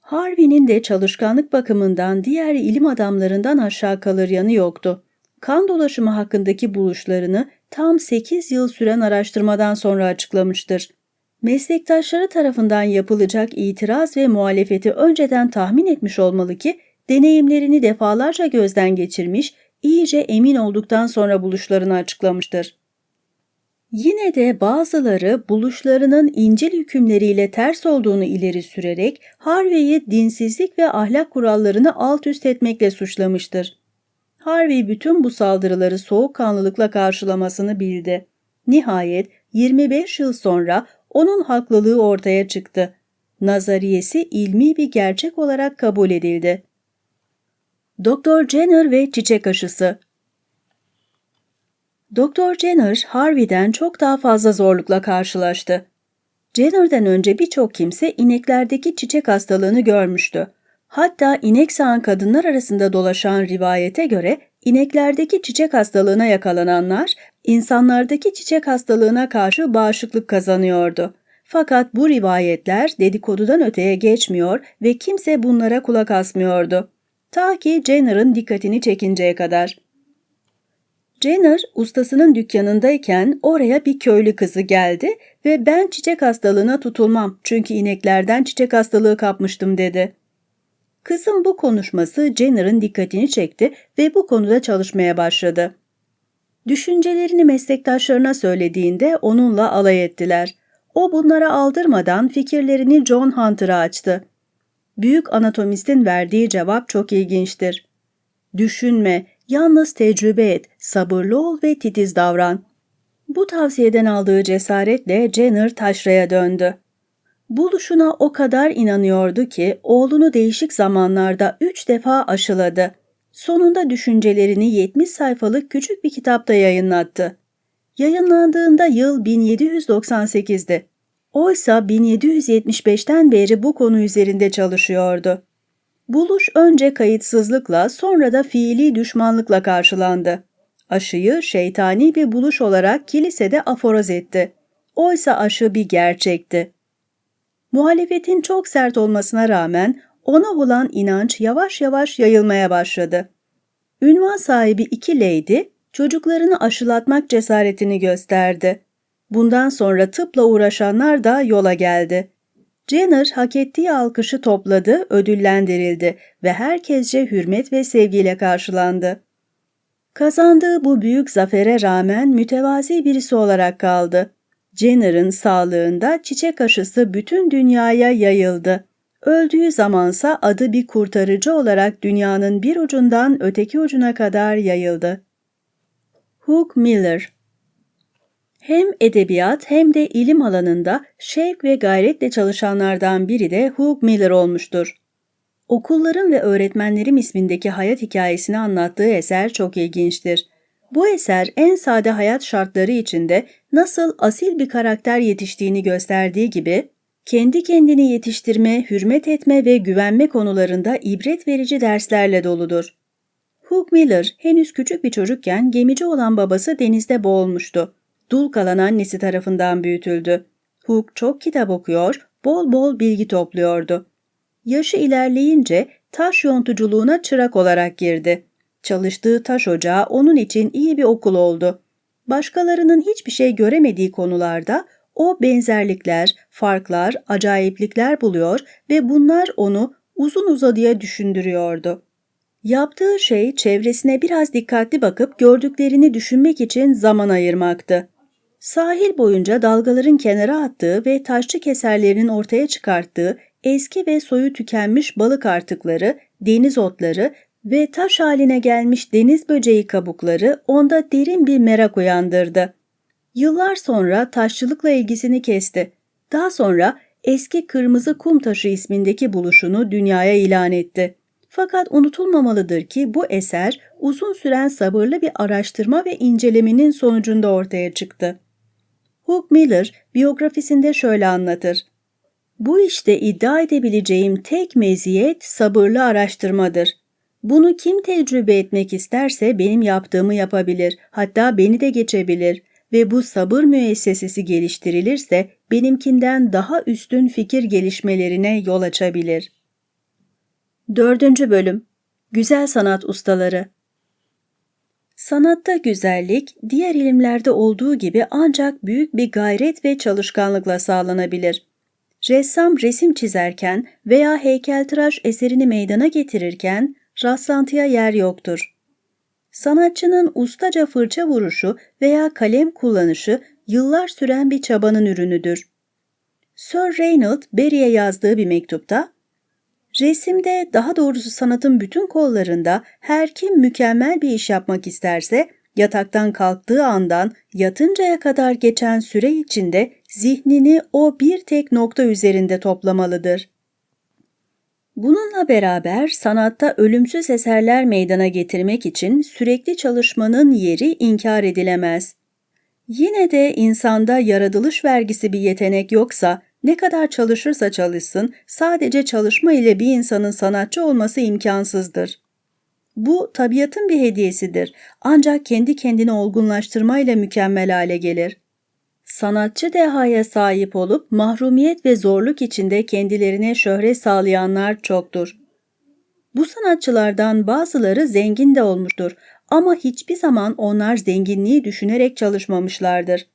Harvey'nin de çalışkanlık bakımından diğer ilim adamlarından aşağı kalır yanı yoktu. Kan dolaşımı hakkındaki buluşlarını tam 8 yıl süren araştırmadan sonra açıklamıştır. Meslektaşları tarafından yapılacak itiraz ve muhalefeti önceden tahmin etmiş olmalı ki deneyimlerini defalarca gözden geçirmiş, iyice emin olduktan sonra buluşlarını açıklamıştır. Yine de bazıları buluşlarının İncil hükümleriyle ters olduğunu ileri sürerek Harvey'i dinsizlik ve ahlak kurallarını alt üst etmekle suçlamıştır. Harvey bütün bu saldırıları soğukkanlılıkla karşılamasını bildi. Nihayet 25 yıl sonra onun haklılığı ortaya çıktı. Nazariyesi ilmi bir gerçek olarak kabul edildi. Doktor Jenner ve çiçek aşısı Doktor Jenner, Harvey'den çok daha fazla zorlukla karşılaştı. Jenner'den önce birçok kimse ineklerdeki çiçek hastalığını görmüştü. Hatta inek sağan kadınlar arasında dolaşan rivayete göre ineklerdeki çiçek hastalığına yakalananlar insanlardaki çiçek hastalığına karşı bağışıklık kazanıyordu. Fakat bu rivayetler dedikodudan öteye geçmiyor ve kimse bunlara kulak asmıyordu. Ta ki Jenner'ın dikkatini çekinceye kadar. Jenner ustasının dükkanındayken oraya bir köylü kızı geldi ve ben çiçek hastalığına tutulmam çünkü ineklerden çiçek hastalığı kapmıştım dedi. Kızın bu konuşması Jenner'ın dikkatini çekti ve bu konuda çalışmaya başladı. Düşüncelerini meslektaşlarına söylediğinde onunla alay ettiler. O bunlara aldırmadan fikirlerini John Hunter'a açtı. Büyük anatomistin verdiği cevap çok ilginçtir. Düşünme, yalnız tecrübe et, sabırlı ol ve titiz davran. Bu tavsiyeden aldığı cesaretle Jenner taşraya döndü. Buluşuna o kadar inanıyordu ki oğlunu değişik zamanlarda üç defa aşıladı. Sonunda düşüncelerini 70 sayfalık küçük bir kitapta yayınlattı. Yayınlandığında yıl 1798'di. Oysa 1775'ten beri bu konu üzerinde çalışıyordu. Buluş önce kayıtsızlıkla sonra da fiili düşmanlıkla karşılandı. Aşıyı şeytani bir buluş olarak kilisede aforoz etti. Oysa aşı bir gerçekti. Muhalefetin çok sert olmasına rağmen ona olan inanç yavaş yavaş yayılmaya başladı. Ünvan sahibi iki lady çocuklarını aşılatmak cesaretini gösterdi. Bundan sonra tıpla uğraşanlar da yola geldi. Jenner hak ettiği alkışı topladı, ödüllendirildi ve herkesce hürmet ve sevgiyle karşılandı. Kazandığı bu büyük zafere rağmen mütevazi birisi olarak kaldı. Jenner'ın sağlığında çiçek aşısı bütün dünyaya yayıldı. Öldüğü zamansa adı bir kurtarıcı olarak dünyanın bir ucundan öteki ucuna kadar yayıldı. Hugh Miller Hem edebiyat hem de ilim alanında şevk ve gayretle çalışanlardan biri de Hugh Miller olmuştur. Okulların ve Öğretmenlerim ismindeki hayat hikayesini anlattığı eser çok ilginçtir. Bu eser en sade hayat şartları içinde nasıl asil bir karakter yetiştiğini gösterdiği gibi, kendi kendini yetiştirme, hürmet etme ve güvenme konularında ibret verici derslerle doludur. Hugh Miller henüz küçük bir çocukken gemici olan babası denizde boğulmuştu. Dul kalan annesi tarafından büyütüldü. Hugh çok kitap okuyor, bol bol bilgi topluyordu. Yaşı ilerleyince taş yontuculuğuna çırak olarak girdi. Çalıştığı taş ocağı onun için iyi bir okul oldu. Başkalarının hiçbir şey göremediği konularda o benzerlikler, farklar, acayiplikler buluyor ve bunlar onu uzun uzadıya düşündürüyordu. Yaptığı şey çevresine biraz dikkatli bakıp gördüklerini düşünmek için zaman ayırmaktı. Sahil boyunca dalgaların kenara attığı ve taşçı keserlerinin ortaya çıkarttığı eski ve soyu tükenmiş balık artıkları, deniz otları ve taş haline gelmiş deniz böceği kabukları onda derin bir merak uyandırdı. Yıllar sonra taşçılıkla ilgisini kesti. Daha sonra eski kırmızı kum taşı ismindeki buluşunu dünyaya ilan etti. Fakat unutulmamalıdır ki bu eser uzun süren sabırlı bir araştırma ve incelemenin sonucunda ortaya çıktı. Hugh Miller biyografisinde şöyle anlatır. Bu işte iddia edebileceğim tek meziyet sabırlı araştırmadır. Bunu kim tecrübe etmek isterse benim yaptığımı yapabilir, hatta beni de geçebilir ve bu sabır müessesesi geliştirilirse benimkinden daha üstün fikir gelişmelerine yol açabilir. 4. Bölüm Güzel Sanat Ustaları Sanatta güzellik, diğer ilimlerde olduğu gibi ancak büyük bir gayret ve çalışkanlıkla sağlanabilir. Ressam resim çizerken veya heykeltıraş eserini meydana getirirken rastlantıya yer yoktur. Sanatçının ustaca fırça vuruşu veya kalem kullanışı yıllar süren bir çabanın ürünüdür. Sir Reynold Barry'e yazdığı bir mektupta, Resimde, daha doğrusu sanatın bütün kollarında her kim mükemmel bir iş yapmak isterse, yataktan kalktığı andan yatıncaya kadar geçen süre içinde zihnini o bir tek nokta üzerinde toplamalıdır. Bununla beraber sanatta ölümsüz eserler meydana getirmek için sürekli çalışmanın yeri inkar edilemez. Yine de insanda yaratılış vergisi bir yetenek yoksa ne kadar çalışırsa çalışsın sadece çalışma ile bir insanın sanatçı olması imkansızdır. Bu tabiatın bir hediyesidir ancak kendi kendini olgunlaştırmayla mükemmel hale gelir. Sanatçı dehaya sahip olup mahrumiyet ve zorluk içinde kendilerine şöhret sağlayanlar çoktur. Bu sanatçılardan bazıları zengin de olmuştur ama hiçbir zaman onlar zenginliği düşünerek çalışmamışlardır.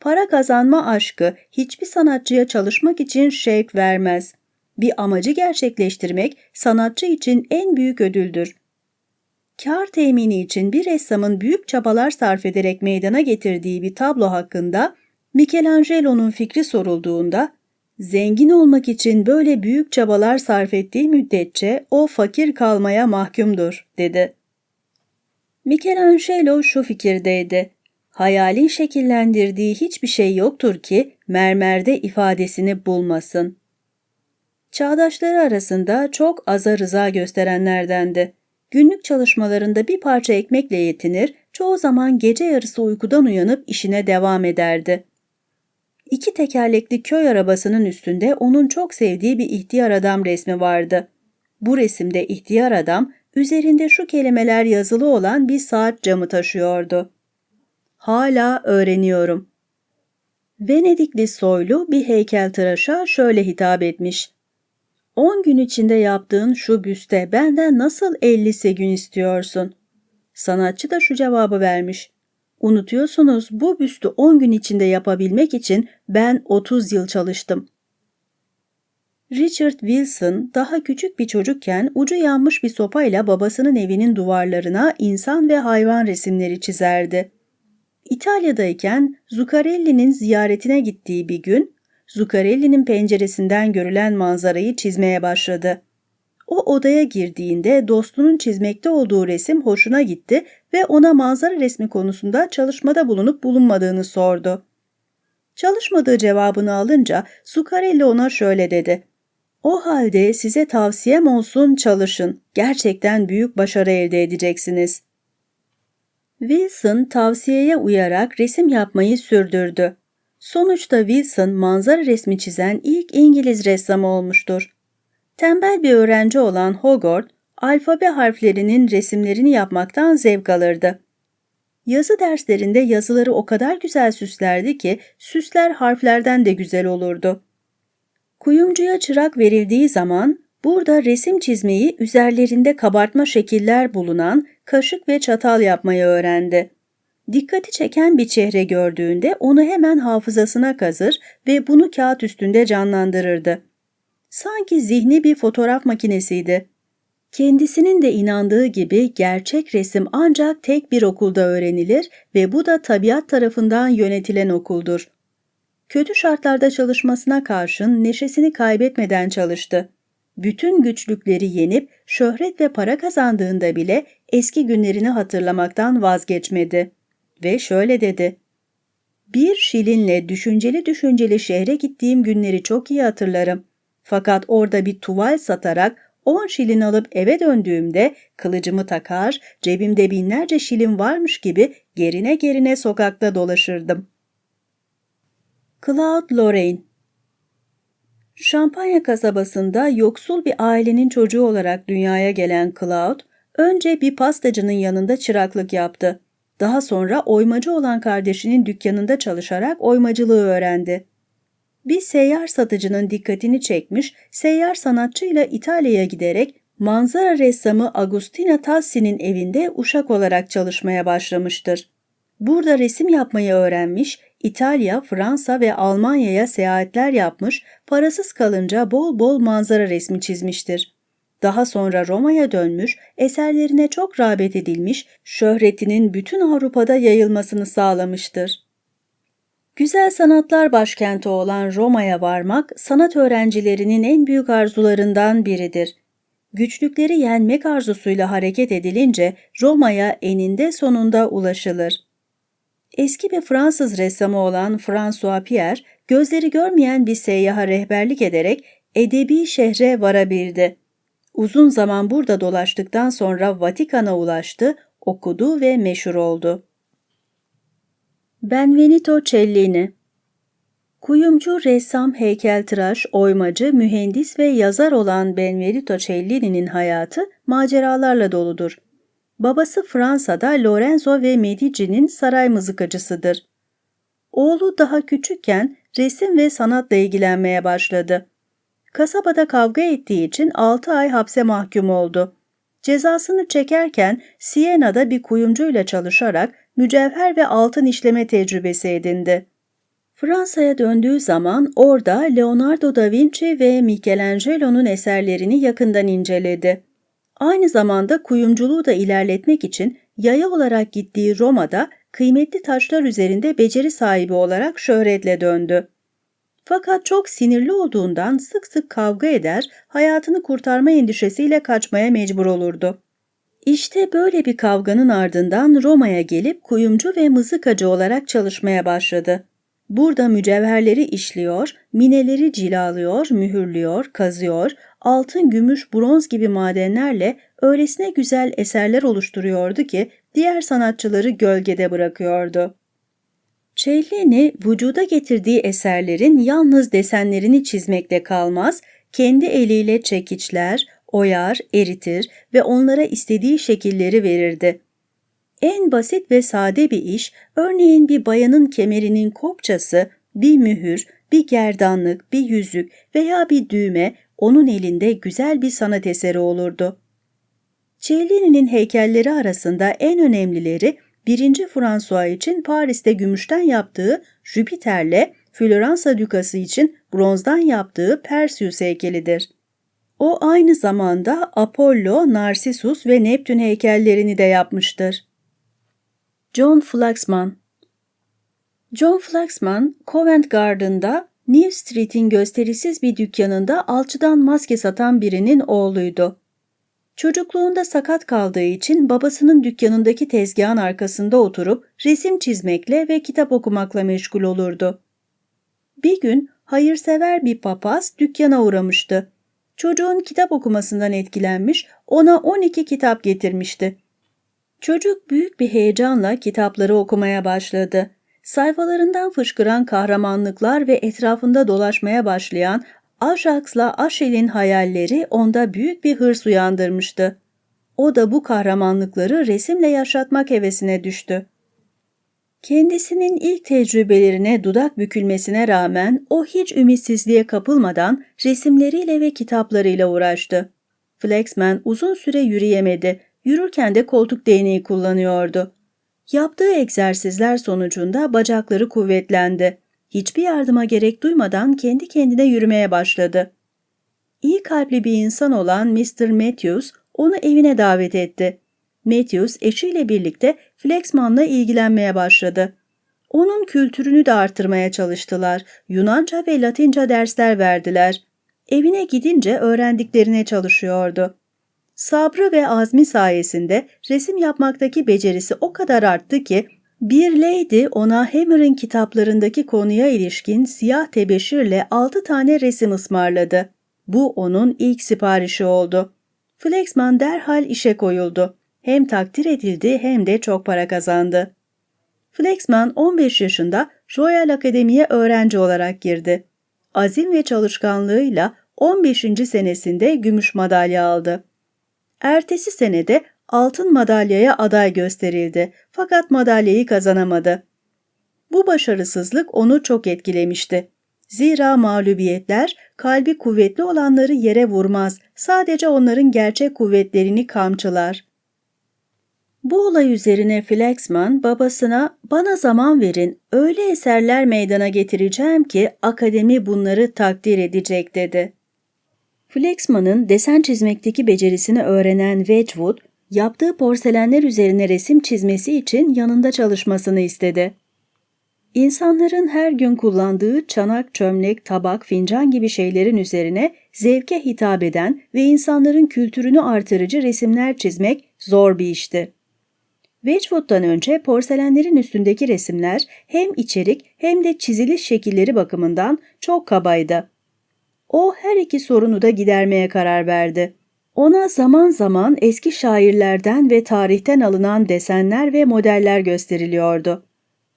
Para kazanma aşkı hiçbir sanatçıya çalışmak için şevk vermez. Bir amacı gerçekleştirmek sanatçı için en büyük ödüldür. Kar temini için bir ressamın büyük çabalar sarf ederek meydana getirdiği bir tablo hakkında Michelangelo'nun fikri sorulduğunda zengin olmak için böyle büyük çabalar sarf ettiği müddetçe o fakir kalmaya mahkumdur, dedi. Michelangelo şu fikirdeydi. Hayalin şekillendirdiği hiçbir şey yoktur ki mermerde ifadesini bulmasın. Çağdaşları arasında çok aza rıza gösterenlerdendi. Günlük çalışmalarında bir parça ekmekle yetinir, çoğu zaman gece yarısı uykudan uyanıp işine devam ederdi. İki tekerlekli köy arabasının üstünde onun çok sevdiği bir ihtiyar adam resmi vardı. Bu resimde ihtiyar adam üzerinde şu kelimeler yazılı olan bir saat camı taşıyordu. Hala öğreniyorum. Venedikli soylu bir heykeltıraşa şöyle hitap etmiş. On gün içinde yaptığın şu büste benden nasıl ellisi gün istiyorsun? Sanatçı da şu cevabı vermiş. Unutuyorsunuz bu büstü on gün içinde yapabilmek için ben 30 yıl çalıştım. Richard Wilson daha küçük bir çocukken ucu yanmış bir sopayla babasının evinin duvarlarına insan ve hayvan resimleri çizerdi. İtalya'dayken Zuccarelli'nin ziyaretine gittiği bir gün Zuccarelli'nin penceresinden görülen manzarayı çizmeye başladı. O odaya girdiğinde dostunun çizmekte olduğu resim hoşuna gitti ve ona manzara resmi konusunda çalışmada bulunup bulunmadığını sordu. Çalışmadığı cevabını alınca Zuccarelli ona şöyle dedi. O halde size tavsiyem olsun çalışın. Gerçekten büyük başarı elde edeceksiniz. Wilson tavsiyeye uyarak resim yapmayı sürdürdü. Sonuçta Wilson manzara resmi çizen ilk İngiliz ressamı olmuştur. Tembel bir öğrenci olan Hogarth, alfabe harflerinin resimlerini yapmaktan zevk alırdı. Yazı derslerinde yazıları o kadar güzel süslerdi ki süsler harflerden de güzel olurdu. Kuyumcuya çırak verildiği zaman burada resim çizmeyi üzerlerinde kabartma şekiller bulunan kaşık ve çatal yapmayı öğrendi. Dikkati çeken bir çehre gördüğünde onu hemen hafızasına kazır ve bunu kağıt üstünde canlandırırdı. Sanki zihni bir fotoğraf makinesiydi. Kendisinin de inandığı gibi gerçek resim ancak tek bir okulda öğrenilir ve bu da tabiat tarafından yönetilen okuldur. Kötü şartlarda çalışmasına karşın neşesini kaybetmeden çalıştı. Bütün güçlükleri yenip şöhret ve para kazandığında bile eski günlerini hatırlamaktan vazgeçmedi. Ve şöyle dedi. Bir şilinle düşünceli düşünceli şehre gittiğim günleri çok iyi hatırlarım. Fakat orada bir tuval satarak 10 şilin alıp eve döndüğümde kılıcımı takar, cebimde binlerce şilin varmış gibi gerine gerine sokakta dolaşırdım. Claude Lorraine Şampanya kasabasında yoksul bir ailenin çocuğu olarak dünyaya gelen Claude, önce bir pastacının yanında çıraklık yaptı. Daha sonra oymacı olan kardeşinin dükkanında çalışarak oymacılığı öğrendi. Bir seyyar satıcının dikkatini çekmiş, seyyar sanatçıyla İtalya'ya giderek manzara ressamı Agustina Tassi'nin evinde uşak olarak çalışmaya başlamıştır. Burada resim yapmayı öğrenmiş, İtalya, Fransa ve Almanya'ya seyahatler yapmış, parasız kalınca bol bol manzara resmi çizmiştir. Daha sonra Roma'ya dönmüş, eserlerine çok rağbet edilmiş, şöhretinin bütün Avrupa'da yayılmasını sağlamıştır. Güzel sanatlar başkenti olan Roma'ya varmak, sanat öğrencilerinin en büyük arzularından biridir. Güçlükleri yenmek arzusuyla hareket edilince Roma'ya eninde sonunda ulaşılır. Eski bir Fransız ressamı olan François Pierre, gözleri görmeyen bir seyyaha rehberlik ederek edebi şehre varabildi. Uzun zaman burada dolaştıktan sonra Vatikan'a ulaştı, okudu ve meşhur oldu. Benvenuto Cellini Kuyumcu, ressam, heykeltıraş, oymacı, mühendis ve yazar olan Benvenuto Cellini'nin hayatı maceralarla doludur. Babası Fransa'da Lorenzo ve Medici'nin saray mızıkacısıdır. Oğlu daha küçükken resim ve sanatla ilgilenmeye başladı. Kasabada kavga ettiği için 6 ay hapse mahkum oldu. Cezasını çekerken Siena'da bir kuyumcuyla çalışarak mücevher ve altın işleme tecrübesi edindi. Fransa'ya döndüğü zaman orada Leonardo da Vinci ve Michelangelo'nun eserlerini yakından inceledi. Aynı zamanda kuyumculuğu da ilerletmek için yaya olarak gittiği Roma'da kıymetli taşlar üzerinde beceri sahibi olarak şöhretle döndü. Fakat çok sinirli olduğundan sık sık kavga eder, hayatını kurtarma endişesiyle kaçmaya mecbur olurdu. İşte böyle bir kavganın ardından Roma'ya gelip kuyumcu ve mızıkacı olarak çalışmaya başladı. Burada mücevherleri işliyor, mineleri cilalıyor, mühürlüyor, kazıyor, altın, gümüş, bronz gibi madenlerle öylesine güzel eserler oluşturuyordu ki diğer sanatçıları gölgede bırakıyordu. Cellini vücuda getirdiği eserlerin yalnız desenlerini çizmekle kalmaz, kendi eliyle çekiçler, oyar, eritir ve onlara istediği şekilleri verirdi. En basit ve sade bir iş, örneğin bir bayanın kemerinin kopçası, bir mühür, bir gerdanlık, bir yüzük veya bir düğme onun elinde güzel bir sanat eseri olurdu. Cellini'nin heykelleri arasında en önemlileri 1. François için Paris'te gümüşten yaptığı Jüpiter'le Floransa Dükası için bronzdan yaptığı Perseus heykelidir. O aynı zamanda Apollo, Narcissus ve Neptün heykellerini de yapmıştır. John Flaxman John Flaxman, Covent Garden'da New Street'in gösterisiz bir dükkanında alçıdan maske satan birinin oğluydu. Çocukluğunda sakat kaldığı için babasının dükkanındaki tezgahın arkasında oturup resim çizmekle ve kitap okumakla meşgul olurdu. Bir gün hayırsever bir papaz dükkana uğramıştı. Çocuğun kitap okumasından etkilenmiş, ona 12 kitap getirmişti. Çocuk büyük bir heyecanla kitapları okumaya başladı. Sayfalarından fışkıran kahramanlıklar ve etrafında dolaşmaya başlayan Ajax'la Aşel'in hayalleri onda büyük bir hırs uyandırmıştı. O da bu kahramanlıkları resimle yaşatmak hevesine düştü. Kendisinin ilk tecrübelerine dudak bükülmesine rağmen o hiç ümitsizliğe kapılmadan resimleriyle ve kitaplarıyla uğraştı. Flexman uzun süre yürüyemedi, yürürken de koltuk değneği kullanıyordu. Yaptığı egzersizler sonucunda bacakları kuvvetlendi. Hiçbir yardıma gerek duymadan kendi kendine yürümeye başladı. İyi kalpli bir insan olan Mr. Matthews onu evine davet etti. Matthews eşiyle birlikte Flexman'la ilgilenmeye başladı. Onun kültürünü de artırmaya çalıştılar. Yunanca ve Latince dersler verdiler. Evine gidince öğrendiklerine çalışıyordu. Sabrı ve azmi sayesinde resim yapmaktaki becerisi o kadar arttı ki bir lady ona Hammer'ın kitaplarındaki konuya ilişkin siyah tebeşirle altı tane resim ısmarladı. Bu onun ilk siparişi oldu. Flexman derhal işe koyuldu. Hem takdir edildi hem de çok para kazandı. Flexman 15 yaşında Royal Akademi'ye öğrenci olarak girdi. Azim ve çalışkanlığıyla 15. senesinde gümüş madalya aldı. Ertesi senede altın madalyaya aday gösterildi fakat madalyayı kazanamadı. Bu başarısızlık onu çok etkilemişti. Zira mağlubiyetler kalbi kuvvetli olanları yere vurmaz, sadece onların gerçek kuvvetlerini kamçılar. Bu olay üzerine Flexman babasına bana zaman verin, öyle eserler meydana getireceğim ki akademi bunları takdir edecek dedi. Flexman'ın desen çizmekteki becerisini öğrenen Wedgwood, yaptığı porselenler üzerine resim çizmesi için yanında çalışmasını istedi. İnsanların her gün kullandığı çanak, çömlek, tabak, fincan gibi şeylerin üzerine zevke hitap eden ve insanların kültürünü artırıcı resimler çizmek zor bir işti. Wedgwood'dan önce porselenlerin üstündeki resimler hem içerik hem de çiziliş şekilleri bakımından çok kabaydı. O her iki sorunu da gidermeye karar verdi. Ona zaman zaman eski şairlerden ve tarihten alınan desenler ve modeller gösteriliyordu.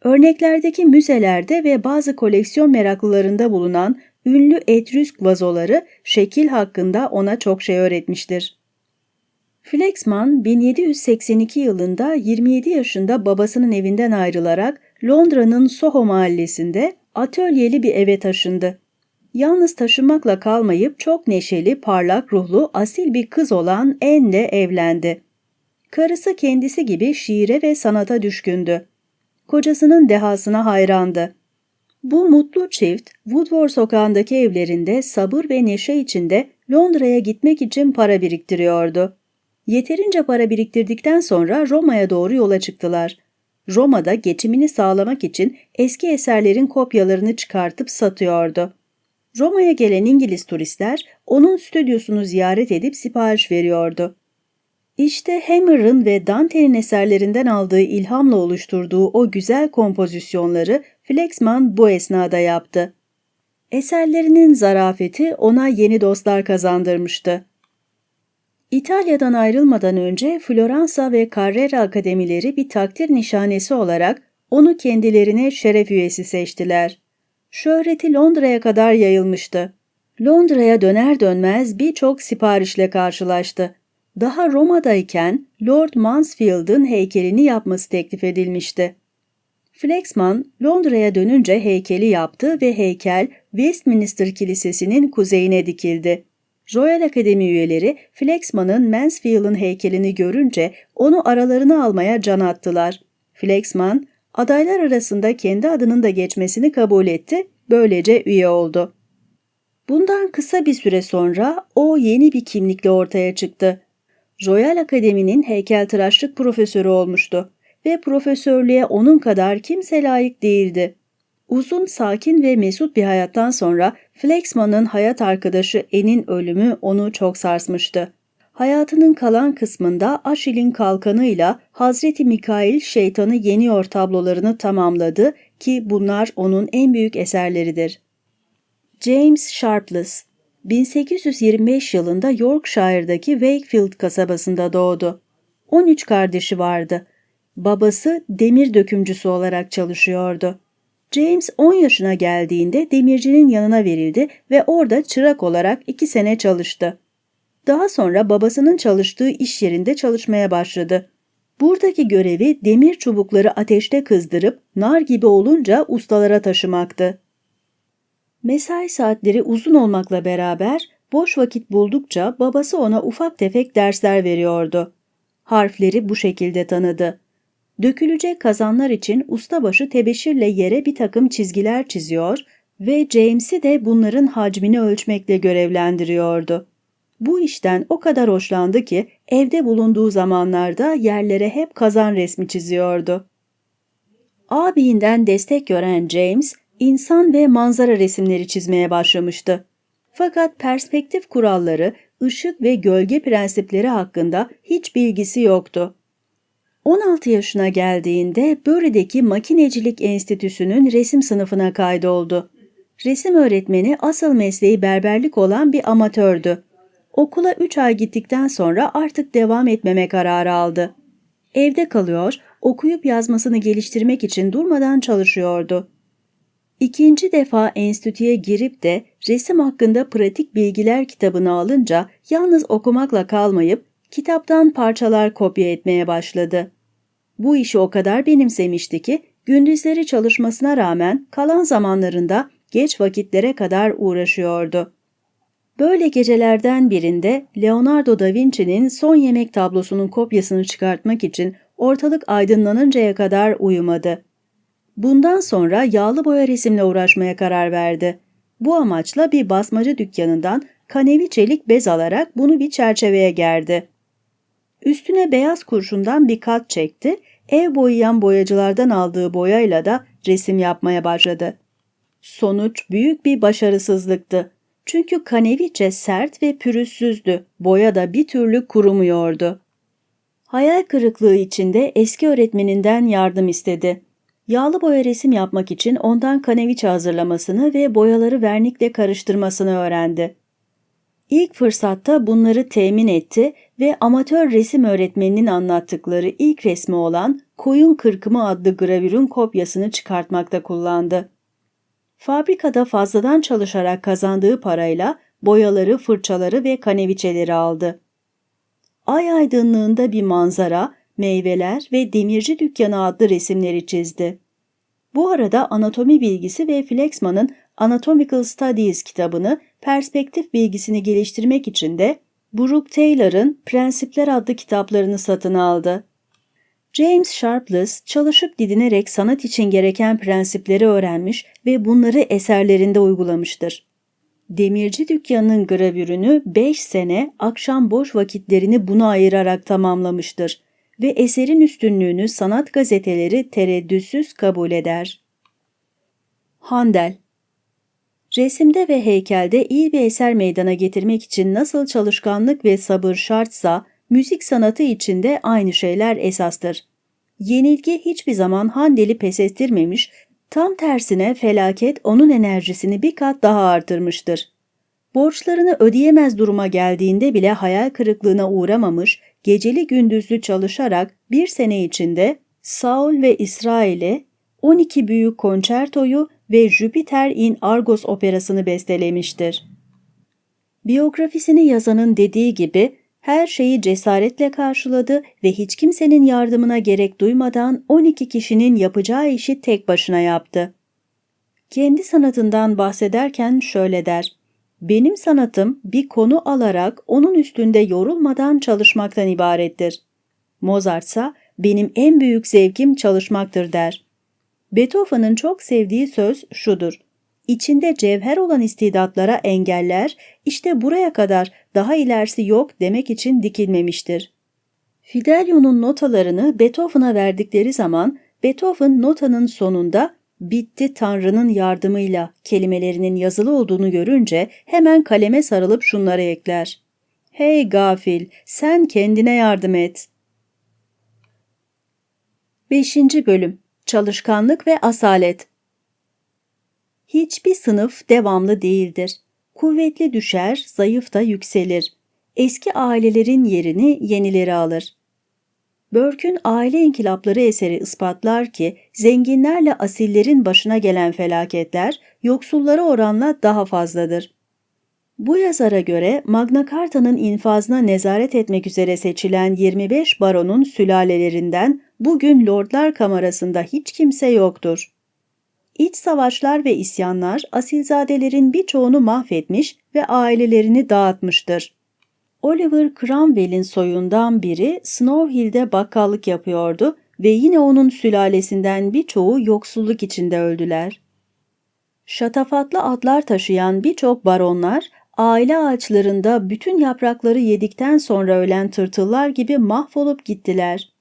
Örneklerdeki müzelerde ve bazı koleksiyon meraklılarında bulunan ünlü Etrüsk vazoları şekil hakkında ona çok şey öğretmiştir. Flexman 1782 yılında 27 yaşında babasının evinden ayrılarak Londra'nın Soho mahallesinde atölyeli bir eve taşındı. Yalnız taşınmakla kalmayıp çok neşeli, parlak ruhlu, asil bir kız olan Anne'le evlendi. Karısı kendisi gibi şiire ve sanata düşkündü. Kocasının dehasına hayrandı. Bu mutlu çift Woodward sokağındaki evlerinde sabır ve neşe içinde Londra'ya gitmek için para biriktiriyordu. Yeterince para biriktirdikten sonra Roma'ya doğru yola çıktılar. Roma'da geçimini sağlamak için eski eserlerin kopyalarını çıkartıp satıyordu. Roma'ya gelen İngiliz turistler onun stüdyosunu ziyaret edip sipariş veriyordu. İşte Hammer'ın ve Dante'nin eserlerinden aldığı ilhamla oluşturduğu o güzel kompozisyonları Flexman bu esnada yaptı. Eserlerinin zarafeti ona yeni dostlar kazandırmıştı. İtalya'dan ayrılmadan önce Floransa ve Carrera akademileri bir takdir nişanesi olarak onu kendilerine şeref üyesi seçtiler. Şöhreti Londra'ya kadar yayılmıştı. Londra'ya döner dönmez birçok siparişle karşılaştı. Daha Roma'dayken Lord Mansfield'ın heykelini yapması teklif edilmişti. Flexman Londra'ya dönünce heykeli yaptı ve heykel Westminster Kilisesi'nin kuzeyine dikildi. Royal Akademi üyeleri Flexman'ın Mansfield'ın heykelini görünce onu aralarına almaya can attılar. Flexman, adaylar arasında kendi adının da geçmesini kabul etti, böylece üye oldu. Bundan kısa bir süre sonra o yeni bir kimlikle ortaya çıktı. Royal Akademi'nin heykeltıraşlık profesörü olmuştu ve profesörlüğe onun kadar kimse layık değildi. Uzun, sakin ve mesut bir hayattan sonra Flexman'ın hayat arkadaşı En'in ölümü onu çok sarsmıştı. Hayatının kalan kısmında Aşil'in kalkanıyla Hazreti Mikail şeytanı yeniyor tablolarını tamamladı ki bunlar onun en büyük eserleridir. James Sharpless 1825 yılında Yorkshire'daki Wakefield kasabasında doğdu. 13 kardeşi vardı. Babası demir dökümcüsü olarak çalışıyordu. James 10 yaşına geldiğinde demircinin yanına verildi ve orada çırak olarak 2 sene çalıştı. Daha sonra babasının çalıştığı iş yerinde çalışmaya başladı. Buradaki görevi demir çubukları ateşte kızdırıp nar gibi olunca ustalara taşımaktı. Mesai saatleri uzun olmakla beraber boş vakit buldukça babası ona ufak tefek dersler veriyordu. Harfleri bu şekilde tanıdı. Dökülecek kazanlar için ustabaşı tebeşirle yere bir takım çizgiler çiziyor ve James'i de bunların hacmini ölçmekle görevlendiriyordu. Bu işten o kadar hoşlandı ki evde bulunduğu zamanlarda yerlere hep kazan resmi çiziyordu. Abiinden destek gören James, insan ve manzara resimleri çizmeye başlamıştı. Fakat perspektif kuralları, ışık ve gölge prensipleri hakkında hiç bilgisi yoktu. 16 yaşına geldiğinde Bury'deki Makinecilik Enstitüsü'nün resim sınıfına kaydoldu. Resim öğretmeni asıl mesleği berberlik olan bir amatördü. Okula 3 ay gittikten sonra artık devam etmeme kararı aldı. Evde kalıyor, okuyup yazmasını geliştirmek için durmadan çalışıyordu. İkinci defa enstitüye girip de resim hakkında pratik bilgiler kitabını alınca yalnız okumakla kalmayıp kitaptan parçalar kopya etmeye başladı. Bu işi o kadar benimsemişti ki gündüzleri çalışmasına rağmen kalan zamanlarında geç vakitlere kadar uğraşıyordu. Böyle gecelerden birinde Leonardo da Vinci'nin son yemek tablosunun kopyasını çıkartmak için ortalık aydınlanıncaya kadar uyumadı. Bundan sonra yağlı boya resimle uğraşmaya karar verdi. Bu amaçla bir basmacı dükkanından kanevi çelik bez alarak bunu bir çerçeveye gerdi. Üstüne beyaz kurşundan bir kat çekti, ev boyayan boyacılardan aldığı boyayla da resim yapmaya başladı. Sonuç büyük bir başarısızlıktı. Çünkü kaneviçe sert ve pürüzsüzdü, boya da bir türlü kurumuyordu. Hayal kırıklığı içinde eski öğretmeninden yardım istedi. Yağlı boya resim yapmak için ondan kaneviçe hazırlamasını ve boyaları vernikle karıştırmasını öğrendi. İlk fırsatta bunları temin etti ve amatör resim öğretmeninin anlattıkları ilk resmi olan Koyun Kırkımı adlı gravürün kopyasını çıkartmakta kullandı. Fabrikada fazladan çalışarak kazandığı parayla boyaları, fırçaları ve kaneviçeleri aldı. Ay aydınlığında bir manzara, meyveler ve demirci dükkanı adlı resimleri çizdi. Bu arada anatomi bilgisi ve Flexman'ın Anatomical Studies kitabını perspektif bilgisini geliştirmek için de Brooke Taylor'ın Prensipler adlı kitaplarını satın aldı. James Sharpless çalışıp didinerek sanat için gereken prensipleri öğrenmiş ve bunları eserlerinde uygulamıştır. Demirci dükkanının gravürünü 5 sene akşam boş vakitlerini buna ayırarak tamamlamıştır ve eserin üstünlüğünü sanat gazeteleri tereddütsüz kabul eder. Handel Resimde ve heykelde iyi bir eser meydana getirmek için nasıl çalışkanlık ve sabır şartsa, müzik sanatı için de aynı şeyler esastır. Yenilgi hiçbir zaman Handel'i pes ettirmemiş, tam tersine felaket onun enerjisini bir kat daha artırmıştır. Borçlarını ödeyemez duruma geldiğinde bile hayal kırıklığına uğramamış, geceli gündüzlü çalışarak bir sene içinde Saul ve İsrail'e 12 büyük konçertoyu ve Jupiter in Argos operasını bestelemiştir. Biyografisini yazanın dediği gibi her şeyi cesaretle karşıladı ve hiç kimsenin yardımına gerek duymadan 12 kişinin yapacağı işi tek başına yaptı. Kendi sanatından bahsederken şöyle der. Benim sanatım bir konu alarak onun üstünde yorulmadan çalışmaktan ibarettir. Mozart ise benim en büyük zevkim çalışmaktır der. Beethoven'ın çok sevdiği söz şudur. İçinde cevher olan istidatlara engeller, işte buraya kadar daha ilerisi yok demek için dikilmemiştir. Fidelio'nun notalarını Beethoven'a verdikleri zaman Beethoven notanın sonunda bitti Tanrı'nın yardımıyla kelimelerinin yazılı olduğunu görünce hemen kaleme sarılıp şunları ekler. Hey gafil, sen kendine yardım et. 5. Bölüm Çalışkanlık ve Asalet Hiçbir sınıf devamlı değildir. Kuvvetli düşer, zayıf da yükselir. Eski ailelerin yerini yenileri alır. Burke'ün aile inkılapları eseri ispatlar ki zenginlerle asillerin başına gelen felaketler yoksullara oranla daha fazladır. Bu yazara göre Magna Carta'nın infazına nezaret etmek üzere seçilen 25 baronun sülalelerinden bugün Lordlar Kamerası'nda hiç kimse yoktur. İç savaşlar ve isyanlar asilzadelerin birçoğunu mahvetmiş ve ailelerini dağıtmıştır. Oliver Cromwell'in soyundan biri Snow Hill'de bakkallık yapıyordu ve yine onun sülalesinden birçoğu yoksulluk içinde öldüler. Şatafatlı adlar taşıyan birçok baronlar aile ağaçlarında bütün yaprakları yedikten sonra ölen tırtıllar gibi mahvolup gittiler.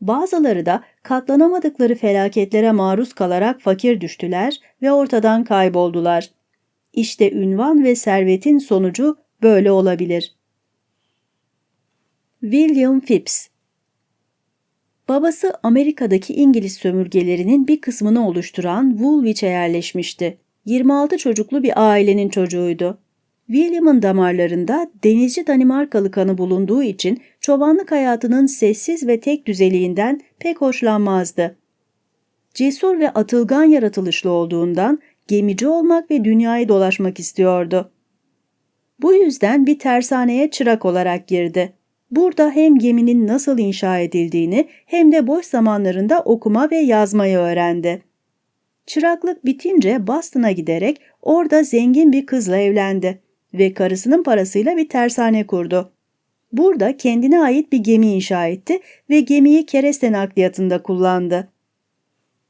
Bazıları da katlanamadıkları felaketlere maruz kalarak fakir düştüler ve ortadan kayboldular. İşte ünvan ve servetin sonucu böyle olabilir. William Phipps Babası Amerika'daki İngiliz sömürgelerinin bir kısmını oluşturan Woolwich'e yerleşmişti. 26 çocuklu bir ailenin çocuğuydu. William'ın damarlarında denizci Danimarkalı kanı bulunduğu için çobanlık hayatının sessiz ve tek düzeliğinden pek hoşlanmazdı. Cesur ve atılgan yaratılışlı olduğundan gemici olmak ve dünyayı dolaşmak istiyordu. Bu yüzden bir tersaneye çırak olarak girdi. Burada hem geminin nasıl inşa edildiğini hem de boş zamanlarında okuma ve yazmayı öğrendi. Çıraklık bitince Boston'a giderek orada zengin bir kızla evlendi ve karısının parasıyla bir tersane kurdu. Burada kendine ait bir gemi inşa etti ve gemiyi kereste nakliyatında kullandı.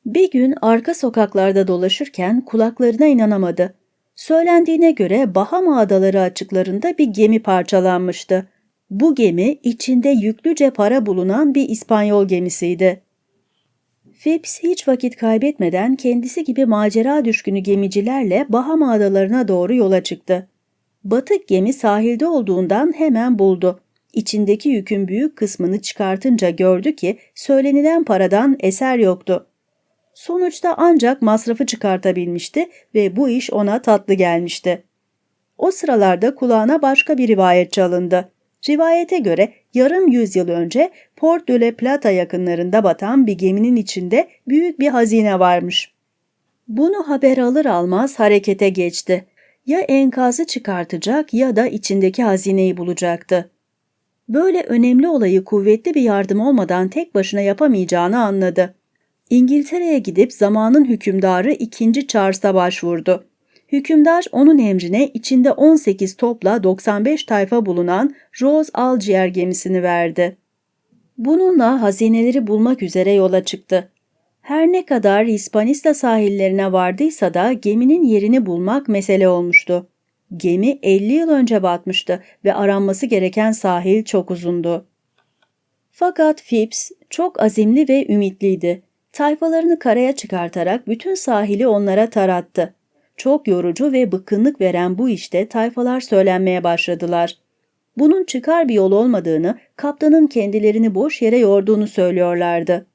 Bir gün arka sokaklarda dolaşırken kulaklarına inanamadı. Söylendiğine göre Bahama Adaları açıklarında bir gemi parçalanmıştı. Bu gemi içinde yüklüce para bulunan bir İspanyol gemisiydi. Phipps hiç vakit kaybetmeden kendisi gibi macera düşkünü gemicilerle Bahama adalarına doğru yola çıktı. Batık gemi sahilde olduğundan hemen buldu. İçindeki yükün büyük kısmını çıkartınca gördü ki söylenilen paradan eser yoktu. Sonuçta ancak masrafı çıkartabilmişti ve bu iş ona tatlı gelmişti. O sıralarda kulağına başka bir rivayet çalındı. Rivayete göre yarım yüzyıl önce Port de la Plata yakınlarında batan bir geminin içinde büyük bir hazine varmış. Bunu haber alır almaz harekete geçti. Ya enkazı çıkartacak ya da içindeki hazineyi bulacaktı. Böyle önemli olayı kuvvetli bir yardım olmadan tek başına yapamayacağını anladı. İngiltere'ye gidip zamanın hükümdarı 2. Charles'a başvurdu. Hükümdar onun emrine içinde 18 topla 95 tayfa bulunan Rose Algier gemisini verdi. Bununla hazineleri bulmak üzere yola çıktı. Her ne kadar Hispanista sahillerine vardıysa da geminin yerini bulmak mesele olmuştu. Gemi 50 yıl önce batmıştı ve aranması gereken sahil çok uzundu. Fakat Phipps çok azimli ve ümitliydi. Tayfalarını karaya çıkartarak bütün sahili onlara tarattı. Çok yorucu ve bıkkınlık veren bu işte tayfalar söylenmeye başladılar. Bunun çıkar bir yol olmadığını, kaptanın kendilerini boş yere yorduğunu söylüyorlardı.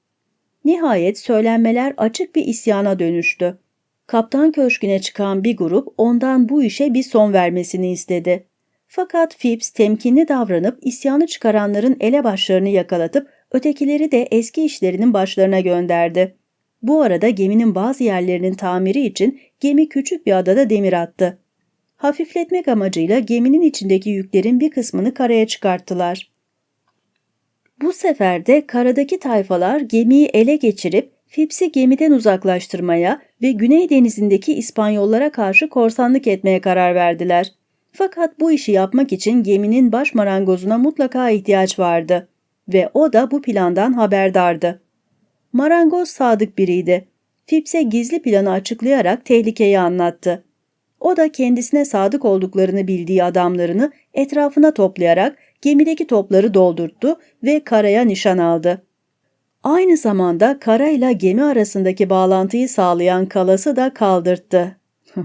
Nihayet söylenmeler açık bir isyana dönüştü. Kaptan köşküne çıkan bir grup ondan bu işe bir son vermesini istedi. Fakat Phipps temkinli davranıp isyanı çıkaranların elebaşlarını yakalatıp ötekileri de eski işlerinin başlarına gönderdi. Bu arada geminin bazı yerlerinin tamiri için gemi küçük bir adada demir attı. Hafifletmek amacıyla geminin içindeki yüklerin bir kısmını karaya çıkarttılar. Bu sefer de karadaki tayfalar gemiyi ele geçirip Phips'i gemiden uzaklaştırmaya ve Güney Denizi'ndeki İspanyollara karşı korsanlık etmeye karar verdiler. Fakat bu işi yapmak için geminin baş marangozuna mutlaka ihtiyaç vardı ve o da bu plandan haberdardı. Marangoz sadık biriydi. Phips'e gizli planı açıklayarak tehlikeyi anlattı. O da kendisine sadık olduklarını bildiği adamlarını etrafına toplayarak gemideki topları doldurttu ve karaya nişan aldı. Aynı zamanda karayla gemi arasındaki bağlantıyı sağlayan kalası da kaldırttı.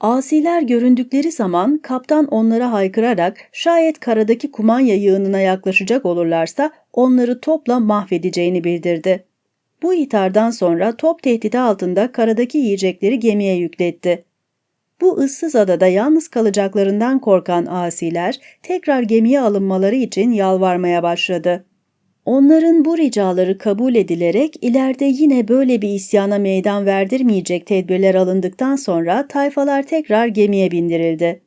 Asiler göründükleri zaman kaptan onlara haykırarak şayet karadaki kumanya yığınına yaklaşacak olurlarsa onları topla mahvedeceğini bildirdi. Bu itardan sonra top tehdidi altında karadaki yiyecekleri gemiye yükletti. Bu ıssız adada yalnız kalacaklarından korkan asiler tekrar gemiye alınmaları için yalvarmaya başladı. Onların bu ricaları kabul edilerek ileride yine böyle bir isyana meydan verdirmeyecek tedbirler alındıktan sonra tayfalar tekrar gemiye bindirildi.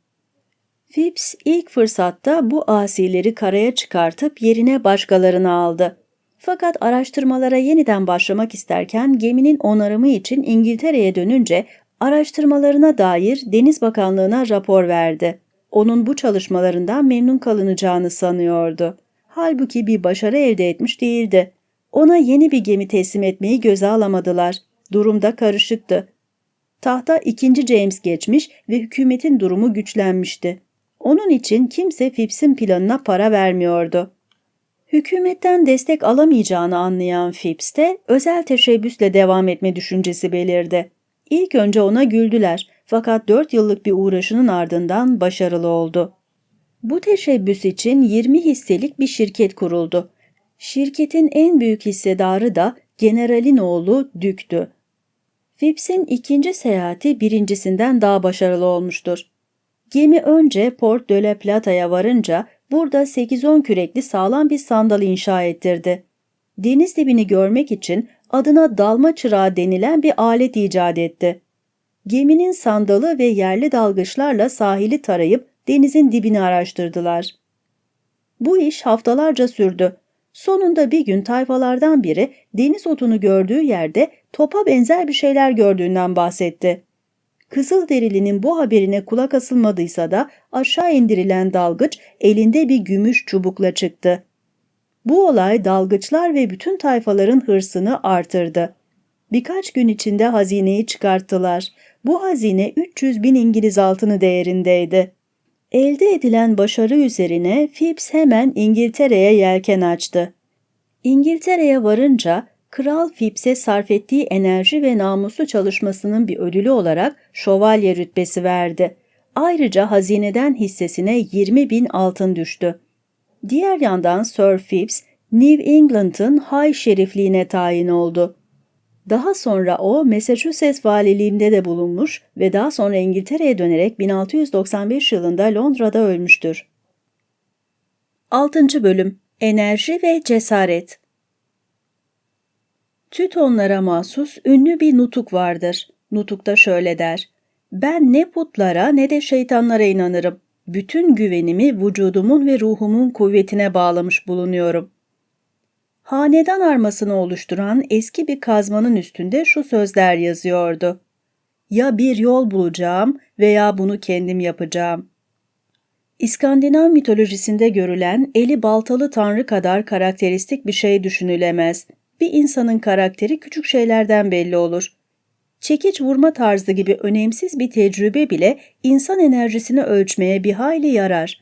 Phipps ilk fırsatta bu asileri karaya çıkartıp yerine başkalarını aldı. Fakat araştırmalara yeniden başlamak isterken geminin onarımı için İngiltere'ye dönünce araştırmalarına dair Deniz Bakanlığı'na rapor verdi. Onun bu çalışmalarından memnun kalınacağını sanıyordu. Halbuki bir başarı elde etmiş değildi. Ona yeni bir gemi teslim etmeyi göze alamadılar. Durumda karışıktı. Tahta 2. James geçmiş ve hükümetin durumu güçlenmişti. Onun için kimse Phipps'in planına para vermiyordu. Hükümetten destek alamayacağını anlayan Phipps de özel teşebbüsle devam etme düşüncesi belirdi. İlk önce ona güldüler fakat 4 yıllık bir uğraşının ardından başarılı oldu. Bu teşebbüs için 20 hisselik bir şirket kuruldu. Şirketin en büyük hissedarı da generalin oğlu Dük'tü. Phipps'in ikinci seyahati birincisinden daha başarılı olmuştur. Gemi önce Port de la Plata'ya varınca burada 8-10 kürekli sağlam bir sandal inşa ettirdi. Deniz dibini görmek için adına dalma çırağı denilen bir alet icat etti. Geminin sandalı ve yerli dalgıçlarla sahili tarayıp denizin dibini araştırdılar. Bu iş haftalarca sürdü. Sonunda bir gün tayfalardan biri deniz otunu gördüğü yerde topa benzer bir şeyler gördüğünden bahsetti. Kızılderili'nin bu haberine kulak asılmadıysa da aşağı indirilen dalgıç elinde bir gümüş çubukla çıktı. Bu olay dalgıçlar ve bütün tayfaların hırsını artırdı. Birkaç gün içinde hazineyi çıkarttılar. Bu hazine 300 bin İngiliz altını değerindeydi. Elde edilen başarı üzerine Phips hemen İngiltere'ye yelken açtı. İngiltere'ye varınca Kral Phipps'e sarf ettiği enerji ve namuslu çalışmasının bir ödülü olarak şövalye rütbesi verdi. Ayrıca hazineden hissesine 20 bin altın düştü. Diğer yandan Sir Phipps, New England'ın High Şerifliğine tayin oldu. Daha sonra o Massachusetts valiliğinde de bulunmuş ve daha sonra İngiltere'ye dönerek 1695 yılında Londra'da ölmüştür. 6. Bölüm Enerji ve Cesaret Tütonlara mahsus ünlü bir nutuk vardır. Nutukta şöyle der. Ben ne putlara ne de şeytanlara inanırım. Bütün güvenimi vücudumun ve ruhumun kuvvetine bağlamış bulunuyorum. Hanedan armasını oluşturan eski bir kazmanın üstünde şu sözler yazıyordu. Ya bir yol bulacağım veya bunu kendim yapacağım. İskandinav mitolojisinde görülen eli baltalı tanrı kadar karakteristik bir şey düşünülemez. Bir insanın karakteri küçük şeylerden belli olur. Çekiç vurma tarzı gibi önemsiz bir tecrübe bile insan enerjisini ölçmeye bir hayli yarar.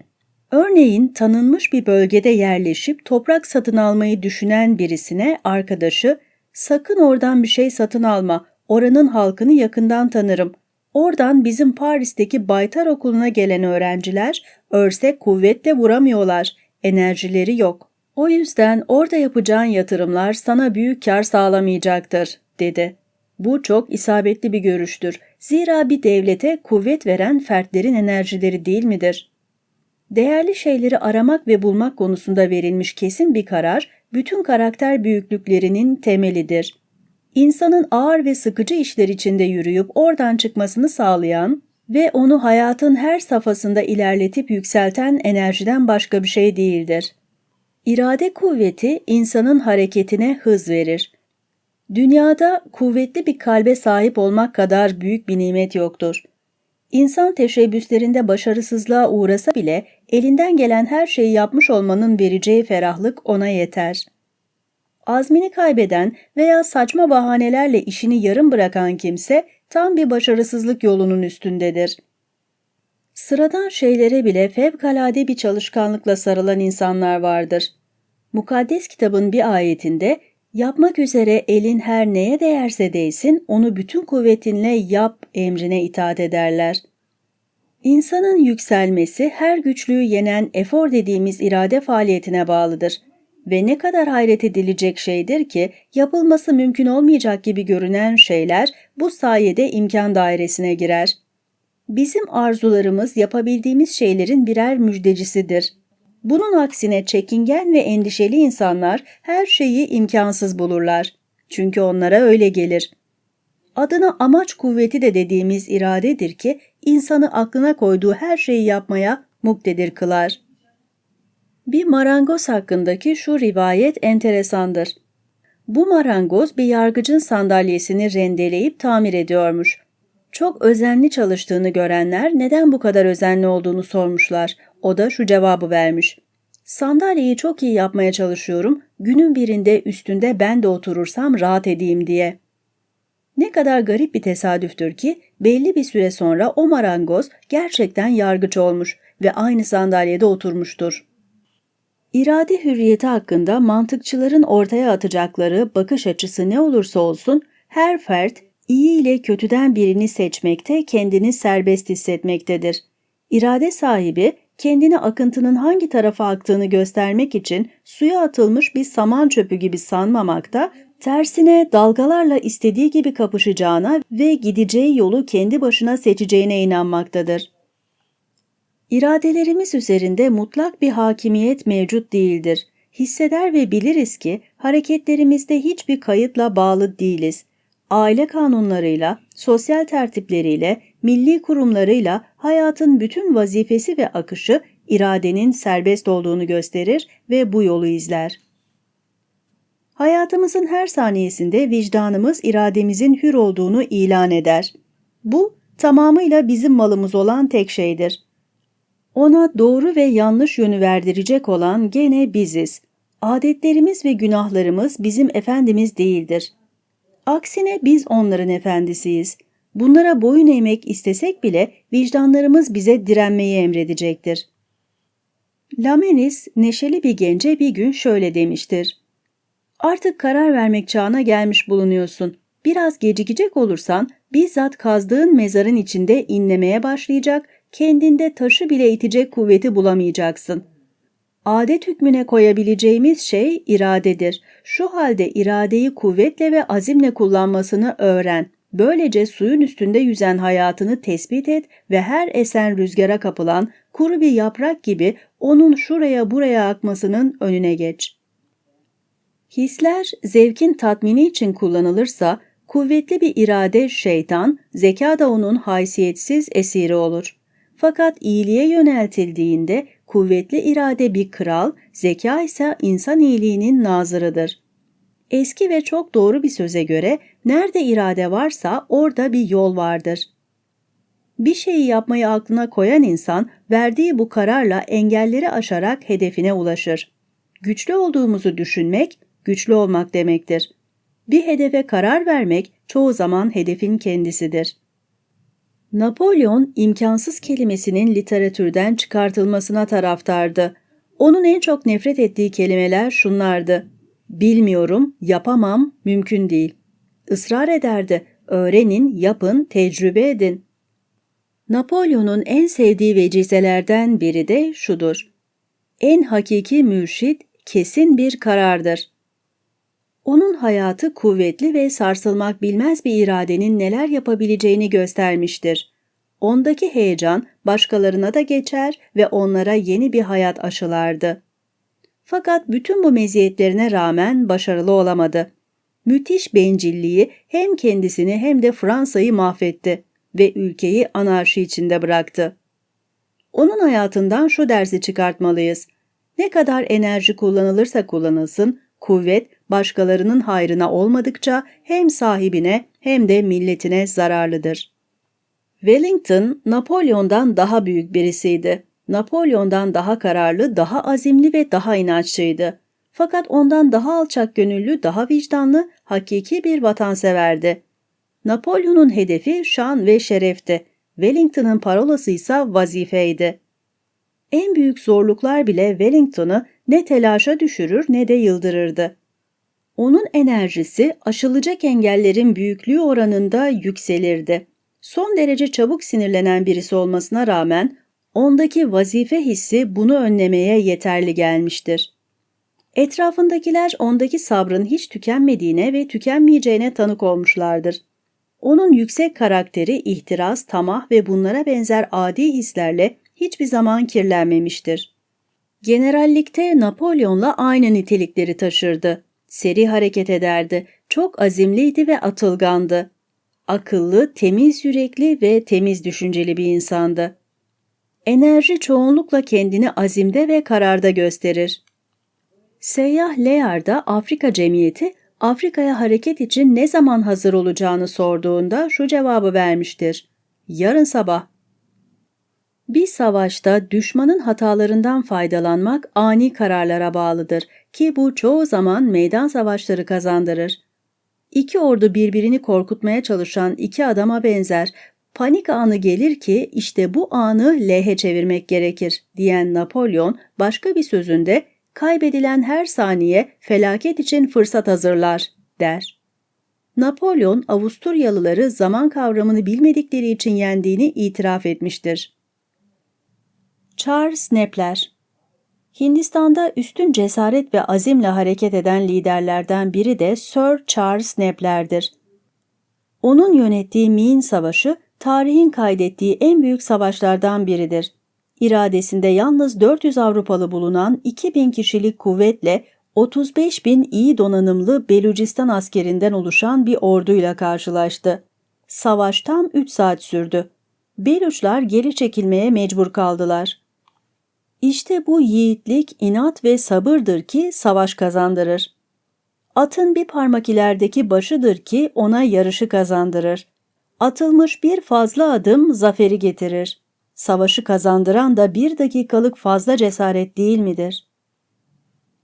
Örneğin tanınmış bir bölgede yerleşip toprak satın almayı düşünen birisine arkadaşı sakın oradan bir şey satın alma, oranın halkını yakından tanırım. Oradan bizim Paris'teki Baytar Okulu'na gelen öğrenciler örse kuvvetle vuramıyorlar, enerjileri yok. O yüzden orada yapacağın yatırımlar sana büyük kar sağlamayacaktır, dedi. Bu çok isabetli bir görüştür. Zira bir devlete kuvvet veren fertlerin enerjileri değil midir? Değerli şeyleri aramak ve bulmak konusunda verilmiş kesin bir karar, bütün karakter büyüklüklerinin temelidir. İnsanın ağır ve sıkıcı işler içinde yürüyüp oradan çıkmasını sağlayan ve onu hayatın her safhasında ilerletip yükselten enerjiden başka bir şey değildir. İrade kuvveti insanın hareketine hız verir. Dünyada kuvvetli bir kalbe sahip olmak kadar büyük bir nimet yoktur. İnsan teşebbüslerinde başarısızlığa uğrasa bile elinden gelen her şeyi yapmış olmanın vereceği ferahlık ona yeter. Azmini kaybeden veya saçma bahanelerle işini yarım bırakan kimse tam bir başarısızlık yolunun üstündedir. Sıradan şeylere bile fevkalade bir çalışkanlıkla sarılan insanlar vardır. Mukaddes kitabın bir ayetinde yapmak üzere elin her neye değerse değsin onu bütün kuvvetinle yap emrine itaat ederler. İnsanın yükselmesi her güçlüğü yenen efor dediğimiz irade faaliyetine bağlıdır. Ve ne kadar hayret edilecek şeydir ki yapılması mümkün olmayacak gibi görünen şeyler bu sayede imkan dairesine girer. Bizim arzularımız yapabildiğimiz şeylerin birer müjdecisidir. Bunun aksine çekingen ve endişeli insanlar her şeyi imkansız bulurlar. Çünkü onlara öyle gelir. Adına amaç kuvveti de dediğimiz iradedir ki insanı aklına koyduğu her şeyi yapmaya muktedir kılar. Bir marangoz hakkındaki şu rivayet enteresandır. Bu marangoz bir yargıcın sandalyesini rendeleyip tamir ediyormuş. Çok özenli çalıştığını görenler neden bu kadar özenli olduğunu sormuşlar. O da şu cevabı vermiş. Sandalyeyi çok iyi yapmaya çalışıyorum, günün birinde üstünde ben de oturursam rahat edeyim diye. Ne kadar garip bir tesadüftür ki belli bir süre sonra o marangoz gerçekten yargıç olmuş ve aynı sandalyede oturmuştur. İrade hürriyeti hakkında mantıkçıların ortaya atacakları bakış açısı ne olursa olsun her fert iyi ile kötüden birini seçmekte kendini serbest hissetmektedir. İrade sahibi kendini akıntının hangi tarafa aktığını göstermek için suya atılmış bir saman çöpü gibi sanmamakta, tersine dalgalarla istediği gibi kapışacağına ve gideceği yolu kendi başına seçeceğine inanmaktadır. İradelerimiz üzerinde mutlak bir hakimiyet mevcut değildir. Hisseder ve biliriz ki hareketlerimizde hiçbir kayıtla bağlı değiliz. Aile kanunlarıyla, sosyal tertipleriyle, milli kurumlarıyla hayatın bütün vazifesi ve akışı iradenin serbest olduğunu gösterir ve bu yolu izler. Hayatımızın her saniyesinde vicdanımız irademizin hür olduğunu ilan eder. Bu tamamıyla bizim malımız olan tek şeydir. Ona doğru ve yanlış yönü verdirecek olan gene biziz. Adetlerimiz ve günahlarımız bizim efendimiz değildir. Aksine biz onların efendisiyiz. Bunlara boyun eğmek istesek bile vicdanlarımız bize direnmeyi emredecektir. Lamenis neşeli bir gence bir gün şöyle demiştir. Artık karar vermek çağına gelmiş bulunuyorsun. Biraz gecikecek olursan bizzat kazdığın mezarın içinde inlemeye başlayacak, kendinde taşı bile itecek kuvveti bulamayacaksın. Adet hükmüne koyabileceğimiz şey iradedir. Şu halde iradeyi kuvvetle ve azimle kullanmasını öğren. Böylece suyun üstünde yüzen hayatını tespit et ve her esen rüzgara kapılan kuru bir yaprak gibi onun şuraya buraya akmasının önüne geç. Hisler zevkin tatmini için kullanılırsa kuvvetli bir irade şeytan, zeka da onun haysiyetsiz esiri olur. Fakat iyiliğe yöneltildiğinde kuvvetli irade bir kral, zeka ise insan iyiliğinin nazırıdır. Eski ve çok doğru bir söze göre nerede irade varsa orada bir yol vardır. Bir şeyi yapmayı aklına koyan insan verdiği bu kararla engelleri aşarak hedefine ulaşır. Güçlü olduğumuzu düşünmek, güçlü olmak demektir. Bir hedefe karar vermek çoğu zaman hedefin kendisidir. Napolyon imkansız kelimesinin literatürden çıkartılmasına taraftardı. Onun en çok nefret ettiği kelimeler şunlardı. Bilmiyorum, yapamam, mümkün değil. Israr ederdi. Öğrenin, yapın, tecrübe edin. Napolyon'un en sevdiği vecizelerden biri de şudur. En hakiki mürşit kesin bir karardır. Onun hayatı kuvvetli ve sarsılmak bilmez bir iradenin neler yapabileceğini göstermiştir. Ondaki heyecan başkalarına da geçer ve onlara yeni bir hayat aşılardı. Fakat bütün bu meziyetlerine rağmen başarılı olamadı. Müthiş bencilliği hem kendisini hem de Fransa'yı mahvetti ve ülkeyi anarşi içinde bıraktı. Onun hayatından şu dersi çıkartmalıyız. Ne kadar enerji kullanılırsa kullanılsın, kuvvet başkalarının hayrına olmadıkça hem sahibine hem de milletine zararlıdır. Wellington, Napolyon'dan daha büyük birisiydi. Napolyon'dan daha kararlı, daha azimli ve daha inançlıydı. Fakat ondan daha alçak gönüllü, daha vicdanlı, hakiki bir vatanseverdi. Napolyon'un hedefi şan ve şerefti. Wellington'ın parolası ise vazifeydi. En büyük zorluklar bile Wellington'ı ne telaşa düşürür ne de yıldırırdı. Onun enerjisi aşılacak engellerin büyüklüğü oranında yükselirdi. Son derece çabuk sinirlenen birisi olmasına rağmen ondaki vazife hissi bunu önlemeye yeterli gelmiştir. Etrafındakiler ondaki sabrın hiç tükenmediğine ve tükenmeyeceğine tanık olmuşlardır. Onun yüksek karakteri ihtiras, tamah ve bunlara benzer adi hislerle hiçbir zaman kirlenmemiştir. Generallikte Napolyon'la aynı nitelikleri taşırdı. Seri hareket ederdi, çok azimliydi ve atılgandı. Akıllı, temiz yürekli ve temiz düşünceli bir insandı. Enerji çoğunlukla kendini azimde ve kararda gösterir. Seyyah Leyar'da Afrika Cemiyeti Afrika'ya hareket için ne zaman hazır olacağını sorduğunda şu cevabı vermiştir. Yarın sabah. Bir savaşta düşmanın hatalarından faydalanmak ani kararlara bağlıdır ki bu çoğu zaman meydan savaşları kazandırır. İki ordu birbirini korkutmaya çalışan iki adama benzer. Panik anı gelir ki işte bu anı lehe çevirmek gerekir diyen Napolyon başka bir sözünde kaybedilen her saniye felaket için fırsat hazırlar, der. Napolyon, Avusturyalıları zaman kavramını bilmedikleri için yendiğini itiraf etmiştir. Charles Nepler Hindistan'da üstün cesaret ve azimle hareket eden liderlerden biri de Sir Charles Nepler'dir. Onun yönettiği Min Savaşı, tarihin kaydettiği en büyük savaşlardan biridir iradesinde yalnız 400 Avrupalı bulunan 2000 kişilik kuvvetle 35 bin iyi donanımlı Belucistan askerinden oluşan bir orduyla karşılaştı. Savaş tam 3 saat sürdü. Beluçlar geri çekilmeye mecbur kaldılar. İşte bu yiğitlik, inat ve sabırdır ki savaş kazandırır. Atın bir parmak ilerideki başıdır ki ona yarışı kazandırır. Atılmış bir fazla adım zaferi getirir savaşı kazandıran da bir dakikalık fazla cesaret değil midir?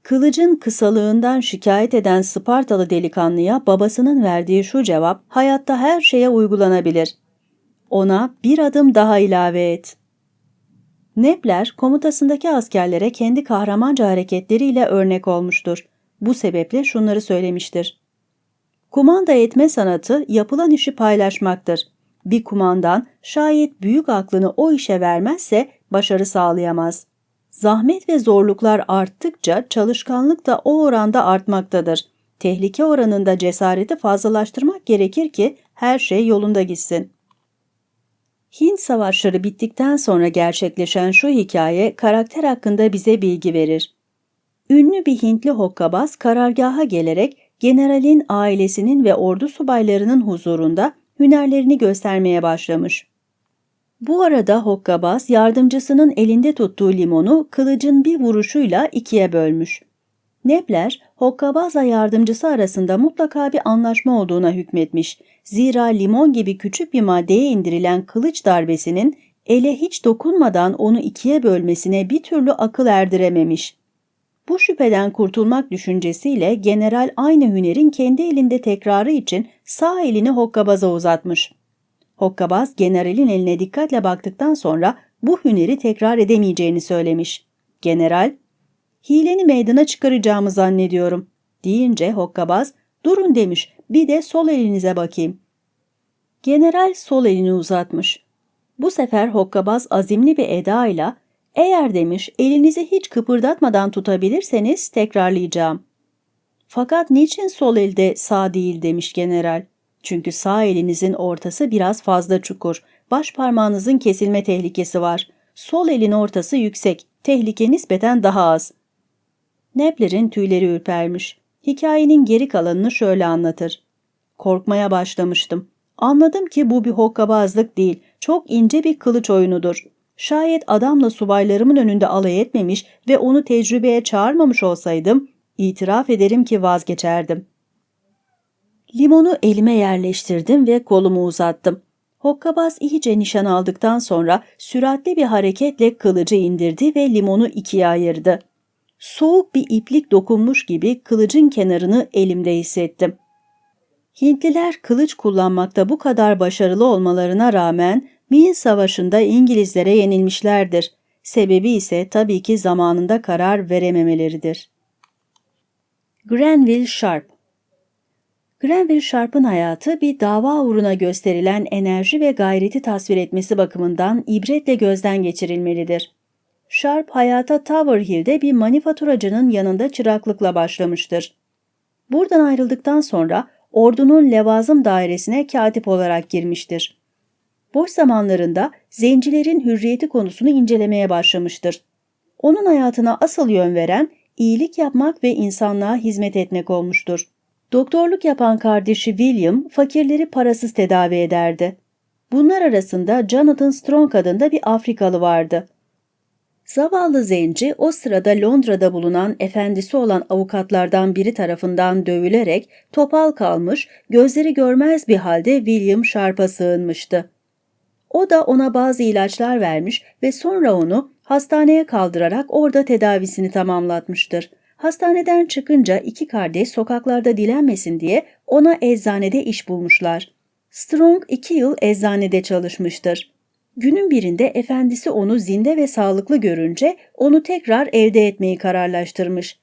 Kılıcın kısalığından şikayet eden Spartalı delikanlıya babasının verdiği şu cevap hayatta her şeye uygulanabilir. Ona bir adım daha ilave et. Nepler komutasındaki askerlere kendi kahramanca hareketleriyle örnek olmuştur. Bu sebeple şunları söylemiştir. Kumanda etme sanatı yapılan işi paylaşmaktır. Bir kumandan şayet büyük aklını o işe vermezse başarı sağlayamaz. Zahmet ve zorluklar arttıkça çalışkanlık da o oranda artmaktadır. Tehlike oranında cesareti fazlalaştırmak gerekir ki her şey yolunda gitsin. Hint savaşları bittikten sonra gerçekleşen şu hikaye karakter hakkında bize bilgi verir. Ünlü bir Hintli hokkabaz karargaha gelerek generalin ailesinin ve ordu subaylarının huzurunda hünerlerini göstermeye başlamış. Bu arada Hokkabaz yardımcısının elinde tuttuğu limonu kılıcın bir vuruşuyla ikiye bölmüş. Nepler, Hokkabaz'la yardımcısı arasında mutlaka bir anlaşma olduğuna hükmetmiş. Zira limon gibi küçük bir maddeye indirilen kılıç darbesinin ele hiç dokunmadan onu ikiye bölmesine bir türlü akıl erdirememiş. Bu şüpheden kurtulmak düşüncesiyle general aynı hünerin kendi elinde tekrarı için sağ elini hokkabaza uzatmış. Hokkabaz generalin eline dikkatle baktıktan sonra bu hüneri tekrar edemeyeceğini söylemiş. General, hileni meydana çıkaracağımı zannediyorum deyince hokkabaz durun demiş bir de sol elinize bakayım. General sol elini uzatmış. Bu sefer hokkabaz azimli bir edayla eğer demiş elinizi hiç kıpırdatmadan tutabilirseniz tekrarlayacağım. Fakat niçin sol elde sağ değil demiş general. Çünkü sağ elinizin ortası biraz fazla çukur. Baş parmağınızın kesilme tehlikesi var. Sol elin ortası yüksek. Tehlike nispeten daha az. Nepler'in tüyleri ürpermiş. Hikayenin geri kalanını şöyle anlatır. Korkmaya başlamıştım. Anladım ki bu bir hokkabazlık değil, çok ince bir kılıç oyunudur. Şayet adamla subaylarımın önünde alay etmemiş ve onu tecrübeye çağırmamış olsaydım, itiraf ederim ki vazgeçerdim. Limonu elime yerleştirdim ve kolumu uzattım. Hokkabaz iyice nişan aldıktan sonra süratli bir hareketle kılıcı indirdi ve limonu ikiye ayırdı. Soğuk bir iplik dokunmuş gibi kılıcın kenarını elimde hissettim. Hintliler kılıç kullanmakta bu kadar başarılı olmalarına rağmen Min Savaşı'nda İngilizlere yenilmişlerdir. Sebebi ise tabii ki zamanında karar verememeleridir. Grenville Sharp Grenville Sharp'ın hayatı bir dava uğruna gösterilen enerji ve gayreti tasvir etmesi bakımından ibretle gözden geçirilmelidir. Sharp hayata Tower Hill'de bir manifaturacının yanında çıraklıkla başlamıştır. Buradan ayrıldıktan sonra ordunun levazım dairesine katip olarak girmiştir. Boş zamanlarında zencilerin hürriyeti konusunu incelemeye başlamıştır. Onun hayatına asıl yön veren iyilik yapmak ve insanlığa hizmet etmek olmuştur. Doktorluk yapan kardeşi William fakirleri parasız tedavi ederdi. Bunlar arasında Jonathan Strong adında bir Afrikalı vardı. Zavallı zenci o sırada Londra'da bulunan efendisi olan avukatlardan biri tarafından dövülerek topal kalmış, gözleri görmez bir halde William Sharp'a sığınmıştı. O da ona bazı ilaçlar vermiş ve sonra onu hastaneye kaldırarak orada tedavisini tamamlatmıştır. Hastaneden çıkınca iki kardeş sokaklarda dilenmesin diye ona eczanede iş bulmuşlar. Strong iki yıl eczanede çalışmıştır. Günün birinde efendisi onu zinde ve sağlıklı görünce onu tekrar elde etmeyi kararlaştırmış.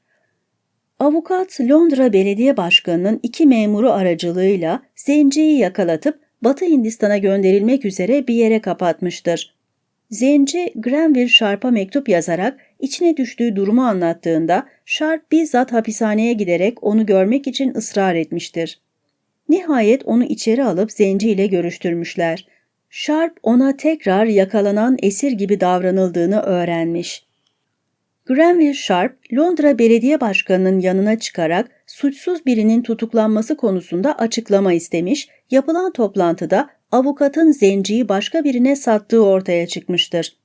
Avukat Londra Belediye Başkanı'nın iki memuru aracılığıyla zenciyi yakalatıp Batı Hindistan'a gönderilmek üzere bir yere kapatmıştır. Zenci Grenville Sharp'a mektup yazarak içine düştüğü durumu anlattığında Sharp bizzat hapishaneye giderek onu görmek için ısrar etmiştir. Nihayet onu içeri alıp Zenci ile görüştürmüşler. Sharp ona tekrar yakalanan esir gibi davranıldığını öğrenmiş. Grenville Sharp, Londra Belediye Başkanı'nın yanına çıkarak suçsuz birinin tutuklanması konusunda açıklama istemiş, yapılan toplantıda avukatın zenciyi başka birine sattığı ortaya çıkmıştır.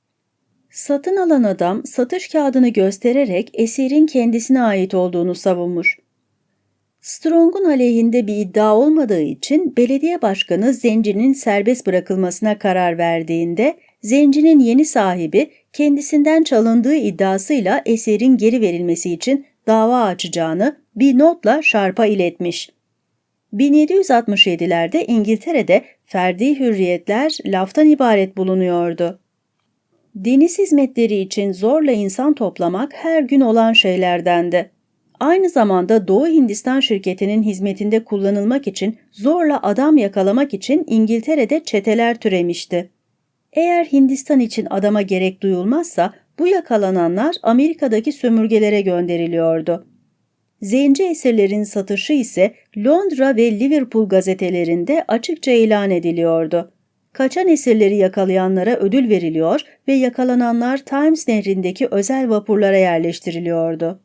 Satın alan adam satış kağıdını göstererek esirin kendisine ait olduğunu savunmuş. Strong'un aleyhinde bir iddia olmadığı için belediye başkanı zencinin serbest bırakılmasına karar verdiğinde zencinin yeni sahibi kendisinden çalındığı iddiasıyla eserin geri verilmesi için dava açacağını bir notla Sharp'a iletmiş. 1767'lerde İngiltere'de ferdi hürriyetler laftan ibaret bulunuyordu. Deniz hizmetleri için zorla insan toplamak her gün olan şeylerdendi. Aynı zamanda Doğu Hindistan şirketinin hizmetinde kullanılmak için zorla adam yakalamak için İngiltere'de çeteler türemişti. Eğer Hindistan için adama gerek duyulmazsa bu yakalananlar Amerika'daki sömürgelere gönderiliyordu. Zenci esirlerin satışı ise Londra ve Liverpool gazetelerinde açıkça ilan ediliyordu. Kaçan esirleri yakalayanlara ödül veriliyor ve yakalananlar Times nehrindeki özel vapurlara yerleştiriliyordu.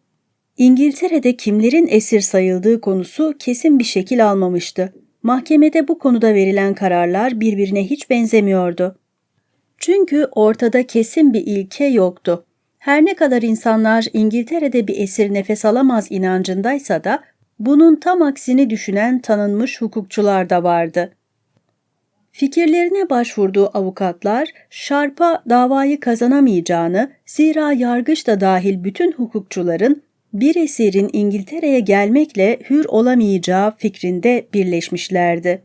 İngiltere'de kimlerin esir sayıldığı konusu kesin bir şekil almamıştı. Mahkemede bu konuda verilen kararlar birbirine hiç benzemiyordu. Çünkü ortada kesin bir ilke yoktu. Her ne kadar insanlar İngiltere'de bir esir nefes alamaz inancındaysa da bunun tam aksini düşünen tanınmış hukukçular da vardı. Fikirlerine başvurduğu avukatlar Sharp'a davayı kazanamayacağını, zira yargıç da dahil bütün hukukçuların bir esirin İngiltere'ye gelmekle hür olamayacağı fikrinde birleşmişlerdi.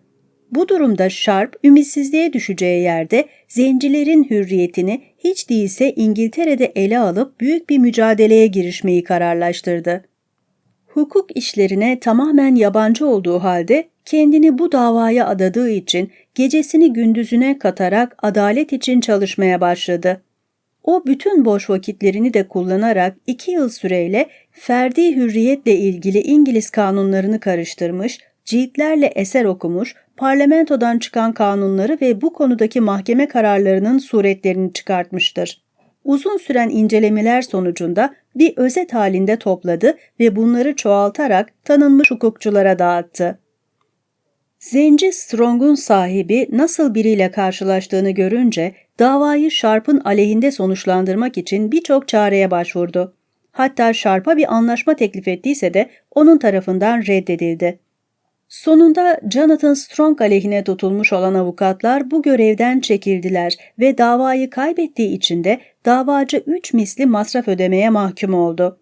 Bu durumda Sharp ümitsizliğe düşeceği yerde zencilerin hürriyetini hiç değilse İngiltere'de ele alıp büyük bir mücadeleye girişmeyi kararlaştırdı. Hukuk işlerine tamamen yabancı olduğu halde kendini bu davaya adadığı için gecesini gündüzüne katarak adalet için çalışmaya başladı. O bütün boş vakitlerini de kullanarak iki yıl süreyle ferdi hürriyetle ilgili İngiliz kanunlarını karıştırmış, ciltlerle eser okumuş, parlamentodan çıkan kanunları ve bu konudaki mahkeme kararlarının suretlerini çıkartmıştır. Uzun süren incelemeler sonucunda bir özet halinde topladı ve bunları çoğaltarak tanınmış hukukçulara dağıttı. Zenci Strong'un sahibi nasıl biriyle karşılaştığını görünce davayı Sharp'ın aleyhinde sonuçlandırmak için birçok çareye başvurdu. Hatta Sharp'a bir anlaşma teklif ettiyse de onun tarafından reddedildi. Sonunda Jonathan Strong aleyhine tutulmuş olan avukatlar bu görevden çekildiler ve davayı kaybettiği için de davacı 3 misli masraf ödemeye mahkum oldu.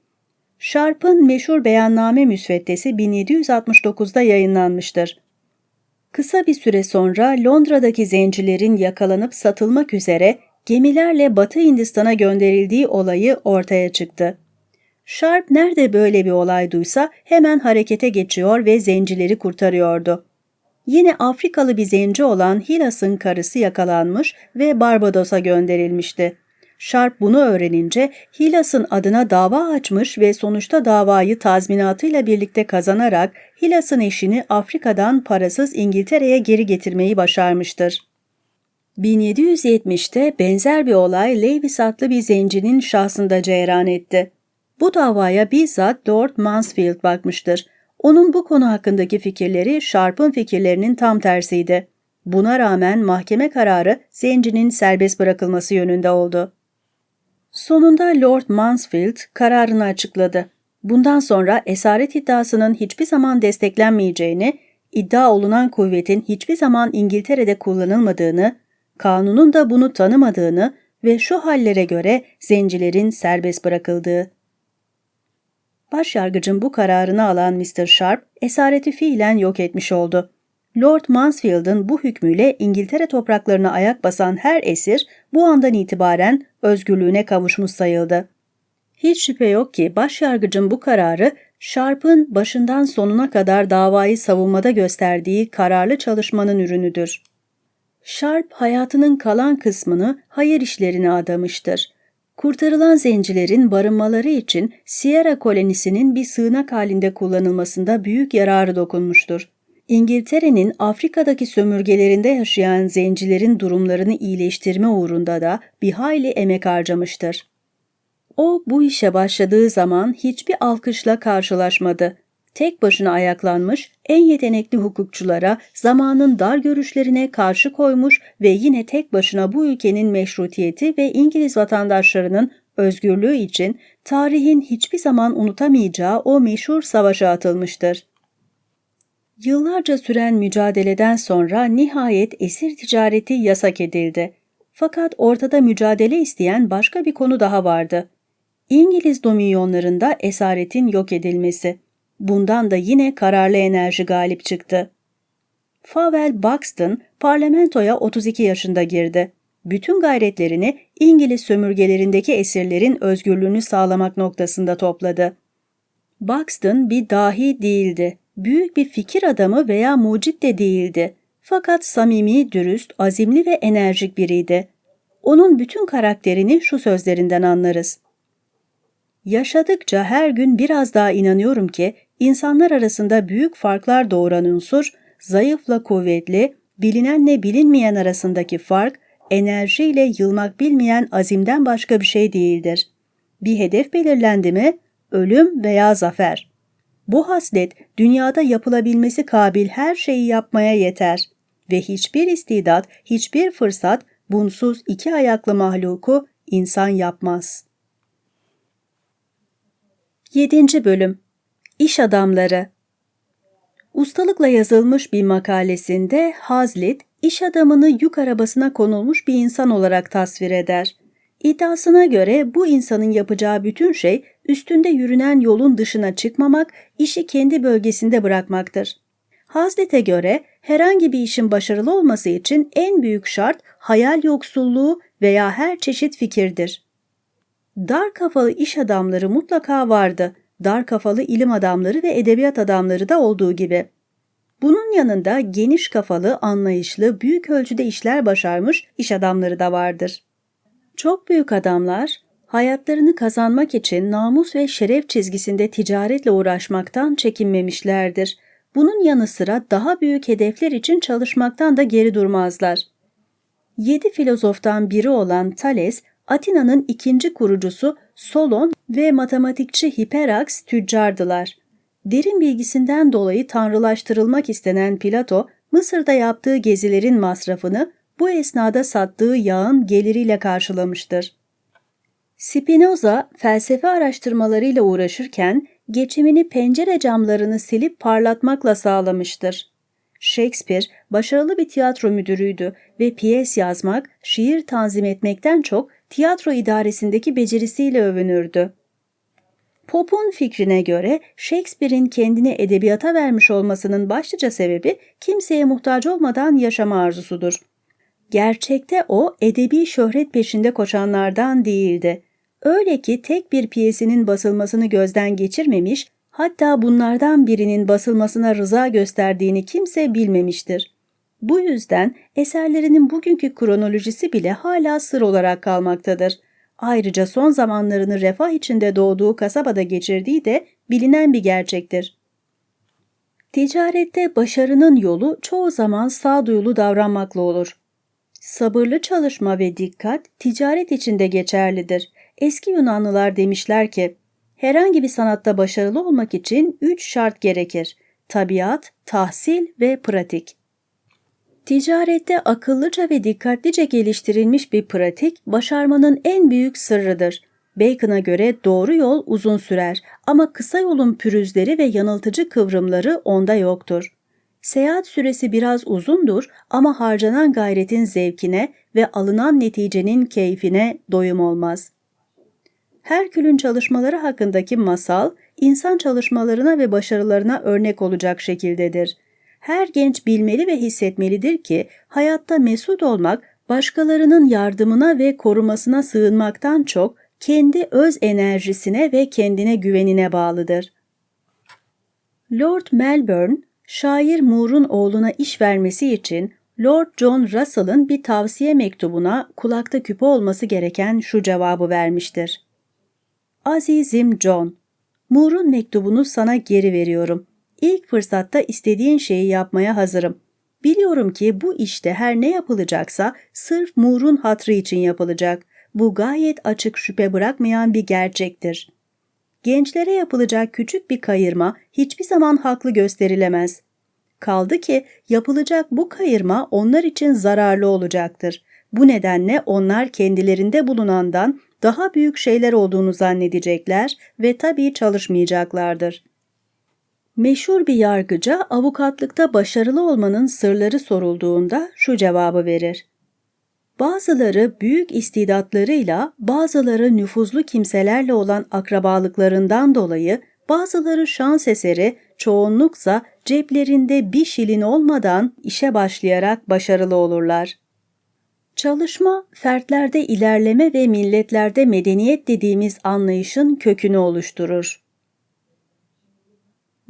Sharp'ın meşhur beyanname müsveddesi 1769'da yayınlanmıştır. Kısa bir süre sonra Londra'daki zencilerin yakalanıp satılmak üzere gemilerle Batı Hindistan'a gönderildiği olayı ortaya çıktı. Sharp nerede böyle bir olay duysa hemen harekete geçiyor ve zencileri kurtarıyordu. Yine Afrikalı bir zenci olan Hilas'ın karısı yakalanmış ve Barbados'a gönderilmişti. Sharp bunu öğrenince Hilas'ın adına dava açmış ve sonuçta davayı tazminatıyla birlikte kazanarak Hilas'ın eşini Afrika'dan parasız İngiltere'ye geri getirmeyi başarmıştır. 1770'te benzer bir olay Lewis adlı bir zencinin şahsında cereyan etti. Bu davaya bizzat Lord Mansfield bakmıştır. Onun bu konu hakkındaki fikirleri Sharp'ın fikirlerinin tam tersiydi. Buna rağmen mahkeme kararı zencinin serbest bırakılması yönünde oldu. Sonunda Lord Mansfield kararını açıkladı. Bundan sonra esaret iddiasının hiçbir zaman desteklenmeyeceğini, iddia olunan kuvvetin hiçbir zaman İngiltere'de kullanılmadığını, kanunun da bunu tanımadığını ve şu hallere göre zencilerin serbest bırakıldığı. Başyargıcın bu kararını alan Mr. Sharp, esareti fiilen yok etmiş oldu. Lord Mansfield'ın bu hükmüyle İngiltere topraklarına ayak basan her esir bu andan itibaren özgürlüğüne kavuşmuş sayıldı. Hiç şüphe yok ki başyargıcın bu kararı Sharp'ın başından sonuna kadar davayı savunmada gösterdiği kararlı çalışmanın ürünüdür. Sharp hayatının kalan kısmını hayır işlerine adamıştır. Kurtarılan zencilerin barınmaları için Sierra kolonisinin bir sığınak halinde kullanılmasında büyük yararı dokunmuştur. İngiltere'nin Afrika'daki sömürgelerinde yaşayan zencilerin durumlarını iyileştirme uğrunda da bir hayli emek harcamıştır. O bu işe başladığı zaman hiçbir alkışla karşılaşmadı. Tek başına ayaklanmış, en yetenekli hukukçulara, zamanın dar görüşlerine karşı koymuş ve yine tek başına bu ülkenin meşrutiyeti ve İngiliz vatandaşlarının özgürlüğü için tarihin hiçbir zaman unutamayacağı o meşhur savaşa atılmıştır. Yıllarca süren mücadeleden sonra nihayet esir ticareti yasak edildi. Fakat ortada mücadele isteyen başka bir konu daha vardı. İngiliz dominyonlarında esaretin yok edilmesi. Bundan da yine kararlı enerji galip çıktı. Fowell Buxton parlamentoya 32 yaşında girdi. Bütün gayretlerini İngiliz sömürgelerindeki esirlerin özgürlüğünü sağlamak noktasında topladı. Buxton bir dahi değildi büyük bir fikir adamı veya mucit de değildi. Fakat samimi, dürüst, azimli ve enerjik biriydi. Onun bütün karakterini şu sözlerinden anlarız. Yaşadıkça her gün biraz daha inanıyorum ki insanlar arasında büyük farklar doğuran unsur, zayıfla kuvvetli, bilinenle bilinmeyen arasındaki fark, enerjiyle yılmak bilmeyen azimden başka bir şey değildir. Bir hedef belirlendi mi, ölüm veya zafer. Bu haslet dünyada yapılabilmesi kabil her şeyi yapmaya yeter ve hiçbir istidat, hiçbir fırsat bunsuz iki ayaklı mahluku insan yapmaz. 7. Bölüm İş Adamları Ustalıkla yazılmış bir makalesinde Hazlitt, iş adamını yük arabasına konulmuş bir insan olarak tasvir eder. İddiasına göre bu insanın yapacağı bütün şey üstünde yürünen yolun dışına çıkmamak, işi kendi bölgesinde bırakmaktır. Hazret'e göre herhangi bir işin başarılı olması için en büyük şart hayal yoksulluğu veya her çeşit fikirdir. Dar kafalı iş adamları mutlaka vardı, dar kafalı ilim adamları ve edebiyat adamları da olduğu gibi. Bunun yanında geniş kafalı, anlayışlı, büyük ölçüde işler başarmış iş adamları da vardır. Çok büyük adamlar hayatlarını kazanmak için namus ve şeref çizgisinde ticaretle uğraşmaktan çekinmemişlerdir. Bunun yanı sıra daha büyük hedefler için çalışmaktan da geri durmazlar. Yedi filozoftan biri olan Thales, Atina'nın ikinci kurucusu Solon ve matematikçi Hiperaks tüccardılar. Derin bilgisinden dolayı tanrılaştırılmak istenen Plato, Mısır'da yaptığı gezilerin masrafını bu esnada sattığı yağın geliriyle karşılamıştır. Spinoza felsefe araştırmalarıyla uğraşırken geçimini pencere camlarını silip parlatmakla sağlamıştır. Shakespeare başarılı bir tiyatro müdürüydü ve piyes yazmak, şiir tanzim etmekten çok tiyatro idaresindeki becerisiyle övünürdü. Pope'un fikrine göre Shakespeare'in kendini edebiyata vermiş olmasının başlıca sebebi kimseye muhtaç olmadan yaşama arzusudur. Gerçekte o edebi şöhret peşinde koşanlardan değildi. Öyle ki tek bir piyesinin basılmasını gözden geçirmemiş, hatta bunlardan birinin basılmasına rıza gösterdiğini kimse bilmemiştir. Bu yüzden eserlerinin bugünkü kronolojisi bile hala sır olarak kalmaktadır. Ayrıca son zamanlarını refah içinde doğduğu kasabada geçirdiği de bilinen bir gerçektir. Ticarette başarının yolu çoğu zaman sağduyulu davranmakla olur. Sabırlı çalışma ve dikkat ticaret içinde geçerlidir. Eski Yunanlılar demişler ki, herhangi bir sanatta başarılı olmak için üç şart gerekir. Tabiat, tahsil ve pratik. Ticarette akıllıca ve dikkatlice geliştirilmiş bir pratik, başarmanın en büyük sırrıdır. Bacon'a göre doğru yol uzun sürer ama kısa yolun pürüzleri ve yanıltıcı kıvrımları onda yoktur. Seyahat süresi biraz uzundur ama harcanan gayretin zevkine ve alınan neticenin keyfine doyum olmaz. Herkül'ün çalışmaları hakkındaki masal, insan çalışmalarına ve başarılarına örnek olacak şekildedir. Her genç bilmeli ve hissetmelidir ki hayatta mesut olmak başkalarının yardımına ve korumasına sığınmaktan çok kendi öz enerjisine ve kendine güvenine bağlıdır. Lord Melbourne, şair Moore'un oğluna iş vermesi için Lord John Russell'ın bir tavsiye mektubuna kulakta küpe olması gereken şu cevabı vermiştir. Azizim John, Moore'un mektubunu sana geri veriyorum. İlk fırsatta istediğin şeyi yapmaya hazırım. Biliyorum ki bu işte her ne yapılacaksa sırf Moore'un hatrı için yapılacak. Bu gayet açık şüphe bırakmayan bir gerçektir. Gençlere yapılacak küçük bir kayırma hiçbir zaman haklı gösterilemez. Kaldı ki yapılacak bu kayırma onlar için zararlı olacaktır. Bu nedenle onlar kendilerinde bulunandan daha büyük şeyler olduğunu zannedecekler ve tabii çalışmayacaklardır. Meşhur bir yargıca avukatlıkta başarılı olmanın sırları sorulduğunda şu cevabı verir. Bazıları büyük istidatlarıyla, bazıları nüfuzlu kimselerle olan akrabalıklarından dolayı, bazıları şans eseri, çoğunluksa ceplerinde bir şilin olmadan işe başlayarak başarılı olurlar. Çalışma, fertlerde ilerleme ve milletlerde medeniyet dediğimiz anlayışın kökünü oluşturur.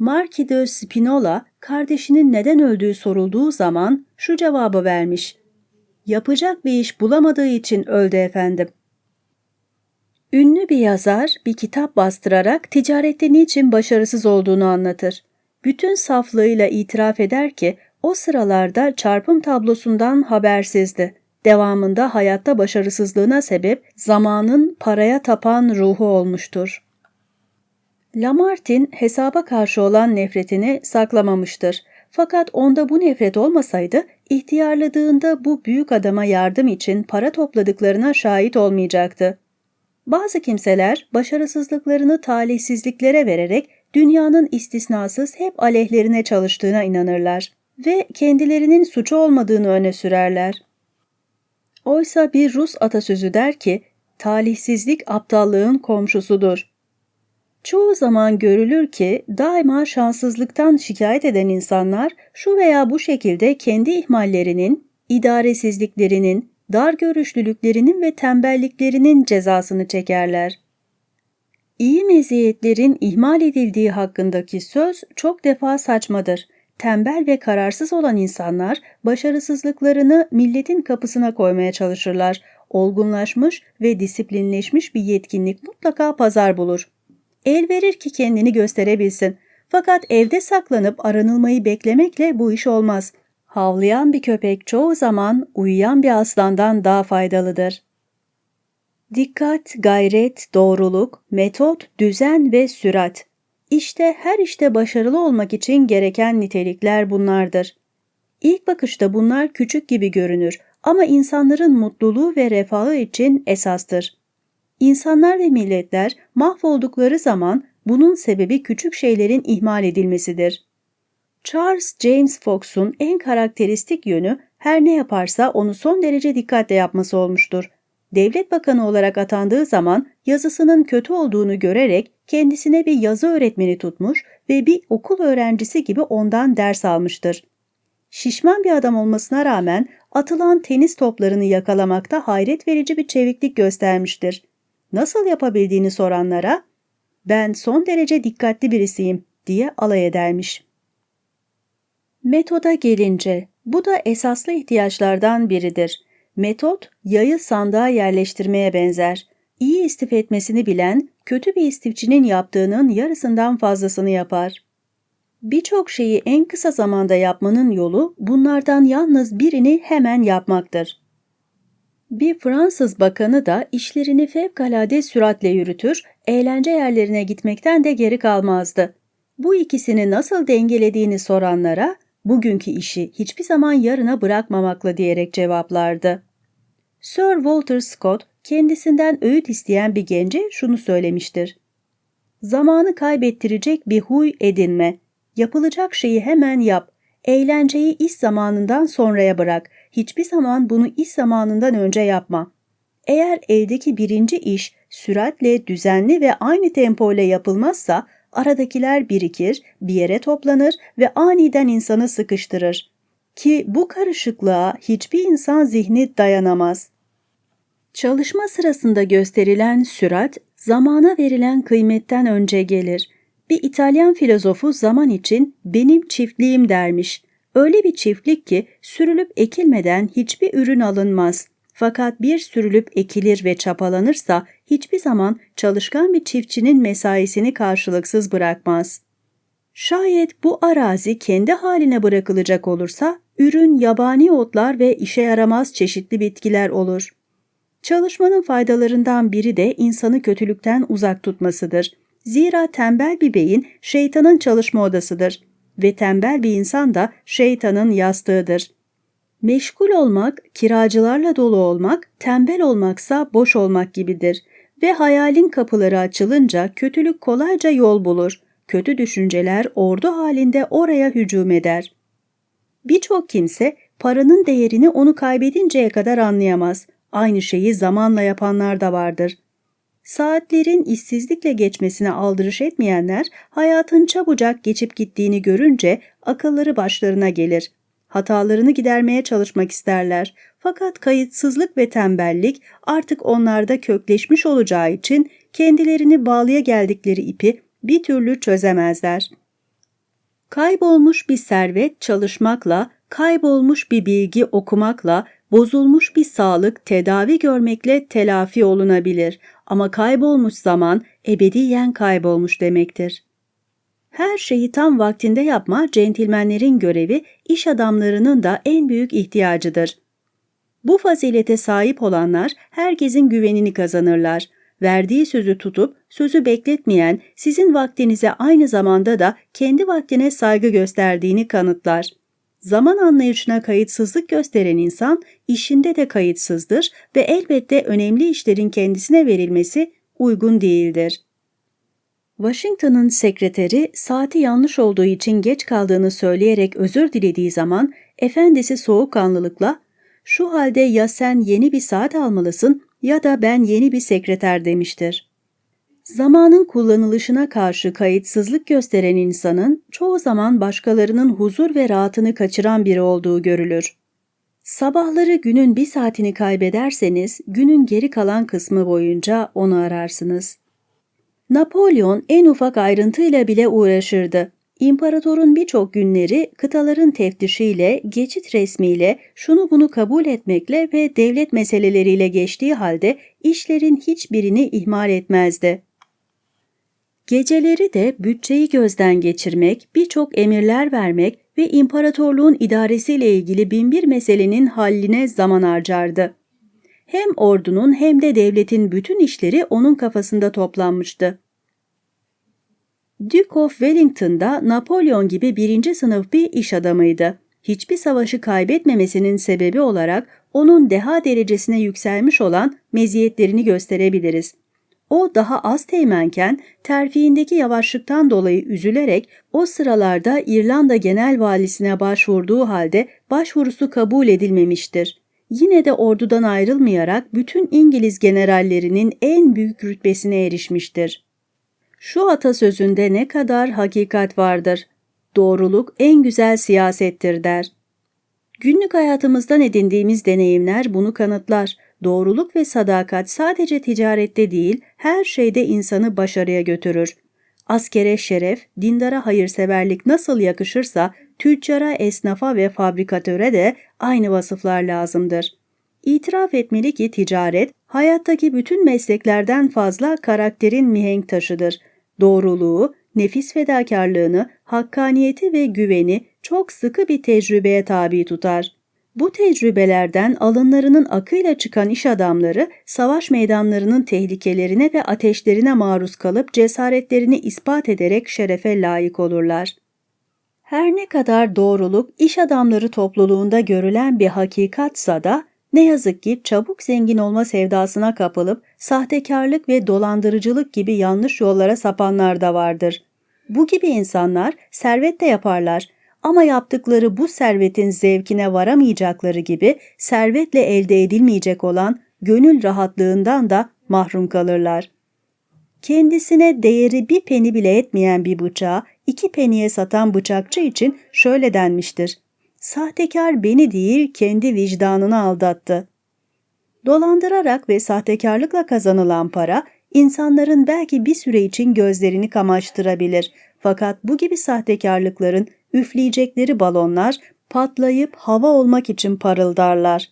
Marquis de Spinola, kardeşinin neden öldüğü sorulduğu zaman şu cevabı vermiş. Yapacak bir iş bulamadığı için öldü efendim. Ünlü bir yazar bir kitap bastırarak ticarette niçin başarısız olduğunu anlatır. Bütün saflığıyla itiraf eder ki o sıralarda çarpım tablosundan habersizdi. Devamında hayatta başarısızlığına sebep zamanın paraya tapan ruhu olmuştur. Lamartine hesaba karşı olan nefretini saklamamıştır. Fakat onda bu nefret olmasaydı ihtiyarladığında bu büyük adama yardım için para topladıklarına şahit olmayacaktı. Bazı kimseler başarısızlıklarını talihsizliklere vererek dünyanın istisnasız hep aleyhlerine çalıştığına inanırlar ve kendilerinin suçu olmadığını öne sürerler. Oysa bir Rus atasözü der ki, talihsizlik aptallığın komşusudur. Çoğu zaman görülür ki daima şanssızlıktan şikayet eden insanlar şu veya bu şekilde kendi ihmallerinin, idaresizliklerinin, dar görüşlülüklerinin ve tembelliklerinin cezasını çekerler. İyi meziyetlerin ihmal edildiği hakkındaki söz çok defa saçmadır. Tembel ve kararsız olan insanlar başarısızlıklarını milletin kapısına koymaya çalışırlar. Olgunlaşmış ve disiplinleşmiş bir yetkinlik mutlaka pazar bulur. El verir ki kendini gösterebilsin. Fakat evde saklanıp aranılmayı beklemekle bu iş olmaz. Havlayan bir köpek çoğu zaman uyuyan bir aslandan daha faydalıdır. Dikkat, gayret, doğruluk, metot, düzen ve sürat. İşte her işte başarılı olmak için gereken nitelikler bunlardır. İlk bakışta bunlar küçük gibi görünür ama insanların mutluluğu ve refahı için esastır. İnsanlar ve milletler mahvoldukları zaman bunun sebebi küçük şeylerin ihmal edilmesidir. Charles James Fox'un en karakteristik yönü her ne yaparsa onu son derece dikkatle yapması olmuştur. Devlet bakanı olarak atandığı zaman yazısının kötü olduğunu görerek kendisine bir yazı öğretmeni tutmuş ve bir okul öğrencisi gibi ondan ders almıştır. Şişman bir adam olmasına rağmen atılan tenis toplarını yakalamakta hayret verici bir çeviklik göstermiştir. Nasıl yapabildiğini soranlara ben son derece dikkatli birisiyim diye alay edermiş. Metoda gelince bu da esaslı ihtiyaçlardan biridir. Metot yayı sandığa yerleştirmeye benzer. İyi istif etmesini bilen, kötü bir istifçinin yaptığının yarısından fazlasını yapar. Birçok şeyi en kısa zamanda yapmanın yolu bunlardan yalnız birini hemen yapmaktır. Bir Fransız bakanı da işlerini fevkalade süratle yürütür, eğlence yerlerine gitmekten de geri kalmazdı. Bu ikisini nasıl dengelediğini soranlara bugünkü işi hiçbir zaman yarına bırakmamakla diyerek cevaplardı. Sir Walter Scott kendisinden öğüt isteyen bir gence şunu söylemiştir. Zamanı kaybettirecek bir huy edinme. Yapılacak şeyi hemen yap. Eğlenceyi iş zamanından sonraya bırak. Hiçbir zaman bunu iş zamanından önce yapma. Eğer eldeki birinci iş süratle, düzenli ve aynı tempo ile yapılmazsa aradakiler birikir, bir yere toplanır ve aniden insanı sıkıştırır. Ki bu karışıklığa hiçbir insan zihni dayanamaz. Çalışma sırasında gösterilen sürat, zamana verilen kıymetten önce gelir. Bir İtalyan filozofu zaman için benim çiftliğim dermiş. Öyle bir çiftlik ki sürülüp ekilmeden hiçbir ürün alınmaz. Fakat bir sürülüp ekilir ve çapalanırsa hiçbir zaman çalışkan bir çiftçinin mesaisini karşılıksız bırakmaz. Şayet bu arazi kendi haline bırakılacak olursa ürün yabani otlar ve işe yaramaz çeşitli bitkiler olur. Çalışmanın faydalarından biri de insanı kötülükten uzak tutmasıdır. Zira tembel bir beyin şeytanın çalışma odasıdır ve tembel bir insan da şeytanın yastığıdır. Meşgul olmak, kiracılarla dolu olmak, tembel olmaksa boş olmak gibidir ve hayalin kapıları açılınca kötülük kolayca yol bulur. Kötü düşünceler ordu halinde oraya hücum eder. Birçok kimse paranın değerini onu kaybedinceye kadar anlayamaz. Aynı şeyi zamanla yapanlar da vardır. Saatlerin işsizlikle geçmesine aldırış etmeyenler hayatın çabucak geçip gittiğini görünce akılları başlarına gelir. Hatalarını gidermeye çalışmak isterler. Fakat kayıtsızlık ve tembellik artık onlarda kökleşmiş olacağı için kendilerini bağlıya geldikleri ipi bir türlü çözemezler. Kaybolmuş bir servet çalışmakla, kaybolmuş bir bilgi okumakla, bozulmuş bir sağlık tedavi görmekle telafi olunabilir ama kaybolmuş zaman ebediyen kaybolmuş demektir. Her şeyi tam vaktinde yapma centilmenlerin görevi, iş adamlarının da en büyük ihtiyacıdır. Bu fazilete sahip olanlar herkesin güvenini kazanırlar. Verdiği sözü tutup sözü bekletmeyen sizin vaktinize aynı zamanda da kendi vaktine saygı gösterdiğini kanıtlar. Zaman anlayışına kayıtsızlık gösteren insan işinde de kayıtsızdır ve elbette önemli işlerin kendisine verilmesi uygun değildir. Washington'ın sekreteri saati yanlış olduğu için geç kaldığını söyleyerek özür dilediği zaman efendisi soğukkanlılıkla ''Şu halde ya sen yeni bir saat almalısın ya da ben yeni bir sekreter'' demiştir. Zamanın kullanılışına karşı kayıtsızlık gösteren insanın çoğu zaman başkalarının huzur ve rahatını kaçıran biri olduğu görülür. Sabahları günün bir saatini kaybederseniz günün geri kalan kısmı boyunca onu ararsınız. Napolyon en ufak ayrıntıyla bile uğraşırdı. İmparatorun birçok günleri kıtaların teftişiyle, geçit resmiyle, şunu bunu kabul etmekle ve devlet meseleleriyle geçtiği halde işlerin hiçbirini ihmal etmezdi. Geceleri de bütçeyi gözden geçirmek, birçok emirler vermek ve imparatorluğun idaresiyle ilgili binbir meselenin halline zaman harcardı. Hem ordunun hem de devletin bütün işleri onun kafasında toplanmıştı. Duke of Wellington da Napolyon gibi birinci sınıf bir iş adamıydı. Hiçbir savaşı kaybetmemesinin sebebi olarak onun deha derecesine yükselmiş olan meziyetlerini gösterebiliriz. O daha az teğmenken terfiindeki yavaşlıktan dolayı üzülerek o sıralarda İrlanda Genel Valisi'ne başvurduğu halde başvurusu kabul edilmemiştir. Yine de ordudan ayrılmayarak bütün İngiliz generallerinin en büyük rütbesine erişmiştir. Şu atasözünde ne kadar hakikat vardır. Doğruluk en güzel siyasettir der. Günlük hayatımızdan edindiğimiz deneyimler bunu kanıtlar. Doğruluk ve sadakat sadece ticarette değil, her şeyde insanı başarıya götürür. Askere şeref, dindara hayırseverlik nasıl yakışırsa, tüccara, esnafa ve fabrikatöre de aynı vasıflar lazımdır. İtiraf etmeli ki ticaret, hayattaki bütün mesleklerden fazla karakterin mihenk taşıdır. Doğruluğu, nefis fedakarlığını, hakkaniyeti ve güveni çok sıkı bir tecrübeye tabi tutar. Bu tecrübelerden alınlarının akıyla çıkan iş adamları savaş meydanlarının tehlikelerine ve ateşlerine maruz kalıp cesaretlerini ispat ederek şerefe layık olurlar. Her ne kadar doğruluk iş adamları topluluğunda görülen bir hakikatsa da ne yazık ki çabuk zengin olma sevdasına kapılıp sahtekarlık ve dolandırıcılık gibi yanlış yollara sapanlar da vardır. Bu gibi insanlar servet de yaparlar ama yaptıkları bu servetin zevkine varamayacakları gibi servetle elde edilmeyecek olan gönül rahatlığından da mahrum kalırlar. Kendisine değeri bir peni bile etmeyen bir bıçağı iki peniye satan bıçakçı için şöyle denmiştir. Sahtekar beni değil kendi vicdanını aldattı. Dolandırarak ve sahtekarlıkla kazanılan para insanların belki bir süre için gözlerini kamaştırabilir. Fakat bu gibi sahtekarlıkların üfleyecekleri balonlar patlayıp hava olmak için parıldarlar.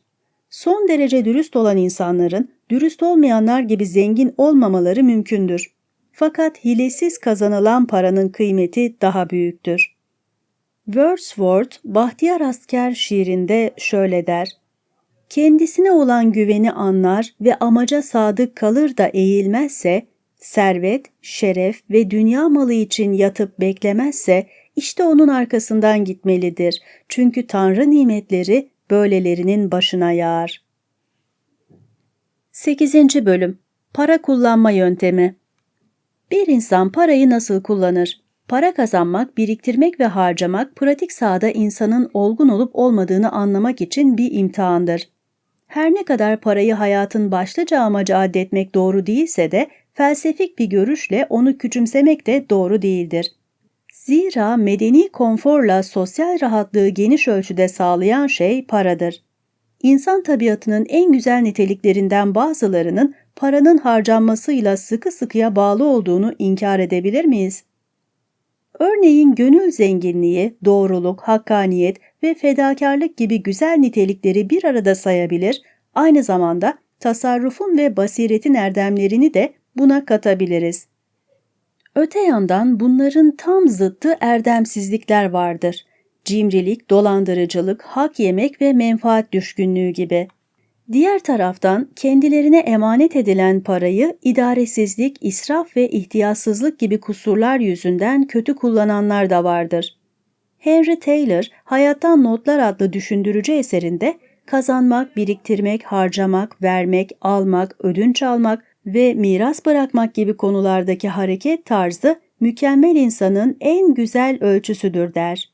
Son derece dürüst olan insanların dürüst olmayanlar gibi zengin olmamaları mümkündür. Fakat hilesiz kazanılan paranın kıymeti daha büyüktür. Wordsworth, Bahtiyar Asker şiirinde şöyle der. Kendisine olan güveni anlar ve amaca sadık kalır da eğilmezse, servet, şeref ve dünya malı için yatıp beklemezse, işte onun arkasından gitmelidir. Çünkü Tanrı nimetleri böylelerinin başına yağar. 8. Bölüm Para kullanma yöntemi Bir insan parayı nasıl kullanır? Para kazanmak, biriktirmek ve harcamak pratik sahada insanın olgun olup olmadığını anlamak için bir imtihandır. Her ne kadar parayı hayatın başlıca amacı addetmek doğru değilse de felsefik bir görüşle onu küçümsemek de doğru değildir. Zira medeni konforla sosyal rahatlığı geniş ölçüde sağlayan şey paradır. İnsan tabiatının en güzel niteliklerinden bazılarının paranın harcanmasıyla sıkı sıkıya bağlı olduğunu inkar edebilir miyiz? Örneğin gönül zenginliği, doğruluk, hakkaniyet ve fedakarlık gibi güzel nitelikleri bir arada sayabilir, aynı zamanda tasarrufun ve basiretin erdemlerini de buna katabiliriz. Öte yandan bunların tam zıttı erdemsizlikler vardır. Cimrilik, dolandırıcılık, hak yemek ve menfaat düşkünlüğü gibi. Diğer taraftan kendilerine emanet edilen parayı idaresizlik, israf ve ihtiyatsızlık gibi kusurlar yüzünden kötü kullananlar da vardır. Henry Taylor, Hayattan Notlar adlı düşündürücü eserinde kazanmak, biriktirmek, harcamak, vermek, almak, ödünç almak ve miras bırakmak gibi konulardaki hareket tarzı mükemmel insanın en güzel ölçüsüdür der.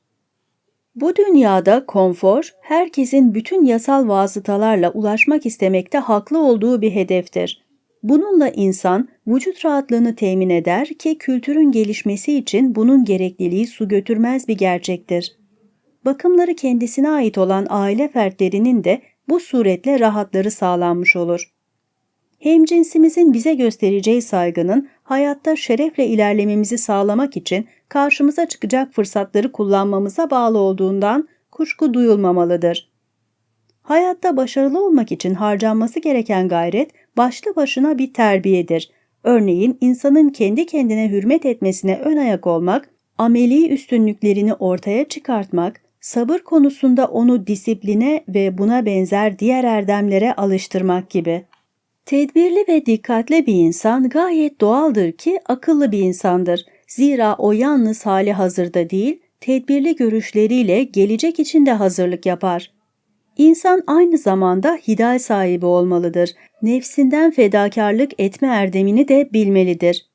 Bu dünyada konfor, herkesin bütün yasal vasıtalarla ulaşmak istemekte haklı olduğu bir hedeftir. Bununla insan vücut rahatlığını temin eder ki kültürün gelişmesi için bunun gerekliliği su götürmez bir gerçektir. Bakımları kendisine ait olan aile fertlerinin de bu suretle rahatları sağlanmış olur. Hemcinsimizin bize göstereceği saygının hayatta şerefle ilerlememizi sağlamak için karşımıza çıkacak fırsatları kullanmamıza bağlı olduğundan kuşku duyulmamalıdır. Hayatta başarılı olmak için harcanması gereken gayret başlı başına bir terbiyedir. Örneğin insanın kendi kendine hürmet etmesine ön ayak olmak, ameli üstünlüklerini ortaya çıkartmak, sabır konusunda onu disipline ve buna benzer diğer erdemlere alıştırmak gibi. Tedbirli ve dikkatli bir insan gayet doğaldır ki akıllı bir insandır. Zira o yalnız hali hazırda değil, tedbirli görüşleriyle gelecek için de hazırlık yapar. İnsan aynı zamanda hidayet sahibi olmalıdır. Nefsinden fedakarlık etme erdemini de bilmelidir.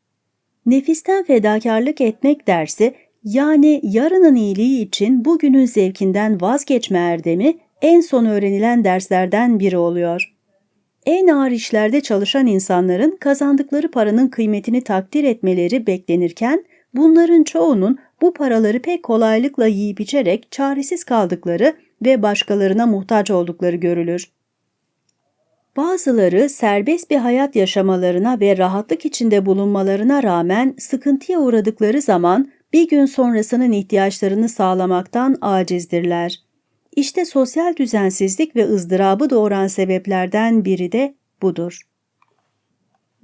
Nefisten fedakarlık etmek dersi, yani yarının iyiliği için bugünün zevkinden vazgeçme erdemi en son öğrenilen derslerden biri oluyor. En ağır işlerde çalışan insanların kazandıkları paranın kıymetini takdir etmeleri beklenirken bunların çoğunun bu paraları pek kolaylıkla yiyip içerek çaresiz kaldıkları ve başkalarına muhtaç oldukları görülür. Bazıları serbest bir hayat yaşamalarına ve rahatlık içinde bulunmalarına rağmen sıkıntıya uğradıkları zaman bir gün sonrasının ihtiyaçlarını sağlamaktan acizdirler. İşte sosyal düzensizlik ve ızdırabı doğuran sebeplerden biri de budur.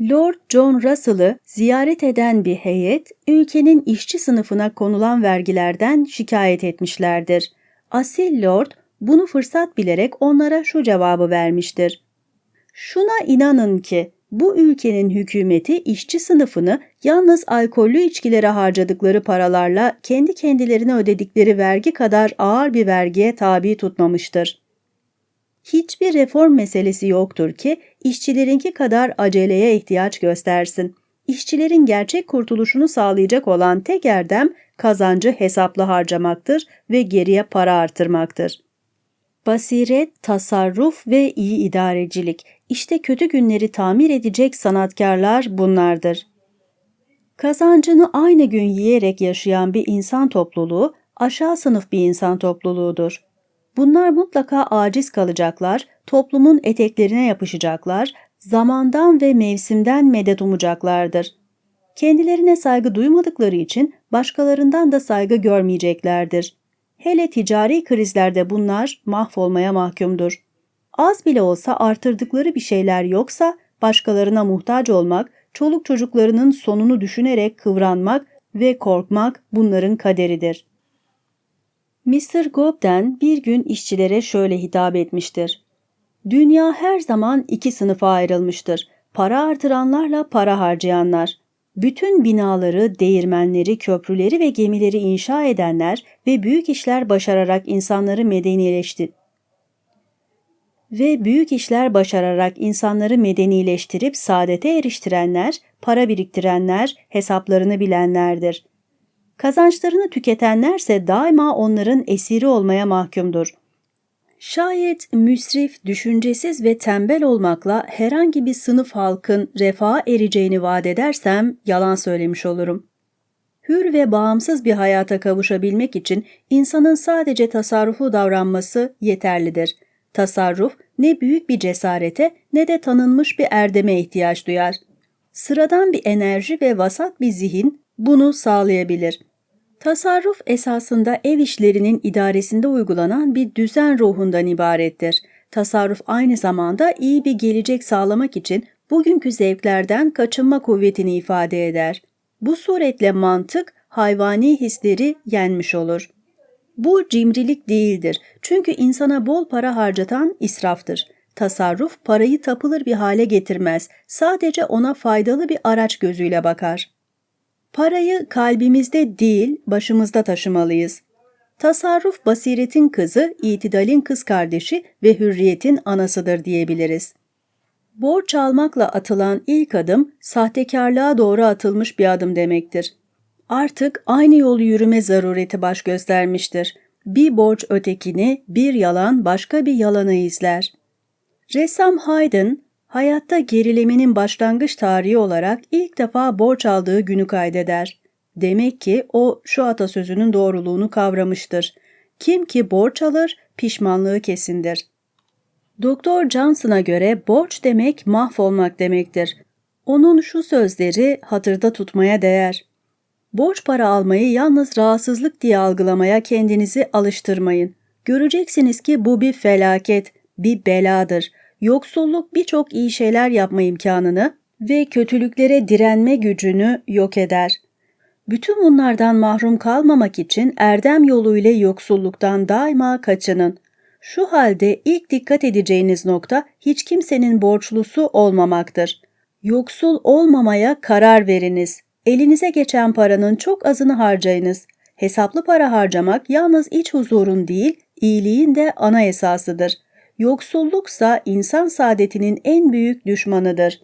Lord John Russell'ı ziyaret eden bir heyet, ülkenin işçi sınıfına konulan vergilerden şikayet etmişlerdir. Asil Lord, bunu fırsat bilerek onlara şu cevabı vermiştir. Şuna inanın ki bu ülkenin hükümeti işçi sınıfını yalnız alkollü içkilere harcadıkları paralarla kendi kendilerine ödedikleri vergi kadar ağır bir vergiye tabi tutmamıştır. Hiçbir reform meselesi yoktur ki işçilerinki kadar aceleye ihtiyaç göstersin. İşçilerin gerçek kurtuluşunu sağlayacak olan tek erdem kazancı hesaplı harcamaktır ve geriye para artırmaktır. Basiret, tasarruf ve iyi idarecilik. İşte kötü günleri tamir edecek sanatkarlar bunlardır. Kazancını aynı gün yiyerek yaşayan bir insan topluluğu aşağı sınıf bir insan topluluğudur. Bunlar mutlaka aciz kalacaklar, toplumun eteklerine yapışacaklar, zamandan ve mevsimden medet umacaklardır. Kendilerine saygı duymadıkları için başkalarından da saygı görmeyeceklerdir. Hele ticari krizlerde bunlar mahvolmaya mahkumdur. Az bile olsa artırdıkları bir şeyler yoksa başkalarına muhtaç olmak, çoluk çocuklarının sonunu düşünerek kıvranmak ve korkmak bunların kaderidir. Mr. Gobden bir gün işçilere şöyle hitap etmiştir. Dünya her zaman iki sınıfa ayrılmıştır. Para artıranlarla para harcayanlar. Bütün binaları, değirmenleri, köprüleri ve gemileri inşa edenler ve büyük işler başararak insanları medenileşti ve büyük işler başararak insanları medenileştirip saadete eriştirenler, para biriktirenler, hesaplarını bilenlerdir. Kazançlarını tüketenlerse daima onların esiri olmaya mahkumdur. Şayet müsrif, düşüncesiz ve tembel olmakla herhangi bir sınıf halkın refaha ereceğini vaat edersem yalan söylemiş olurum. Hür ve bağımsız bir hayata kavuşabilmek için insanın sadece tasarruflu davranması yeterlidir. Tasarruf ne büyük bir cesarete ne de tanınmış bir erdeme ihtiyaç duyar. Sıradan bir enerji ve vasat bir zihin bunu sağlayabilir. Tasarruf esasında ev işlerinin idaresinde uygulanan bir düzen ruhundan ibarettir. Tasarruf aynı zamanda iyi bir gelecek sağlamak için bugünkü zevklerden kaçınma kuvvetini ifade eder. Bu suretle mantık hayvani hisleri yenmiş olur. Bu cimrilik değildir çünkü insana bol para harcatan israftır. Tasarruf parayı tapılır bir hale getirmez, sadece ona faydalı bir araç gözüyle bakar. Parayı kalbimizde değil, başımızda taşımalıyız. Tasarruf basiretin kızı, itidalin kız kardeşi ve hürriyetin anasıdır diyebiliriz. Borç almakla atılan ilk adım, sahtekarlığa doğru atılmış bir adım demektir. Artık aynı yolu yürüme zarureti baş göstermiştir. Bir borç ötekini, bir yalan başka bir yalanı izler. Ressam Haydn, hayatta gerilemenin başlangıç tarihi olarak ilk defa borç aldığı günü kaydeder. Demek ki o şu atasözünün doğruluğunu kavramıştır. Kim ki borç alır, pişmanlığı kesindir. Doktor Johnson'a göre borç demek mahvolmak demektir. Onun şu sözleri hatırda tutmaya değer. Borç para almayı yalnız rahatsızlık diye algılamaya kendinizi alıştırmayın. Göreceksiniz ki bu bir felaket, bir beladır. Yoksulluk birçok iyi şeyler yapma imkanını ve kötülüklere direnme gücünü yok eder. Bütün bunlardan mahrum kalmamak için erdem yoluyla yoksulluktan daima kaçının. Şu halde ilk dikkat edeceğiniz nokta hiç kimsenin borçlusu olmamaktır. Yoksul olmamaya karar veriniz. Elinize geçen paranın çok azını harcayınız. Hesaplı para harcamak yalnız iç huzurun değil, iyiliğin de ana esasıdır. Yoksulluksa insan saadetinin en büyük düşmanıdır.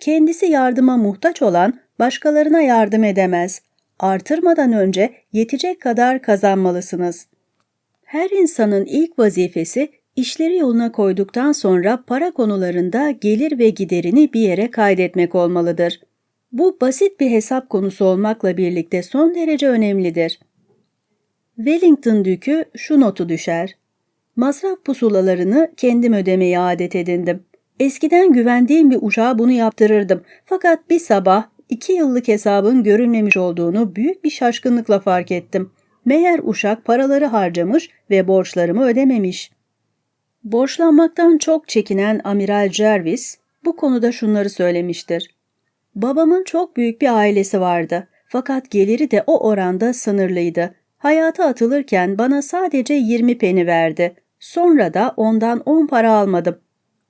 Kendisi yardıma muhtaç olan başkalarına yardım edemez. Artırmadan önce yetecek kadar kazanmalısınız. Her insanın ilk vazifesi işleri yoluna koyduktan sonra para konularında gelir ve giderini bir yere kaydetmek olmalıdır. Bu basit bir hesap konusu olmakla birlikte son derece önemlidir. Wellington Dükü şu notu düşer. Masraf pusulalarını kendim ödemeye adet edindim. Eskiden güvendiğim bir uşağa bunu yaptırırdım. Fakat bir sabah iki yıllık hesabın görünmemiş olduğunu büyük bir şaşkınlıkla fark ettim. Meğer uşak paraları harcamış ve borçlarımı ödememiş. Borçlanmaktan çok çekinen Amiral Jervis bu konuda şunları söylemiştir. Babamın çok büyük bir ailesi vardı. Fakat geliri de o oranda sınırlıydı. Hayata atılırken bana sadece 20 peni verdi. Sonra da ondan 10 para almadım.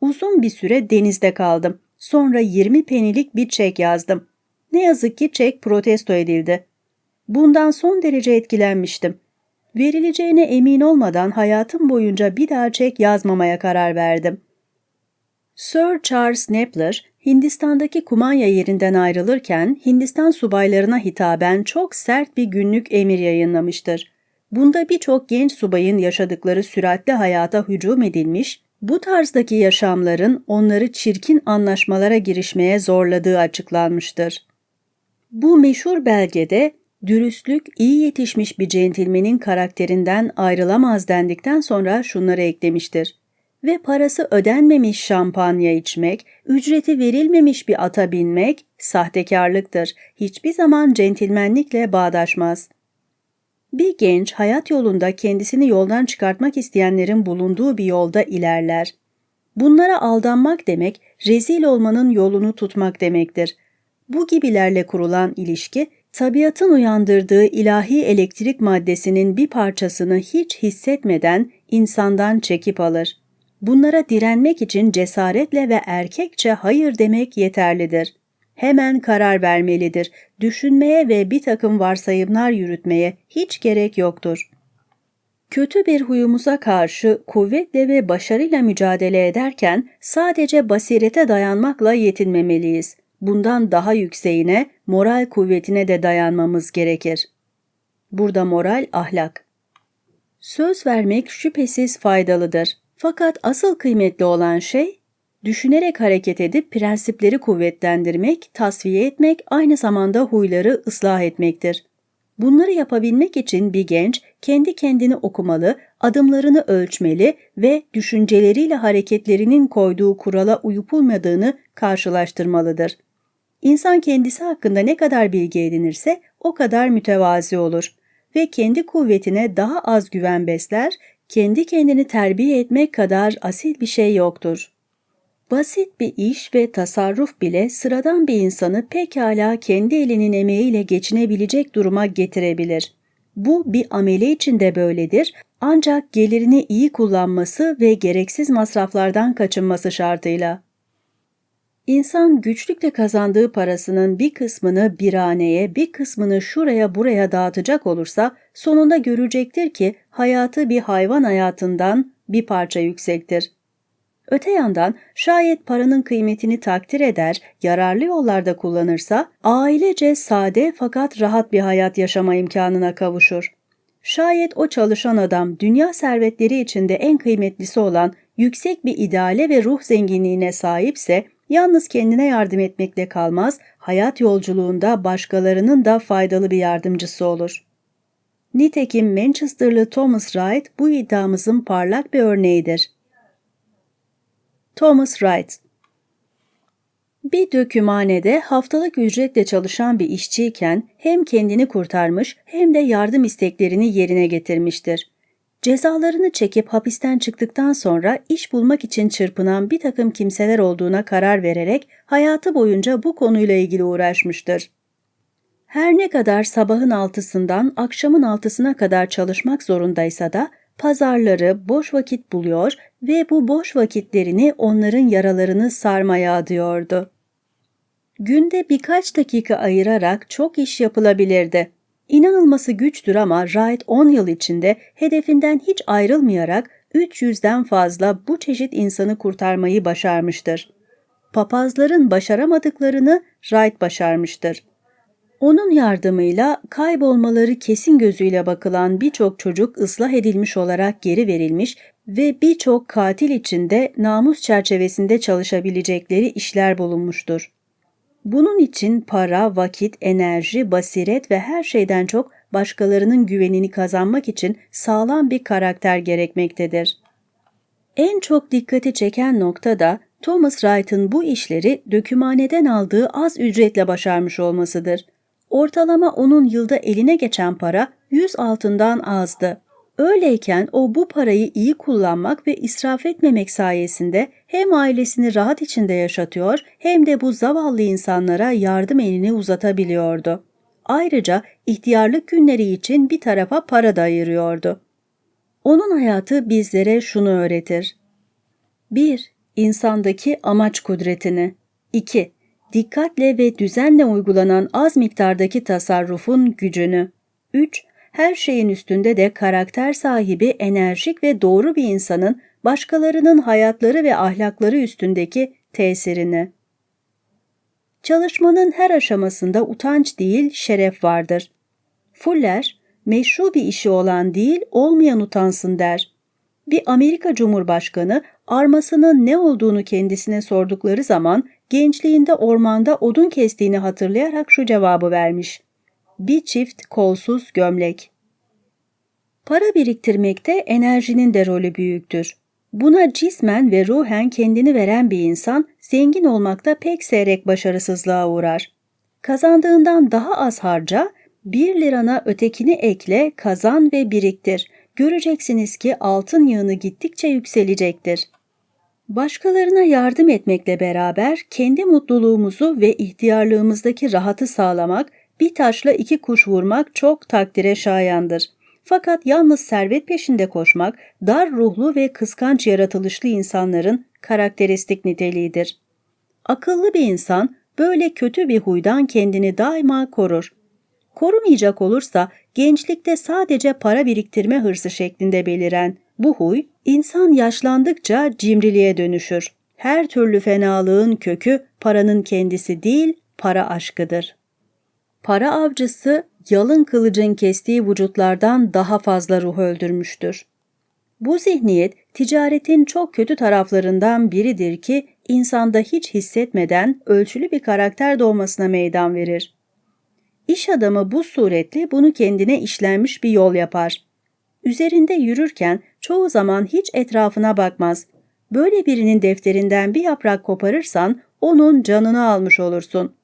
Uzun bir süre denizde kaldım. Sonra 20 penilik bir çek yazdım. Ne yazık ki çek protesto edildi. Bundan son derece etkilenmiştim. Verileceğine emin olmadan hayatım boyunca bir daha çek yazmamaya karar verdim. Sir Charles Napler, Hindistan'daki kumanya yerinden ayrılırken Hindistan subaylarına hitaben çok sert bir günlük emir yayınlamıştır. Bunda birçok genç subayın yaşadıkları süratli hayata hücum edilmiş, bu tarzdaki yaşamların onları çirkin anlaşmalara girişmeye zorladığı açıklanmıştır. Bu meşhur belgede dürüstlük iyi yetişmiş bir centilmenin karakterinden ayrılamaz dendikten sonra şunları eklemiştir ve parası ödenmemiş şampanya içmek, ücreti verilmemiş bir ata binmek sahtekarlıktır. Hiçbir zaman centilmenlikle bağdaşmaz. Bir genç hayat yolunda kendisini yoldan çıkartmak isteyenlerin bulunduğu bir yolda ilerler. Bunlara aldanmak demek, rezil olmanın yolunu tutmak demektir. Bu gibilerle kurulan ilişki, tabiatın uyandırdığı ilahi elektrik maddesinin bir parçasını hiç hissetmeden insandan çekip alır. Bunlara direnmek için cesaretle ve erkekçe hayır demek yeterlidir. Hemen karar vermelidir. Düşünmeye ve bir takım varsayımlar yürütmeye hiç gerek yoktur. Kötü bir huyumuza karşı kuvvetle ve başarıyla mücadele ederken sadece basirete dayanmakla yetinmemeliyiz. Bundan daha yükseğine, moral kuvvetine de dayanmamız gerekir. Burada moral ahlak. Söz vermek şüphesiz faydalıdır. Fakat asıl kıymetli olan şey, düşünerek hareket edip prensipleri kuvvetlendirmek, tasfiye etmek, aynı zamanda huyları ıslah etmektir. Bunları yapabilmek için bir genç kendi kendini okumalı, adımlarını ölçmeli ve düşünceleriyle hareketlerinin koyduğu kurala uyup uymadığını karşılaştırmalıdır. İnsan kendisi hakkında ne kadar bilgi edinirse o kadar mütevazi olur ve kendi kuvvetine daha az güven besler kendi kendini terbiye etmek kadar asil bir şey yoktur. Basit bir iş ve tasarruf bile sıradan bir insanı pekala kendi elinin emeğiyle geçinebilecek duruma getirebilir. Bu bir amele için de böyledir ancak gelirini iyi kullanması ve gereksiz masraflardan kaçınması şartıyla. İnsan güçlükle kazandığı parasının bir kısmını bir haneye, bir kısmını şuraya buraya dağıtacak olursa sonunda görecektir ki hayatı bir hayvan hayatından bir parça yüksektir. Öte yandan şayet paranın kıymetini takdir eder, yararlı yollarda kullanırsa ailece sade fakat rahat bir hayat yaşama imkanına kavuşur. Şayet o çalışan adam dünya servetleri içinde en kıymetlisi olan yüksek bir ideale ve ruh zenginliğine sahipse Yalnız kendine yardım etmekle kalmaz, hayat yolculuğunda başkalarının da faydalı bir yardımcısı olur. Nitekim Manchesterlı Thomas Wright bu iddiamızın parlak bir örneğidir. Thomas Wright bir dökümhanede haftalık ücretle çalışan bir işçiyken hem kendini kurtarmış hem de yardım isteklerini yerine getirmiştir. Cezalarını çekip hapisten çıktıktan sonra iş bulmak için çırpınan bir takım kimseler olduğuna karar vererek hayatı boyunca bu konuyla ilgili uğraşmıştır. Her ne kadar sabahın altısından akşamın altısına kadar çalışmak zorundaysa da pazarları boş vakit buluyor ve bu boş vakitlerini onların yaralarını sarmaya adıyordu. Günde birkaç dakika ayırarak çok iş yapılabilirdi. İnanılması güçtür ama Wright 10 yıl içinde hedefinden hiç ayrılmayarak 300'den fazla bu çeşit insanı kurtarmayı başarmıştır. Papazların başaramadıklarını Wright başarmıştır. Onun yardımıyla kaybolmaları kesin gözüyle bakılan birçok çocuk ıslah edilmiş olarak geri verilmiş ve birçok katil içinde namus çerçevesinde çalışabilecekleri işler bulunmuştur. Bunun için para, vakit, enerji, basiret ve her şeyden çok başkalarının güvenini kazanmak için sağlam bir karakter gerekmektedir. En çok dikkati çeken nokta da Thomas Wright'ın bu işleri dökümhaneden aldığı az ücretle başarmış olmasıdır. Ortalama onun yılda eline geçen para 100 altından azdı. Öyleyken o bu parayı iyi kullanmak ve israf etmemek sayesinde hem ailesini rahat içinde yaşatıyor hem de bu zavallı insanlara yardım elini uzatabiliyordu. Ayrıca ihtiyarlık günleri için bir tarafa para da ayırıyordu. Onun hayatı bizlere şunu öğretir. 1. İnsandaki amaç kudretini. 2. Dikkatle ve düzenle uygulanan az miktardaki tasarrufun gücünü. 3 her şeyin üstünde de karakter sahibi, enerjik ve doğru bir insanın başkalarının hayatları ve ahlakları üstündeki tesirini. Çalışmanın her aşamasında utanç değil, şeref vardır. Fuller, meşru bir işi olan değil, olmayan utansın der. Bir Amerika Cumhurbaşkanı armasının ne olduğunu kendisine sordukları zaman gençliğinde ormanda odun kestiğini hatırlayarak şu cevabı vermiş bir çift kolsuz gömlek. Para biriktirmekte enerjinin de rolü büyüktür. Buna cismen ve ruhen kendini veren bir insan zengin olmakta pek seyrek başarısızlığa uğrar. Kazandığından daha az harca, bir lirana ötekini ekle, kazan ve biriktir. Göreceksiniz ki altın yığını gittikçe yükselecektir. Başkalarına yardım etmekle beraber kendi mutluluğumuzu ve ihtiyarlığımızdaki rahatı sağlamak bir taşla iki kuş vurmak çok takdire şayandır. Fakat yalnız servet peşinde koşmak dar ruhlu ve kıskanç yaratılışlı insanların karakteristik niteliğidir. Akıllı bir insan böyle kötü bir huydan kendini daima korur. Korumayacak olursa gençlikte sadece para biriktirme hırsı şeklinde beliren bu huy insan yaşlandıkça cimriliğe dönüşür. Her türlü fenalığın kökü paranın kendisi değil, para aşkıdır. Para avcısı yalın kılıcın kestiği vücutlardan daha fazla ruh öldürmüştür. Bu zihniyet ticaretin çok kötü taraflarından biridir ki insanda hiç hissetmeden ölçülü bir karakter doğmasına meydan verir. İş adamı bu suretle bunu kendine işlenmiş bir yol yapar. Üzerinde yürürken çoğu zaman hiç etrafına bakmaz. Böyle birinin defterinden bir yaprak koparırsan onun canını almış olursun.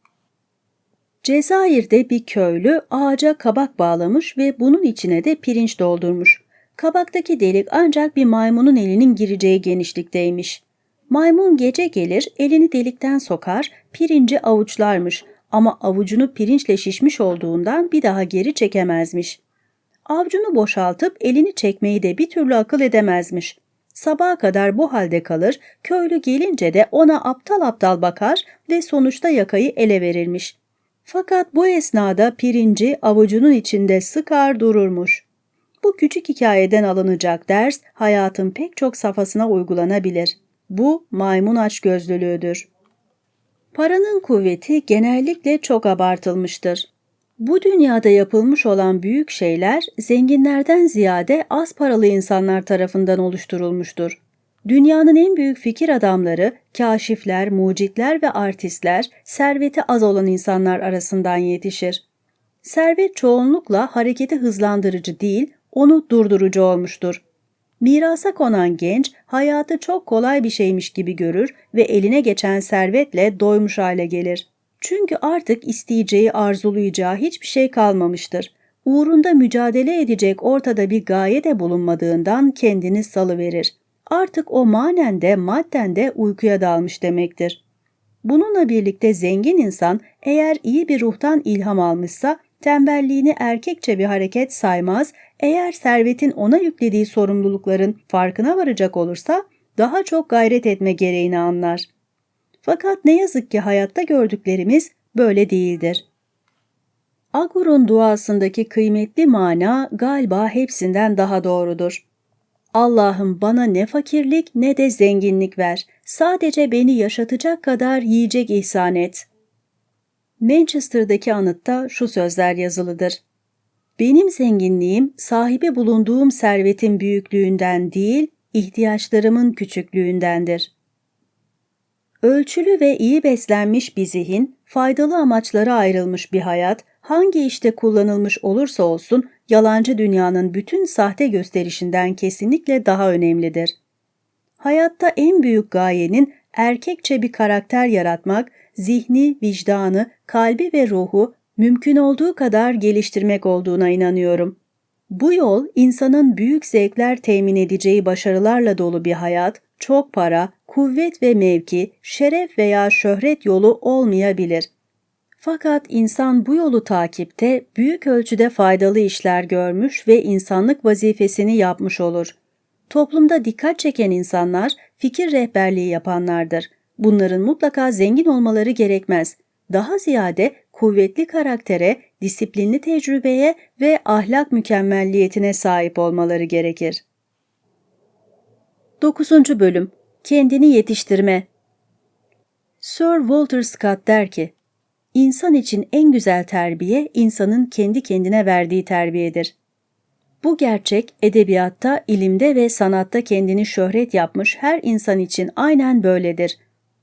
Cezayir'de bir köylü ağaca kabak bağlamış ve bunun içine de pirinç doldurmuş. Kabaktaki delik ancak bir maymunun elinin gireceği genişlikteymiş. Maymun gece gelir, elini delikten sokar, pirinci avuçlarmış ama avucunu pirinçle şişmiş olduğundan bir daha geri çekemezmiş. Avcunu boşaltıp elini çekmeyi de bir türlü akıl edemezmiş. Sabaha kadar bu halde kalır, köylü gelince de ona aptal aptal bakar ve sonuçta yakayı ele verirmiş. Fakat bu esnada pirinci avucunun içinde sıkar dururmuş. Bu küçük hikayeden alınacak ders hayatın pek çok safhasına uygulanabilir. Bu maymun açgözlülüğüdür. Paranın kuvveti genellikle çok abartılmıştır. Bu dünyada yapılmış olan büyük şeyler zenginlerden ziyade az paralı insanlar tarafından oluşturulmuştur. Dünyanın en büyük fikir adamları, kaşifler, mucitler ve artistler serveti az olan insanlar arasından yetişir. Servet çoğunlukla hareketi hızlandırıcı değil, onu durdurucu olmuştur. Mirasa konan genç hayatı çok kolay bir şeymiş gibi görür ve eline geçen servetle doymuş hale gelir. Çünkü artık isteyeceği, arzulayacağı hiçbir şey kalmamıştır. Uğrunda mücadele edecek ortada bir gaye de bulunmadığından kendini salıverir artık o manen de madden de uykuya dalmış demektir. Bununla birlikte zengin insan eğer iyi bir ruhtan ilham almışsa tembelliğini erkekçe bir hareket saymaz, eğer servetin ona yüklediği sorumlulukların farkına varacak olursa daha çok gayret etme gereğini anlar. Fakat ne yazık ki hayatta gördüklerimiz böyle değildir. Agur'un duasındaki kıymetli mana galiba hepsinden daha doğrudur. Allah'ım bana ne fakirlik ne de zenginlik ver. Sadece beni yaşatacak kadar yiyecek ihsan et. Manchester'daki anıtta şu sözler yazılıdır. Benim zenginliğim sahibi bulunduğum servetin büyüklüğünden değil, ihtiyaçlarımın küçüklüğündendir. Ölçülü ve iyi beslenmiş bir zihin, faydalı amaçlara ayrılmış bir hayat, hangi işte kullanılmış olursa olsun yalancı dünyanın bütün sahte gösterişinden kesinlikle daha önemlidir. Hayatta en büyük gayenin erkekçe bir karakter yaratmak, zihni, vicdanı, kalbi ve ruhu mümkün olduğu kadar geliştirmek olduğuna inanıyorum. Bu yol insanın büyük zevkler temin edeceği başarılarla dolu bir hayat, çok para, kuvvet ve mevki, şeref veya şöhret yolu olmayabilir. Fakat insan bu yolu takipte büyük ölçüde faydalı işler görmüş ve insanlık vazifesini yapmış olur. Toplumda dikkat çeken insanlar fikir rehberliği yapanlardır. Bunların mutlaka zengin olmaları gerekmez. Daha ziyade kuvvetli karaktere, disiplinli tecrübeye ve ahlak mükemmelliyetine sahip olmaları gerekir. 9. Bölüm Kendini Yetiştirme Sir Walter Scott der ki, İnsan için en güzel terbiye, insanın kendi kendine verdiği terbiyedir. Bu gerçek edebiyatta, ilimde ve sanatta kendini şöhret yapmış her insan için aynen böyledir.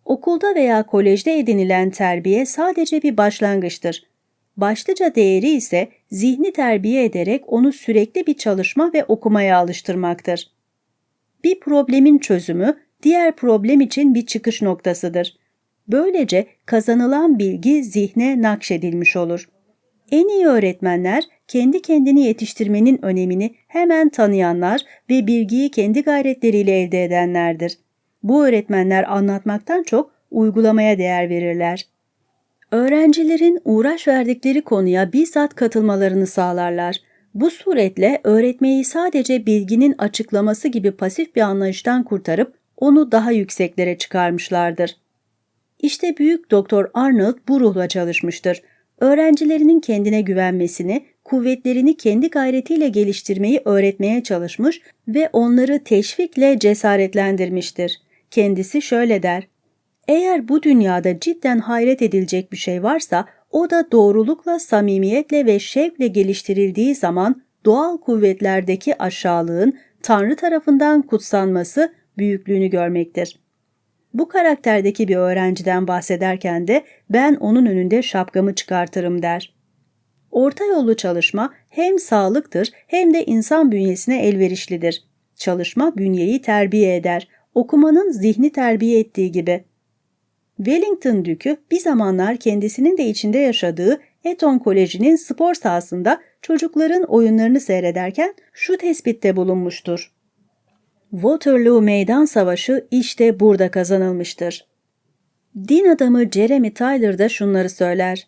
Okulda veya kolejde edinilen terbiye sadece bir başlangıçtır. Başlıca değeri ise zihni terbiye ederek onu sürekli bir çalışma ve okumaya alıştırmaktır. Bir problemin çözümü diğer problem için bir çıkış noktasıdır. Böylece kazanılan bilgi zihne nakşedilmiş olur. En iyi öğretmenler kendi kendini yetiştirmenin önemini hemen tanıyanlar ve bilgiyi kendi gayretleriyle elde edenlerdir. Bu öğretmenler anlatmaktan çok uygulamaya değer verirler. Öğrencilerin uğraş verdikleri konuya bizzat katılmalarını sağlarlar. Bu suretle öğretmeyi sadece bilginin açıklaması gibi pasif bir anlayıştan kurtarıp onu daha yükseklere çıkarmışlardır. İşte büyük doktor Arnold bu ruhla çalışmıştır. Öğrencilerinin kendine güvenmesini, kuvvetlerini kendi gayretiyle geliştirmeyi öğretmeye çalışmış ve onları teşvikle cesaretlendirmiştir. Kendisi şöyle der, eğer bu dünyada cidden hayret edilecek bir şey varsa o da doğrulukla, samimiyetle ve şevkle geliştirildiği zaman doğal kuvvetlerdeki aşağılığın Tanrı tarafından kutsanması büyüklüğünü görmektir. Bu karakterdeki bir öğrenciden bahsederken de ben onun önünde şapkamı çıkartırım der. Orta yollu çalışma hem sağlıktır hem de insan bünyesine elverişlidir. Çalışma bünyeyi terbiye eder, okumanın zihni terbiye ettiği gibi. Wellington Dükü bir zamanlar kendisinin de içinde yaşadığı Eton Koleji'nin spor sahasında çocukların oyunlarını seyrederken şu tespitte bulunmuştur. Waterloo Meydan Savaşı işte burada kazanılmıştır. Din adamı Jeremy Tyler da şunları söyler.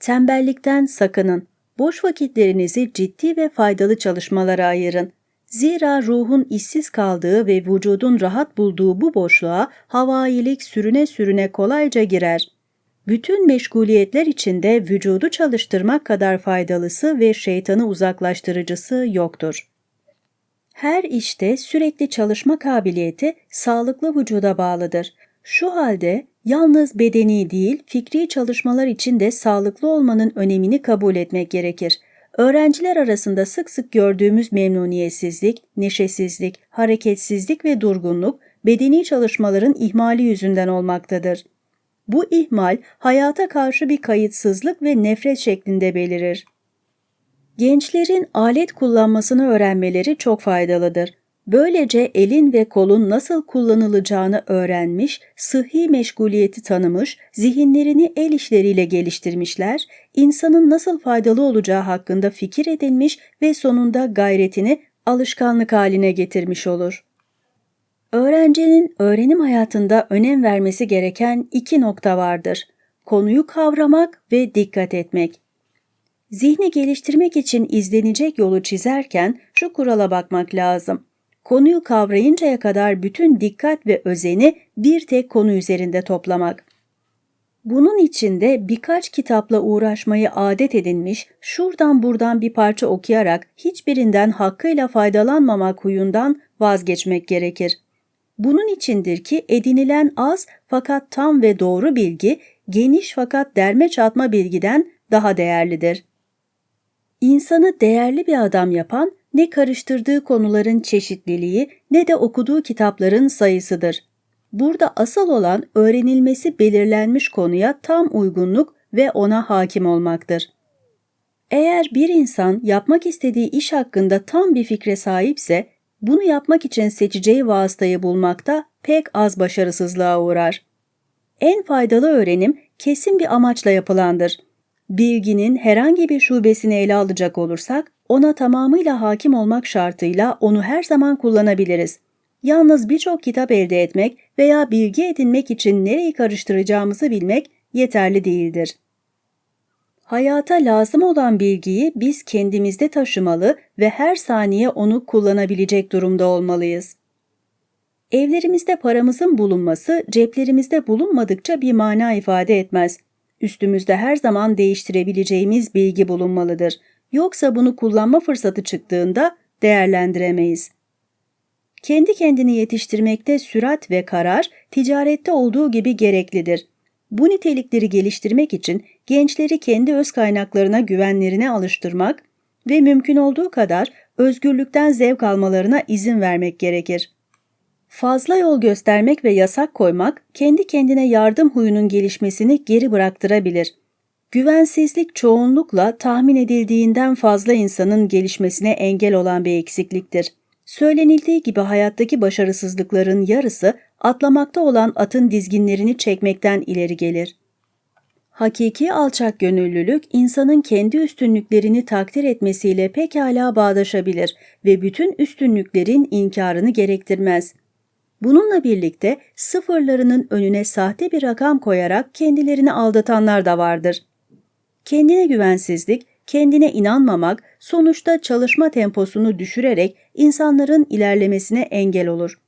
Tembellikten sakının. Boş vakitlerinizi ciddi ve faydalı çalışmalara ayırın. Zira ruhun işsiz kaldığı ve vücudun rahat bulduğu bu boşluğa havailik sürüne sürüne kolayca girer. Bütün meşguliyetler içinde vücudu çalıştırmak kadar faydalısı ve şeytanı uzaklaştırıcısı yoktur. Her işte sürekli çalışma kabiliyeti sağlıklı vücuda bağlıdır. Şu halde yalnız bedeni değil fikri çalışmalar için de sağlıklı olmanın önemini kabul etmek gerekir. Öğrenciler arasında sık sık gördüğümüz memnuniyetsizlik, neşesizlik, hareketsizlik ve durgunluk bedeni çalışmaların ihmali yüzünden olmaktadır. Bu ihmal hayata karşı bir kayıtsızlık ve nefret şeklinde belirir. Gençlerin alet kullanmasını öğrenmeleri çok faydalıdır. Böylece elin ve kolun nasıl kullanılacağını öğrenmiş, sıhhi meşguliyeti tanımış, zihinlerini el işleriyle geliştirmişler, insanın nasıl faydalı olacağı hakkında fikir edinmiş ve sonunda gayretini alışkanlık haline getirmiş olur. Öğrencinin öğrenim hayatında önem vermesi gereken iki nokta vardır. Konuyu kavramak ve dikkat etmek. Zihni geliştirmek için izlenecek yolu çizerken şu kurala bakmak lazım. Konuyu kavrayıncaya kadar bütün dikkat ve özeni bir tek konu üzerinde toplamak. Bunun için de birkaç kitapla uğraşmayı adet edinmiş, şuradan buradan bir parça okuyarak hiçbirinden hakkıyla faydalanmamak huyundan vazgeçmek gerekir. Bunun içindir ki edinilen az fakat tam ve doğru bilgi, geniş fakat derme çatma bilgiden daha değerlidir. İnsanı değerli bir adam yapan ne karıştırdığı konuların çeşitliliği ne de okuduğu kitapların sayısıdır. Burada asıl olan öğrenilmesi belirlenmiş konuya tam uygunluk ve ona hakim olmaktır. Eğer bir insan yapmak istediği iş hakkında tam bir fikre sahipse, bunu yapmak için seçeceği vasıtayı bulmakta pek az başarısızlığa uğrar. En faydalı öğrenim kesin bir amaçla yapılandır. Bilginin herhangi bir şubesini ele alacak olursak, ona tamamıyla hakim olmak şartıyla onu her zaman kullanabiliriz. Yalnız birçok kitap elde etmek veya bilgi edinmek için nereyi karıştıracağımızı bilmek yeterli değildir. Hayata lazım olan bilgiyi biz kendimizde taşımalı ve her saniye onu kullanabilecek durumda olmalıyız. Evlerimizde paramızın bulunması ceplerimizde bulunmadıkça bir mana ifade etmez. Üstümüzde her zaman değiştirebileceğimiz bilgi bulunmalıdır. Yoksa bunu kullanma fırsatı çıktığında değerlendiremeyiz. Kendi kendini yetiştirmekte sürat ve karar ticarette olduğu gibi gereklidir. Bu nitelikleri geliştirmek için gençleri kendi öz kaynaklarına güvenlerine alıştırmak ve mümkün olduğu kadar özgürlükten zevk almalarına izin vermek gerekir. Fazla yol göstermek ve yasak koymak kendi kendine yardım huyunun gelişmesini geri bıraktırabilir. Güvensizlik çoğunlukla tahmin edildiğinden fazla insanın gelişmesine engel olan bir eksikliktir. Söylenildiği gibi hayattaki başarısızlıkların yarısı atlamakta olan atın dizginlerini çekmekten ileri gelir. Hakiki alçak gönüllülük insanın kendi üstünlüklerini takdir etmesiyle pekala bağdaşabilir ve bütün üstünlüklerin inkarını gerektirmez. Bununla birlikte sıfırlarının önüne sahte bir rakam koyarak kendilerini aldatanlar da vardır. Kendine güvensizlik, kendine inanmamak sonuçta çalışma temposunu düşürerek insanların ilerlemesine engel olur.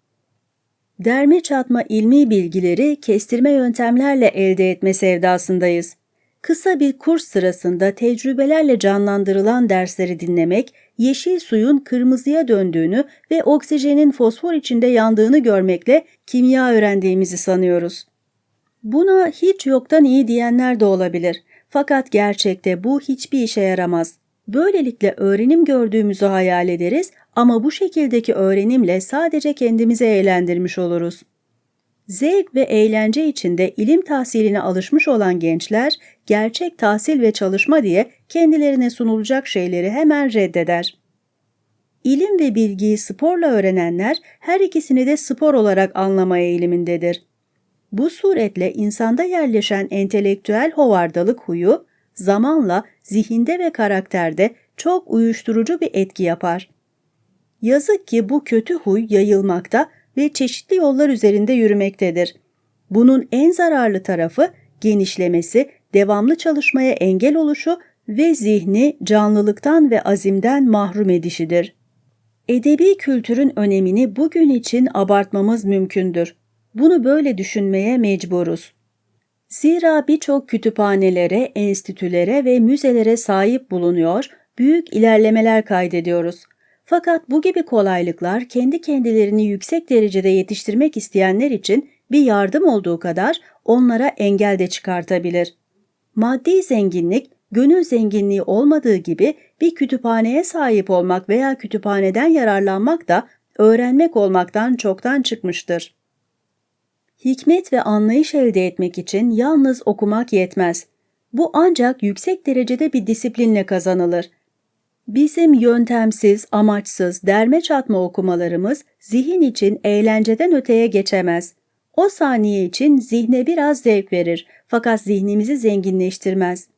Derme çatma ilmi bilgileri kestirme yöntemlerle elde etme sevdasındayız. Kısa bir kurs sırasında tecrübelerle canlandırılan dersleri dinlemek, yeşil suyun kırmızıya döndüğünü ve oksijenin fosfor içinde yandığını görmekle kimya öğrendiğimizi sanıyoruz. Buna hiç yoktan iyi diyenler de olabilir. Fakat gerçekte bu hiçbir işe yaramaz. Böylelikle öğrenim gördüğümüzü hayal ederiz ama bu şekildeki öğrenimle sadece kendimizi eğlendirmiş oluruz. Zevk ve eğlence içinde ilim tahsiline alışmış olan gençler, gerçek tahsil ve çalışma diye kendilerine sunulacak şeyleri hemen reddeder. İlim ve bilgiyi sporla öğrenenler her ikisini de spor olarak anlamaya eğilimindedir. Bu suretle insanda yerleşen entelektüel hovardalık huyu, zamanla zihinde ve karakterde çok uyuşturucu bir etki yapar. Yazık ki bu kötü huy yayılmakta ve çeşitli yollar üzerinde yürümektedir. Bunun en zararlı tarafı genişlemesi, devamlı çalışmaya engel oluşu ve zihni canlılıktan ve azimden mahrum edişidir. Edebi kültürün önemini bugün için abartmamız mümkündür. Bunu böyle düşünmeye mecburuz. Zira birçok kütüphanelere, enstitülere ve müzelere sahip bulunuyor, büyük ilerlemeler kaydediyoruz. Fakat bu gibi kolaylıklar kendi kendilerini yüksek derecede yetiştirmek isteyenler için bir yardım olduğu kadar onlara engel de çıkartabilir. Maddi zenginlik, gönül zenginliği olmadığı gibi bir kütüphaneye sahip olmak veya kütüphaneden yararlanmak da öğrenmek olmaktan çoktan çıkmıştır. Hikmet ve anlayış elde etmek için yalnız okumak yetmez. Bu ancak yüksek derecede bir disiplinle kazanılır. Bizim yöntemsiz, amaçsız, derme çatma okumalarımız zihin için eğlenceden öteye geçemez. O saniye için zihne biraz zevk verir fakat zihnimizi zenginleştirmez.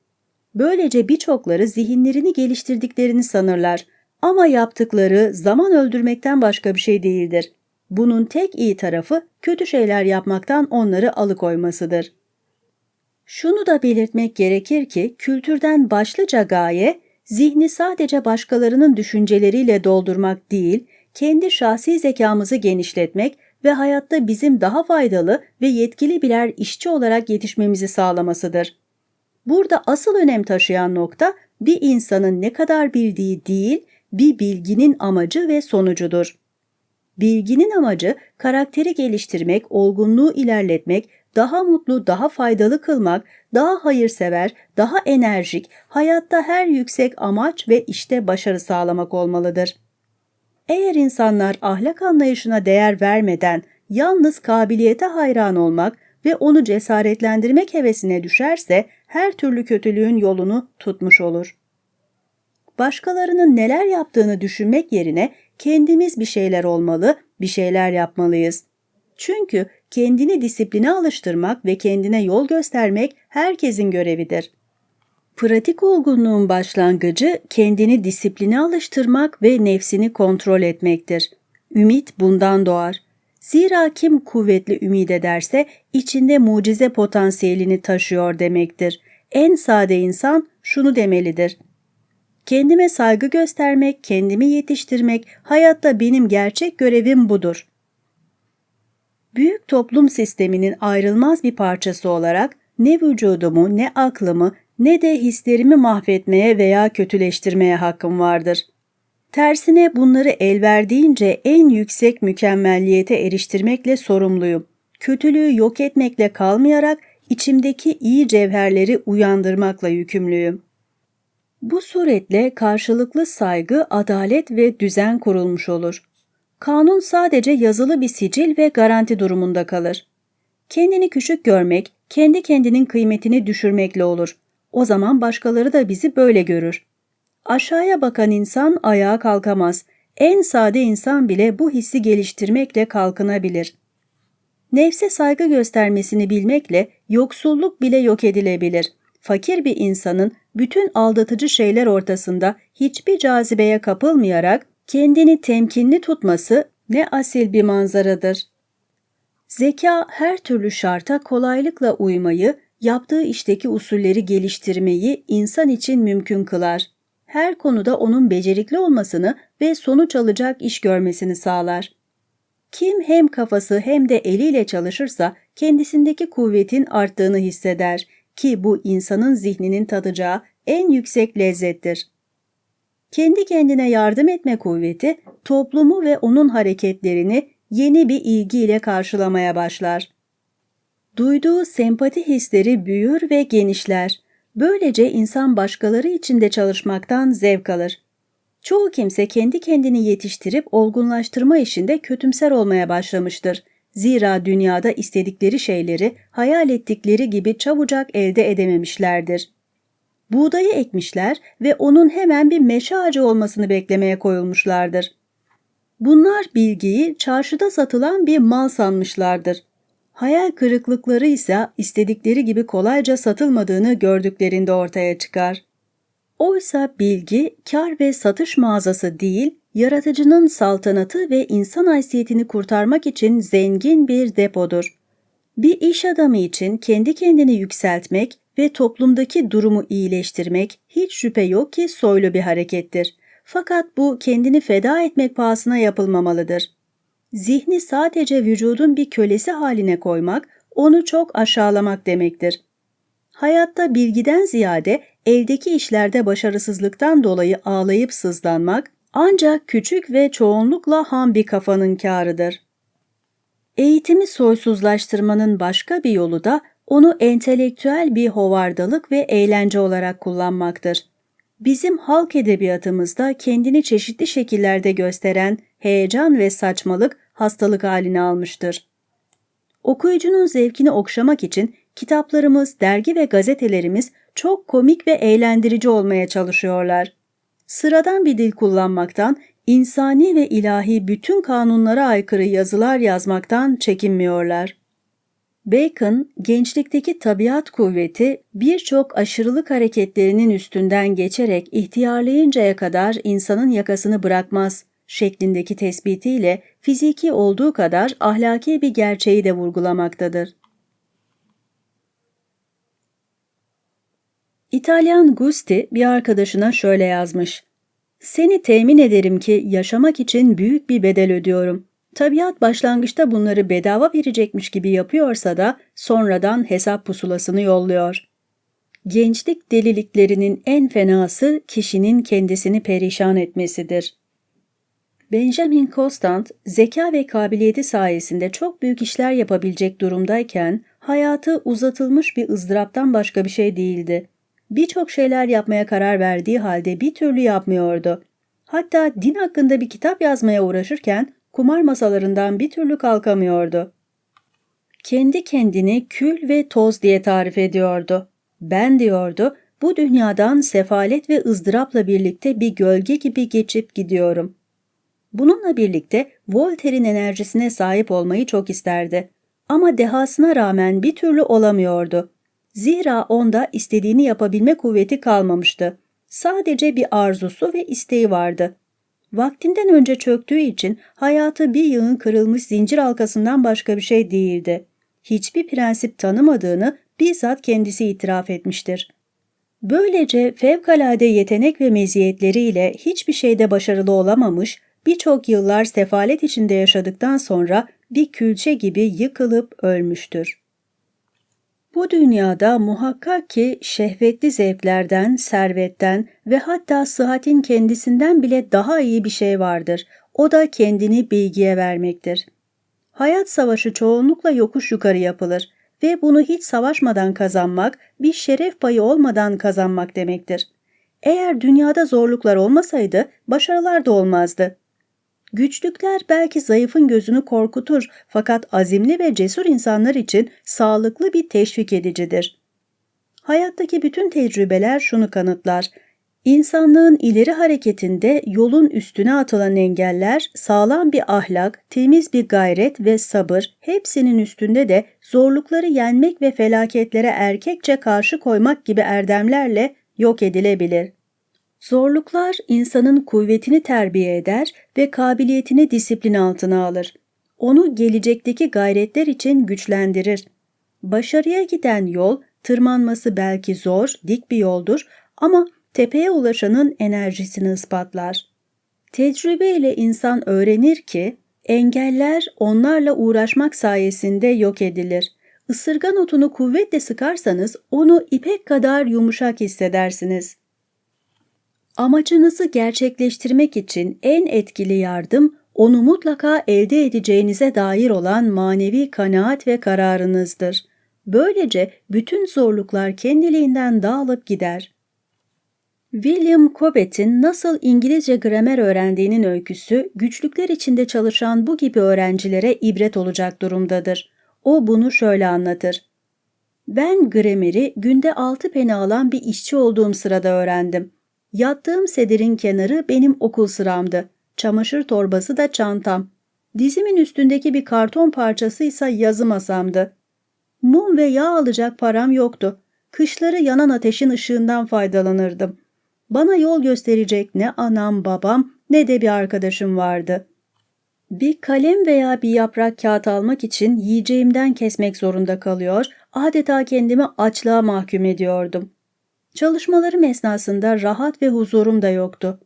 Böylece birçokları zihinlerini geliştirdiklerini sanırlar ama yaptıkları zaman öldürmekten başka bir şey değildir. Bunun tek iyi tarafı kötü şeyler yapmaktan onları alıkoymasıdır. Şunu da belirtmek gerekir ki kültürden başlıca gaye zihni sadece başkalarının düşünceleriyle doldurmak değil, kendi şahsi zekamızı genişletmek ve hayatta bizim daha faydalı ve yetkili birer işçi olarak yetişmemizi sağlamasıdır. Burada asıl önem taşıyan nokta bir insanın ne kadar bildiği değil, bir bilginin amacı ve sonucudur. Bilginin amacı karakteri geliştirmek, olgunluğu ilerletmek, daha mutlu, daha faydalı kılmak, daha hayırsever, daha enerjik, hayatta her yüksek amaç ve işte başarı sağlamak olmalıdır. Eğer insanlar ahlak anlayışına değer vermeden yalnız kabiliyete hayran olmak ve onu cesaretlendirmek hevesine düşerse her türlü kötülüğün yolunu tutmuş olur. Başkalarının neler yaptığını düşünmek yerine kendimiz bir şeyler olmalı, bir şeyler yapmalıyız. Çünkü kendini disipline alıştırmak ve kendine yol göstermek herkesin görevidir. Pratik olgunluğun başlangıcı kendini disipline alıştırmak ve nefsini kontrol etmektir. Ümit bundan doğar. Zira kim kuvvetli ümit ederse içinde mucize potansiyelini taşıyor demektir. En sade insan şunu demelidir. Kendime saygı göstermek, kendimi yetiştirmek, hayatta benim gerçek görevim budur. Büyük toplum sisteminin ayrılmaz bir parçası olarak ne vücudumu, ne aklımı, ne de hislerimi mahvetmeye veya kötüleştirmeye hakkım vardır. Tersine bunları el verdiğince en yüksek mükemmelliyete eriştirmekle sorumluyum. Kötülüğü yok etmekle kalmayarak içimdeki iyi cevherleri uyandırmakla yükümlüyüm. Bu suretle karşılıklı saygı, adalet ve düzen kurulmuş olur. Kanun sadece yazılı bir sicil ve garanti durumunda kalır. Kendini küçük görmek, kendi kendinin kıymetini düşürmekle olur. O zaman başkaları da bizi böyle görür. Aşağıya bakan insan ayağa kalkamaz. En sade insan bile bu hissi geliştirmekle kalkınabilir. Nefse saygı göstermesini bilmekle yoksulluk bile yok edilebilir. Fakir bir insanın bütün aldatıcı şeyler ortasında hiçbir cazibeye kapılmayarak kendini temkinli tutması ne asil bir manzaradır. Zeka her türlü şarta kolaylıkla uymayı, yaptığı işteki usulleri geliştirmeyi insan için mümkün kılar. Her konuda onun becerikli olmasını ve sonuç alacak iş görmesini sağlar. Kim hem kafası hem de eliyle çalışırsa kendisindeki kuvvetin arttığını hisseder ki bu insanın zihninin tadacağı en yüksek lezzettir. Kendi kendine yardım etme kuvveti toplumu ve onun hareketlerini yeni bir ilgiyle karşılamaya başlar. Duyduğu sempati hisleri büyür ve genişler. Böylece insan başkaları için de çalışmaktan zevk alır. Çoğu kimse kendi kendini yetiştirip olgunlaştırma işinde kötümser olmaya başlamıştır. Zira dünyada istedikleri şeyleri hayal ettikleri gibi çabucak elde edememişlerdir. Buğdayı ekmişler ve onun hemen bir meşe ağacı olmasını beklemeye koyulmuşlardır. Bunlar bilgiyi çarşıda satılan bir mal sanmışlardır. Hayal kırıklıkları ise istedikleri gibi kolayca satılmadığını gördüklerinde ortaya çıkar. Oysa bilgi kar ve satış mağazası değil, yaratıcının saltanatı ve insan haysiyetini kurtarmak için zengin bir depodur. Bir iş adamı için kendi kendini yükseltmek ve toplumdaki durumu iyileştirmek hiç şüphe yok ki soylu bir harekettir. Fakat bu kendini feda etmek pahasına yapılmamalıdır. Zihni sadece vücudun bir kölesi haline koymak, onu çok aşağılamak demektir. Hayatta bilgiden ziyade eldeki işlerde başarısızlıktan dolayı ağlayıp sızlanmak ancak küçük ve çoğunlukla ham bir kafanın kârıdır. Eğitimi soysuzlaştırmanın başka bir yolu da onu entelektüel bir hovardalık ve eğlence olarak kullanmaktır. Bizim halk edebiyatımızda kendini çeşitli şekillerde gösteren heyecan ve saçmalık hastalık haline almıştır. Okuyucunun zevkini okşamak için kitaplarımız, dergi ve gazetelerimiz çok komik ve eğlendirici olmaya çalışıyorlar. Sıradan bir dil kullanmaktan, insani ve ilahi bütün kanunlara aykırı yazılar yazmaktan çekinmiyorlar. Bacon, gençlikteki tabiat kuvveti birçok aşırılık hareketlerinin üstünden geçerek ihtiyarlayıncaya kadar insanın yakasını bırakmaz şeklindeki tespitiyle fiziki olduğu kadar ahlaki bir gerçeği de vurgulamaktadır. İtalyan Gusti bir arkadaşına şöyle yazmış. Seni temin ederim ki yaşamak için büyük bir bedel ödüyorum. Tabiat başlangıçta bunları bedava verecekmiş gibi yapıyorsa da sonradan hesap pusulasını yolluyor. Gençlik deliliklerinin en fenası kişinin kendisini perişan etmesidir. Benjamin Constant, zeka ve kabiliyeti sayesinde çok büyük işler yapabilecek durumdayken hayatı uzatılmış bir ızdıraptan başka bir şey değildi. Birçok şeyler yapmaya karar verdiği halde bir türlü yapmıyordu. Hatta din hakkında bir kitap yazmaya uğraşırken kumar masalarından bir türlü kalkamıyordu. Kendi kendini kül ve toz diye tarif ediyordu. Ben diyordu, bu dünyadan sefalet ve ızdırapla birlikte bir gölge gibi geçip gidiyorum. Bununla birlikte Voltaire'in enerjisine sahip olmayı çok isterdi. Ama dehasına rağmen bir türlü olamıyordu. Zira onda istediğini yapabilme kuvveti kalmamıştı. Sadece bir arzusu ve isteği vardı. Vaktinden önce çöktüğü için hayatı bir yığın kırılmış zincir halkasından başka bir şey değildi. Hiçbir prensip tanımadığını bizzat kendisi itiraf etmiştir. Böylece fevkalade yetenek ve meziyetleriyle hiçbir şeyde başarılı olamamış, birçok yıllar sefalet içinde yaşadıktan sonra bir külçe gibi yıkılıp ölmüştür. Bu dünyada muhakkak ki şehvetli zevklerden, servetten ve hatta sıhhatin kendisinden bile daha iyi bir şey vardır. O da kendini bilgiye vermektir. Hayat savaşı çoğunlukla yokuş yukarı yapılır ve bunu hiç savaşmadan kazanmak, bir şeref payı olmadan kazanmak demektir. Eğer dünyada zorluklar olmasaydı başarılar da olmazdı. Güçlükler belki zayıfın gözünü korkutur fakat azimli ve cesur insanlar için sağlıklı bir teşvik edicidir. Hayattaki bütün tecrübeler şunu kanıtlar. İnsanlığın ileri hareketinde yolun üstüne atılan engeller, sağlam bir ahlak, temiz bir gayret ve sabır, hepsinin üstünde de zorlukları yenmek ve felaketlere erkekçe karşı koymak gibi erdemlerle yok edilebilir. Zorluklar insanın kuvvetini terbiye eder ve kabiliyetini disiplin altına alır. Onu gelecekteki gayretler için güçlendirir. Başarıya giden yol, tırmanması belki zor, dik bir yoldur ama tepeye ulaşanın enerjisini ispatlar. Tecrübe ile insan öğrenir ki, engeller onlarla uğraşmak sayesinde yok edilir. Isırgan otunu kuvvetle sıkarsanız onu ipek kadar yumuşak hissedersiniz. Amacınızı gerçekleştirmek için en etkili yardım onu mutlaka elde edeceğinize dair olan manevi kanaat ve kararınızdır. Böylece bütün zorluklar kendiliğinden dağılıp gider. William Cobbett'in nasıl İngilizce gramer öğrendiğinin öyküsü, güçlükler içinde çalışan bu gibi öğrencilere ibret olacak durumdadır. O bunu şöyle anlatır. Ben grameri günde altı peni alan bir işçi olduğum sırada öğrendim. Yattığım sedirin kenarı benim okul sıramdı. Çamaşır torbası da çantam. Dizimin üstündeki bir karton parçası ise yazı masamdı. Mum ve yağ alacak param yoktu. Kışları yanan ateşin ışığından faydalanırdım. Bana yol gösterecek ne anam babam ne de bir arkadaşım vardı. Bir kalem veya bir yaprak kağıt almak için yiyeceğimden kesmek zorunda kalıyor, adeta kendimi açlığa mahkum ediyordum. Çalışmalarım esnasında rahat ve huzurum da yoktu.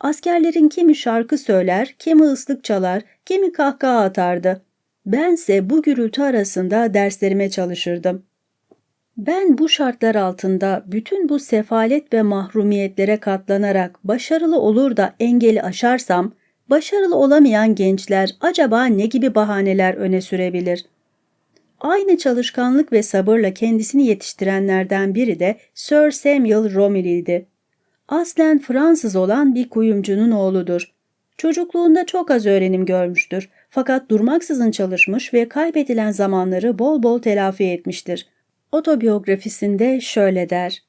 Askerlerin kimi şarkı söyler, kimi ıslık çalar, kimi kahkaha atardı. Bense bu gürültü arasında derslerime çalışırdım. Ben bu şartlar altında bütün bu sefalet ve mahrumiyetlere katlanarak başarılı olur da engeli aşarsam, başarılı olamayan gençler acaba ne gibi bahaneler öne sürebilir?'' Aynı çalışkanlık ve sabırla kendisini yetiştirenlerden biri de Sir Samuel Romilly'di. Aslen Fransız olan bir kuyumcunun oğludur. Çocukluğunda çok az öğrenim görmüştür fakat durmaksızın çalışmış ve kaybedilen zamanları bol bol telafi etmiştir. Otobiyografisinde şöyle der.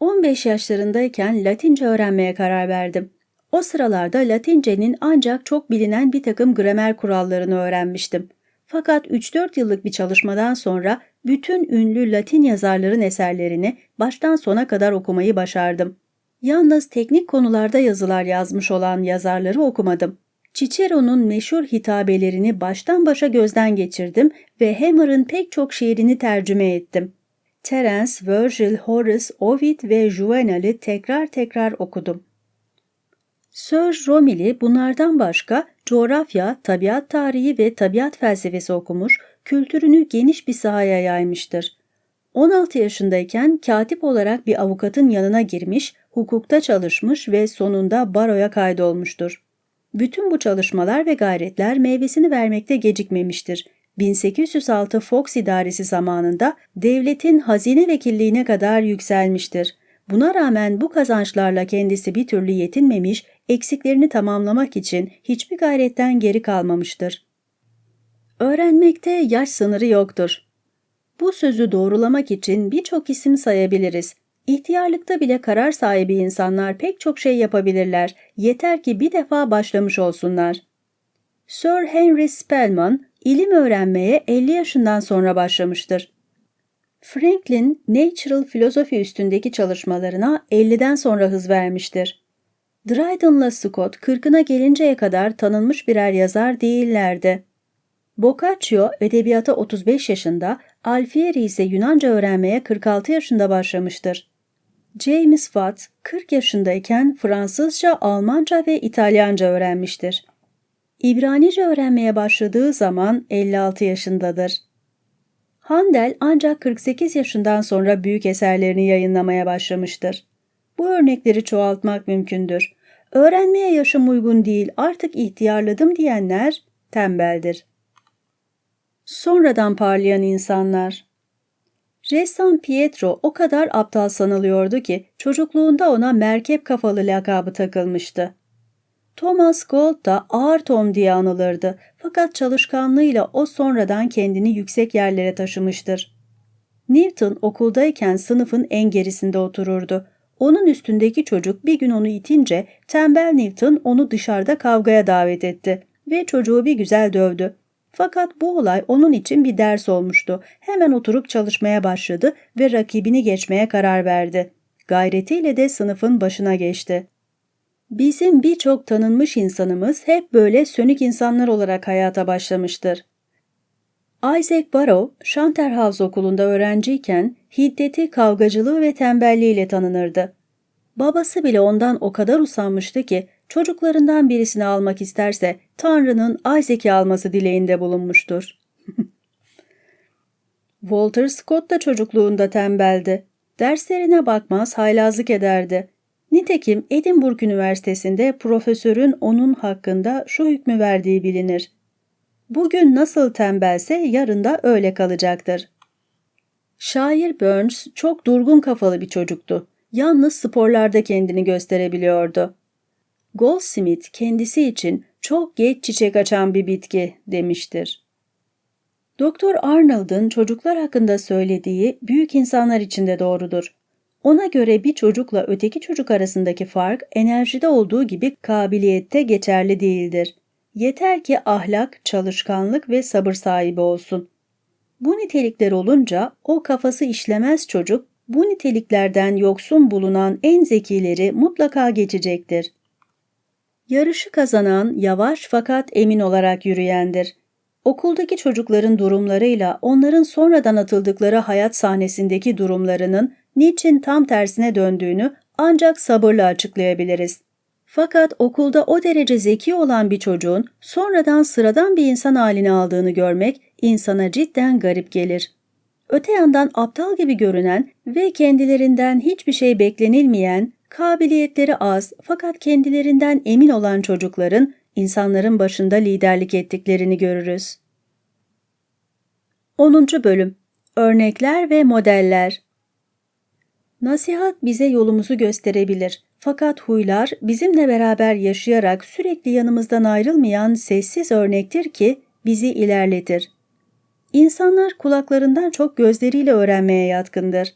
15 yaşlarındayken Latince öğrenmeye karar verdim. O sıralarda Latince'nin ancak çok bilinen bir takım gramer kurallarını öğrenmiştim. Fakat 3-4 yıllık bir çalışmadan sonra bütün ünlü Latin yazarların eserlerini baştan sona kadar okumayı başardım. Yalnız teknik konularda yazılar yazmış olan yazarları okumadım. Cicero'nun meşhur hitabelerini baştan başa gözden geçirdim ve Homer'ın pek çok şiirini tercüme ettim. Terence, Virgil, Horace, Ovid ve Juvenal'i tekrar tekrar okudum. Sir Romilly bunlardan başka coğrafya, tabiat tarihi ve tabiat felsefesi okumuş, kültürünü geniş bir sahaya yaymıştır. 16 yaşındayken katip olarak bir avukatın yanına girmiş, hukukta çalışmış ve sonunda baroya kaydolmuştur. Bütün bu çalışmalar ve gayretler meyvesini vermekte gecikmemiştir. 1806 Fox idaresi zamanında devletin hazine vekilliğine kadar yükselmiştir. Buna rağmen bu kazançlarla kendisi bir türlü yetinmemiş, eksiklerini tamamlamak için hiçbir gayretten geri kalmamıştır. Öğrenmekte yaş sınırı yoktur. Bu sözü doğrulamak için birçok isim sayabiliriz. İhtiyarlıkta bile karar sahibi insanlar pek çok şey yapabilirler. Yeter ki bir defa başlamış olsunlar. Sir Henry Spellman ilim öğrenmeye 50 yaşından sonra başlamıştır. Franklin, Natural Philosophy üstündeki çalışmalarına 50'den sonra hız vermiştir. Dryden'la Scott 40'ına gelinceye kadar tanınmış birer yazar değillerdi. Boccaccio edebiyata 35 yaşında, Alfieri ise Yunanca öğrenmeye 46 yaşında başlamıştır. James Watt 40 yaşındayken Fransızca, Almanca ve İtalyanca öğrenmiştir. İbranice öğrenmeye başladığı zaman 56 yaşındadır. Handel ancak 48 yaşından sonra büyük eserlerini yayınlamaya başlamıştır. Bu örnekleri çoğaltmak mümkündür. Öğrenmeye yaşım uygun değil, artık ihtiyarladım diyenler tembeldir. Sonradan parlayan insanlar Ressam Pietro o kadar aptal sanılıyordu ki çocukluğunda ona merkep kafalı lakabı takılmıştı. Thomas Gold da ağır Tom diye anılırdı fakat çalışkanlığıyla o sonradan kendini yüksek yerlere taşımıştır. Newton okuldayken sınıfın en gerisinde otururdu. Onun üstündeki çocuk bir gün onu itince tembel Newton onu dışarıda kavgaya davet etti ve çocuğu bir güzel dövdü. Fakat bu olay onun için bir ders olmuştu. Hemen oturup çalışmaya başladı ve rakibini geçmeye karar verdi. Gayretiyle de sınıfın başına geçti. Bizim birçok tanınmış insanımız hep böyle sönük insanlar olarak hayata başlamıştır. Isaac Barrow, Shanterhouse okulunda öğrenciyken hiddeti, kavgacılığı ve tembelliğiyle tanınırdı. Babası bile ondan o kadar usanmıştı ki çocuklarından birisini almak isterse Tanrı'nın Isaac'i alması dileğinde bulunmuştur. Walter Scott da çocukluğunda tembeldi. Derslerine bakmaz, haylazlık ederdi. Nitekim Edinburgh Üniversitesi'nde profesörün onun hakkında şu hükmü verdiği bilinir. Bugün nasıl tembelse yarın da öyle kalacaktır. Şair Burns çok durgun kafalı bir çocuktu. Yalnız sporlarda kendini gösterebiliyordu. Goldsmith kendisi için çok geç çiçek açan bir bitki demiştir. Doktor Arnold'un çocuklar hakkında söylediği büyük insanlar için de doğrudur. Ona göre bir çocukla öteki çocuk arasındaki fark enerjide olduğu gibi kabiliyette geçerli değildir. Yeter ki ahlak, çalışkanlık ve sabır sahibi olsun. Bu nitelikler olunca o kafası işlemez çocuk bu niteliklerden yoksun bulunan en zekileri mutlaka geçecektir. Yarışı kazanan yavaş fakat emin olarak yürüyendir. Okuldaki çocukların durumlarıyla onların sonradan atıldıkları hayat sahnesindeki durumlarının niçin tam tersine döndüğünü ancak sabırla açıklayabiliriz. Fakat okulda o derece zeki olan bir çocuğun sonradan sıradan bir insan halini aldığını görmek insana cidden garip gelir. Öte yandan aptal gibi görünen ve kendilerinden hiçbir şey beklenilmeyen, kabiliyetleri az fakat kendilerinden emin olan çocukların insanların başında liderlik ettiklerini görürüz. 10. Bölüm Örnekler ve Modeller Nasihat bize yolumuzu gösterebilir. Fakat huylar bizimle beraber yaşayarak sürekli yanımızdan ayrılmayan sessiz örnektir ki bizi ilerletir. İnsanlar kulaklarından çok gözleriyle öğrenmeye yatkındır.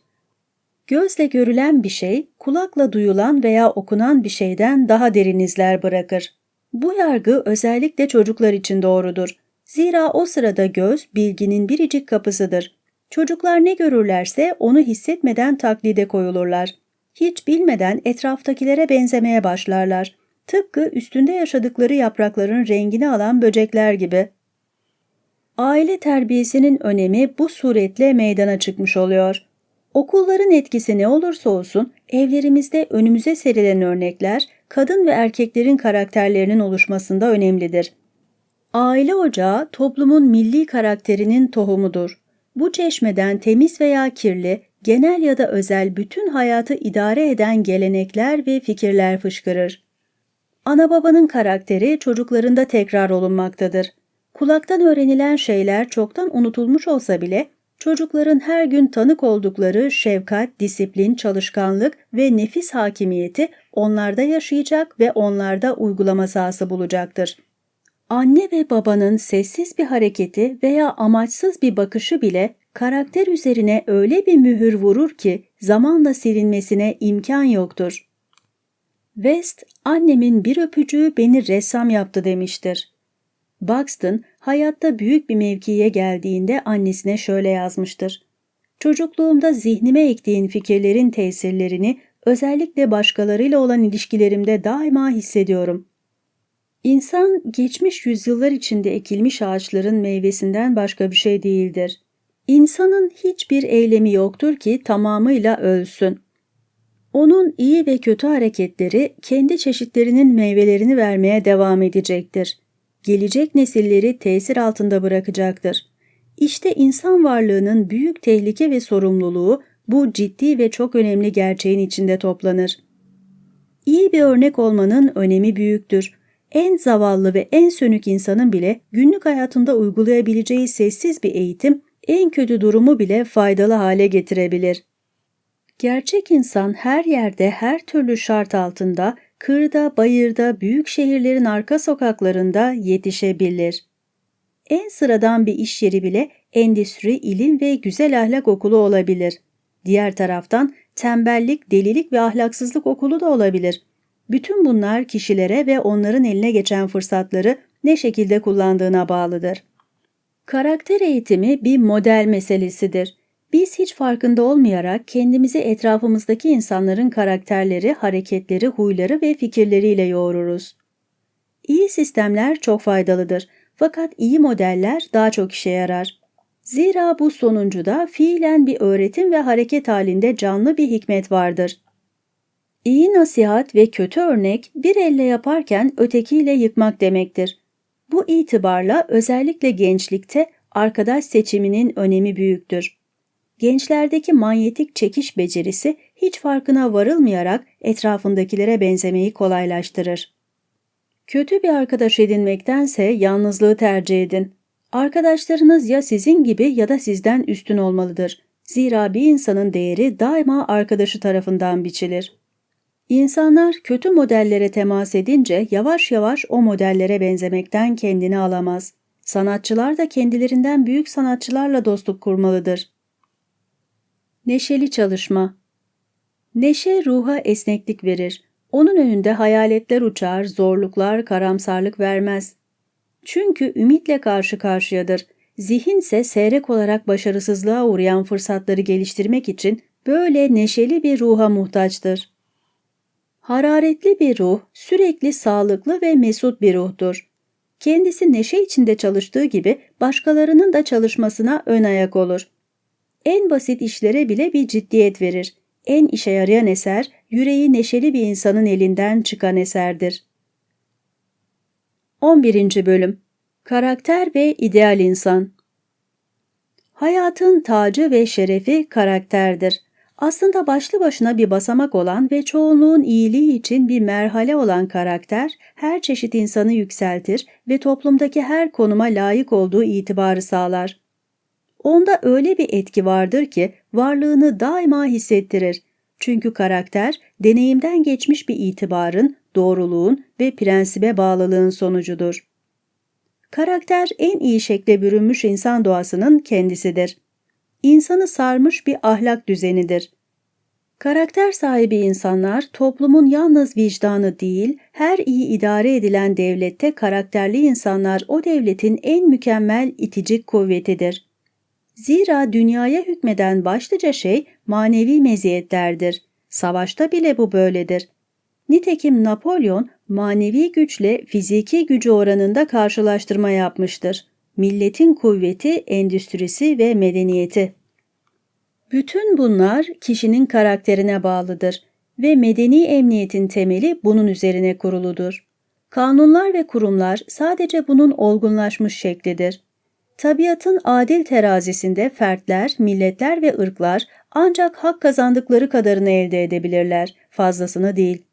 Gözle görülen bir şey, kulakla duyulan veya okunan bir şeyden daha derin izler bırakır. Bu yargı özellikle çocuklar için doğrudur. Zira o sırada göz bilginin biricik kapısıdır. Çocuklar ne görürlerse onu hissetmeden taklide koyulurlar. Hiç bilmeden etraftakilere benzemeye başlarlar. Tıpkı üstünde yaşadıkları yaprakların rengini alan böcekler gibi. Aile terbiyesinin önemi bu suretle meydana çıkmış oluyor. Okulların etkisi ne olursa olsun evlerimizde önümüze serilen örnekler kadın ve erkeklerin karakterlerinin oluşmasında önemlidir. Aile ocağı toplumun milli karakterinin tohumudur. Bu çeşmeden temiz veya kirli, genel ya da özel bütün hayatı idare eden gelenekler ve fikirler fışkırır. Ana babanın karakteri çocuklarında tekrar olunmaktadır. Kulaktan öğrenilen şeyler çoktan unutulmuş olsa bile çocukların her gün tanık oldukları şefkat, disiplin, çalışkanlık ve nefis hakimiyeti onlarda yaşayacak ve onlarda uygulama sahası bulacaktır. Anne ve babanın sessiz bir hareketi veya amaçsız bir bakışı bile karakter üzerine öyle bir mühür vurur ki zamanla silinmesine imkan yoktur. West, annemin bir öpücüğü beni ressam yaptı demiştir. Buxton, hayatta büyük bir mevkiye geldiğinde annesine şöyle yazmıştır. Çocukluğumda zihnime ektiğin fikirlerin tesirlerini özellikle başkalarıyla olan ilişkilerimde daima hissediyorum. İnsan geçmiş yüzyıllar içinde ekilmiş ağaçların meyvesinden başka bir şey değildir. İnsanın hiçbir eylemi yoktur ki tamamıyla ölsün. Onun iyi ve kötü hareketleri kendi çeşitlerinin meyvelerini vermeye devam edecektir. Gelecek nesilleri tesir altında bırakacaktır. İşte insan varlığının büyük tehlike ve sorumluluğu bu ciddi ve çok önemli gerçeğin içinde toplanır. İyi bir örnek olmanın önemi büyüktür. En zavallı ve en sönük insanın bile günlük hayatında uygulayabileceği sessiz bir eğitim en kötü durumu bile faydalı hale getirebilir. Gerçek insan her yerde her türlü şart altında, kırda, bayırda, büyük şehirlerin arka sokaklarında yetişebilir. En sıradan bir iş yeri bile endüstri, ilim ve güzel ahlak okulu olabilir. Diğer taraftan tembellik, delilik ve ahlaksızlık okulu da olabilir. Bütün bunlar kişilere ve onların eline geçen fırsatları ne şekilde kullandığına bağlıdır. Karakter eğitimi bir model meselesidir. Biz hiç farkında olmayarak kendimizi etrafımızdaki insanların karakterleri, hareketleri, huyları ve fikirleriyle yoğururuz. İyi sistemler çok faydalıdır fakat iyi modeller daha çok işe yarar. Zira bu sonuncuda fiilen bir öğretim ve hareket halinde canlı bir hikmet vardır. İyi nasihat ve kötü örnek bir elle yaparken ötekiyle yıkmak demektir. Bu itibarla özellikle gençlikte arkadaş seçiminin önemi büyüktür. Gençlerdeki manyetik çekiş becerisi hiç farkına varılmayarak etrafındakilere benzemeyi kolaylaştırır. Kötü bir arkadaş edinmektense yalnızlığı tercih edin. Arkadaşlarınız ya sizin gibi ya da sizden üstün olmalıdır. Zira bir insanın değeri daima arkadaşı tarafından biçilir. İnsanlar kötü modellere temas edince yavaş yavaş o modellere benzemekten kendini alamaz. Sanatçılar da kendilerinden büyük sanatçılarla dostluk kurmalıdır. Neşeli çalışma Neşe ruha esneklik verir. Onun önünde hayaletler uçar, zorluklar, karamsarlık vermez. Çünkü ümitle karşı karşıyadır. Zihinse seyrek olarak başarısızlığa uğrayan fırsatları geliştirmek için böyle neşeli bir ruha muhtaçtır. Hararetli bir ruh, sürekli sağlıklı ve mesut bir ruhtur. Kendisi neşe içinde çalıştığı gibi başkalarının da çalışmasına ön ayak olur. En basit işlere bile bir ciddiyet verir. En işe yarayan eser, yüreği neşeli bir insanın elinden çıkan eserdir. 11. Bölüm Karakter ve İdeal İnsan Hayatın tacı ve şerefi karakterdir. Aslında başlı başına bir basamak olan ve çoğunluğun iyiliği için bir merhale olan karakter, her çeşit insanı yükseltir ve toplumdaki her konuma layık olduğu itibarı sağlar. Onda öyle bir etki vardır ki varlığını daima hissettirir. Çünkü karakter, deneyimden geçmiş bir itibarın, doğruluğun ve prensibe bağlılığın sonucudur. Karakter en iyi şekle bürünmüş insan doğasının kendisidir. İnsanı sarmış bir ahlak düzenidir. Karakter sahibi insanlar toplumun yalnız vicdanı değil, her iyi idare edilen devlette karakterli insanlar o devletin en mükemmel itici kuvvetidir. Zira dünyaya hükmeden başlıca şey manevi meziyetlerdir. Savaşta bile bu böyledir. Nitekim Napolyon manevi güçle fiziki gücü oranında karşılaştırma yapmıştır. Milletin kuvveti, endüstrisi ve medeniyeti. Bütün bunlar kişinin karakterine bağlıdır ve medeni emniyetin temeli bunun üzerine kuruludur. Kanunlar ve kurumlar sadece bunun olgunlaşmış şeklidir. Tabiatın adil terazisinde fertler, milletler ve ırklar ancak hak kazandıkları kadarını elde edebilirler, fazlasını değil.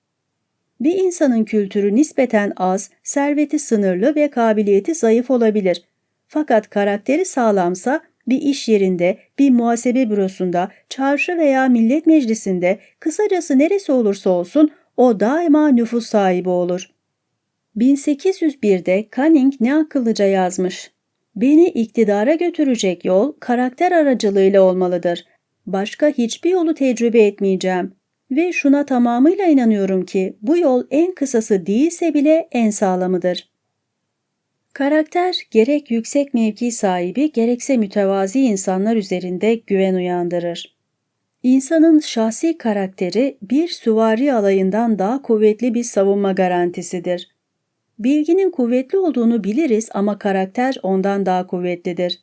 Bir insanın kültürü nispeten az, serveti sınırlı ve kabiliyeti zayıf olabilir. Fakat karakteri sağlamsa bir iş yerinde, bir muhasebe bürosunda, çarşı veya millet meclisinde, kısacası neresi olursa olsun o daima nüfus sahibi olur. 1801'de Canning ne akıllıca yazmış. Beni iktidara götürecek yol karakter aracılığıyla olmalıdır. Başka hiçbir yolu tecrübe etmeyeceğim. Ve şuna tamamıyla inanıyorum ki bu yol en kısası değilse bile en sağlamıdır. Karakter gerek yüksek mevki sahibi gerekse mütevazi insanlar üzerinde güven uyandırır. İnsanın şahsi karakteri bir süvari alayından daha kuvvetli bir savunma garantisidir. Bilginin kuvvetli olduğunu biliriz ama karakter ondan daha kuvvetlidir.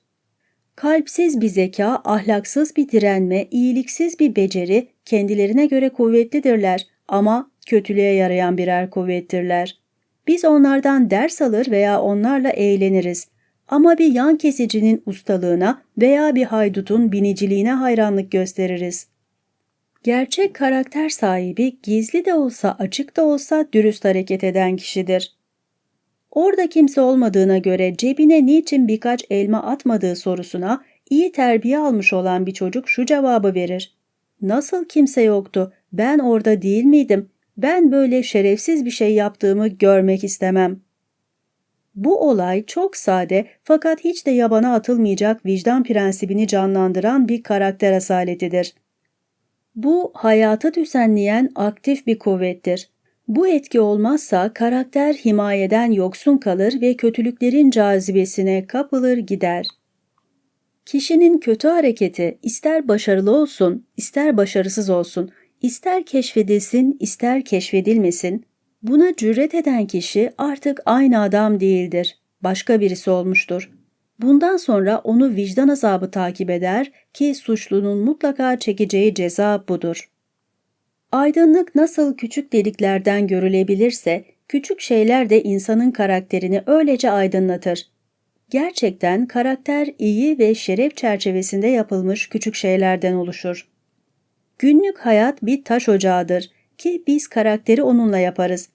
Kalpsiz bir zeka, ahlaksız bir direnme, iyiliksiz bir beceri kendilerine göre kuvvetlidirler ama kötülüğe yarayan birer kuvvettirler. Biz onlardan ders alır veya onlarla eğleniriz. Ama bir yan kesicinin ustalığına veya bir haydutun biniciliğine hayranlık gösteririz. Gerçek karakter sahibi gizli de olsa açık da olsa dürüst hareket eden kişidir. Orada kimse olmadığına göre cebine niçin birkaç elma atmadığı sorusuna iyi terbiye almış olan bir çocuk şu cevabı verir. Nasıl kimse yoktu? Ben orada değil miydim? Ben böyle şerefsiz bir şey yaptığımı görmek istemem. Bu olay çok sade fakat hiç de yabana atılmayacak vicdan prensibini canlandıran bir karakter asaletidir. Bu hayatı düzenleyen aktif bir kuvvettir. Bu etki olmazsa karakter himayeden yoksun kalır ve kötülüklerin cazibesine kapılır gider. Kişinin kötü hareketi ister başarılı olsun, ister başarısız olsun, ister keşfedilsin, ister keşfedilmesin, buna cüret eden kişi artık aynı adam değildir, başka birisi olmuştur. Bundan sonra onu vicdan azabı takip eder ki suçlunun mutlaka çekeceği ceza budur. Aydınlık nasıl küçük deliklerden görülebilirse, küçük şeyler de insanın karakterini öylece aydınlatır. Gerçekten karakter iyi ve şeref çerçevesinde yapılmış küçük şeylerden oluşur. Günlük hayat bir taş ocağıdır ki biz karakteri onunla yaparız.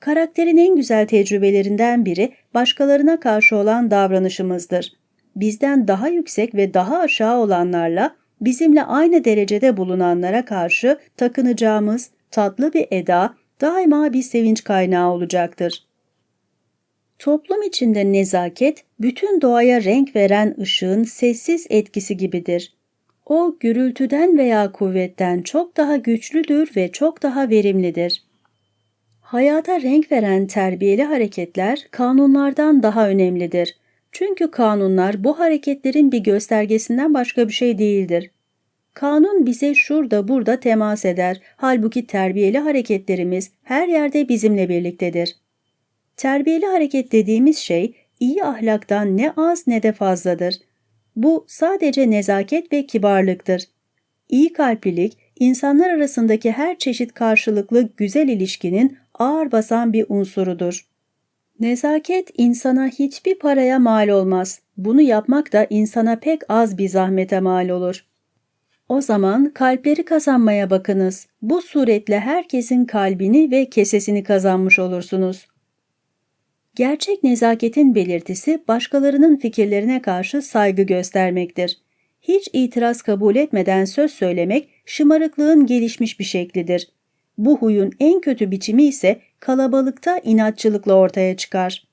Karakterin en güzel tecrübelerinden biri başkalarına karşı olan davranışımızdır. Bizden daha yüksek ve daha aşağı olanlarla bizimle aynı derecede bulunanlara karşı takınacağımız tatlı bir eda daima bir sevinç kaynağı olacaktır. Toplum içinde nezaket, bütün doğaya renk veren ışığın sessiz etkisi gibidir. O gürültüden veya kuvvetten çok daha güçlüdür ve çok daha verimlidir. Hayata renk veren terbiyeli hareketler kanunlardan daha önemlidir. Çünkü kanunlar bu hareketlerin bir göstergesinden başka bir şey değildir. Kanun bize şurada burada temas eder. Halbuki terbiyeli hareketlerimiz her yerde bizimle birliktedir. Terbiyeli hareket dediğimiz şey iyi ahlaktan ne az ne de fazladır. Bu sadece nezaket ve kibarlıktır. İyi kalplilik, insanlar arasındaki her çeşit karşılıklı güzel ilişkinin ağır basan bir unsurudur. Nezaket insana hiçbir paraya mal olmaz. Bunu yapmak da insana pek az bir zahmete mal olur. O zaman kalpleri kazanmaya bakınız. Bu suretle herkesin kalbini ve kesesini kazanmış olursunuz. Gerçek nezaketin belirtisi başkalarının fikirlerine karşı saygı göstermektir. Hiç itiraz kabul etmeden söz söylemek şımarıklığın gelişmiş bir şeklidir. Bu huyun en kötü biçimi ise kalabalıkta inatçılıkla ortaya çıkar.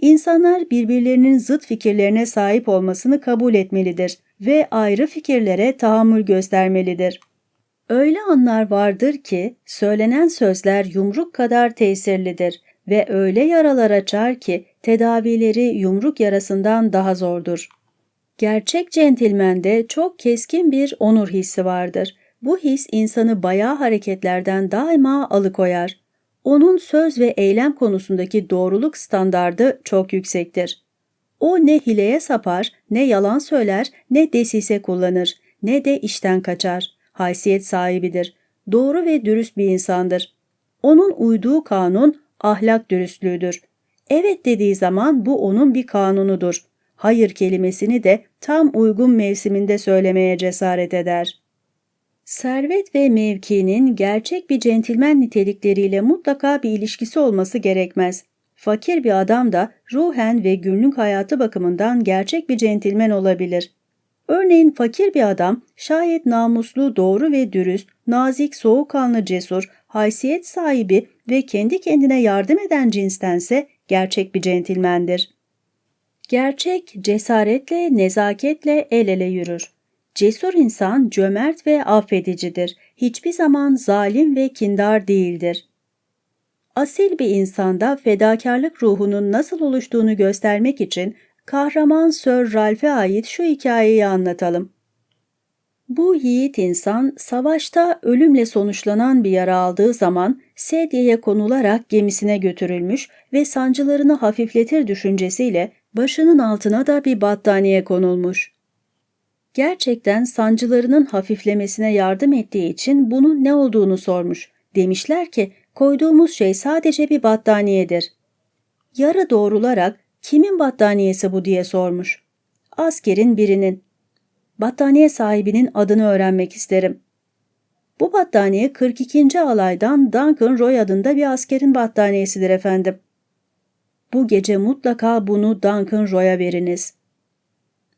İnsanlar birbirlerinin zıt fikirlerine sahip olmasını kabul etmelidir ve ayrı fikirlere tahammül göstermelidir. Öyle anlar vardır ki söylenen sözler yumruk kadar tesirlidir ve öyle yaralar açar ki tedavileri yumruk yarasından daha zordur. Gerçek centilmende çok keskin bir onur hissi vardır. Bu his insanı bayağı hareketlerden daima alıkoyar. Onun söz ve eylem konusundaki doğruluk standardı çok yüksektir. O ne hileye sapar, ne yalan söyler, ne desise kullanır, ne de işten kaçar. Haysiyet sahibidir. Doğru ve dürüst bir insandır. Onun uyduğu kanun ahlak dürüstlüğüdür. Evet dediği zaman bu onun bir kanunudur. Hayır kelimesini de tam uygun mevsiminde söylemeye cesaret eder. Servet ve mevkinin gerçek bir centilmen nitelikleriyle mutlaka bir ilişkisi olması gerekmez. Fakir bir adam da ruhen ve günlük hayatı bakımından gerçek bir centilmen olabilir. Örneğin fakir bir adam şayet namuslu, doğru ve dürüst, nazik, soğukkanlı, cesur, haysiyet sahibi ve kendi kendine yardım eden cinstense gerçek bir centilmendir. Gerçek cesaretle, nezaketle el ele yürür. Cesur insan cömert ve affedicidir. Hiçbir zaman zalim ve kindar değildir. Asil bir insanda fedakarlık ruhunun nasıl oluştuğunu göstermek için kahraman Sir Ralph'e ait şu hikayeyi anlatalım. Bu yiğit insan savaşta ölümle sonuçlanan bir yara aldığı zaman sedyeye konularak gemisine götürülmüş ve sancılarını hafifletir düşüncesiyle başının altına da bir battaniye konulmuş. Gerçekten sancılarının hafiflemesine yardım ettiği için bunun ne olduğunu sormuş. Demişler ki koyduğumuz şey sadece bir battaniyedir. Yara doğrularak kimin battaniyesi bu diye sormuş. Askerin birinin. Battaniye sahibinin adını öğrenmek isterim. Bu battaniye 42. alaydan Duncan Roy adında bir askerin battaniyesidir efendim. Bu gece mutlaka bunu Duncan Roy'a veriniz.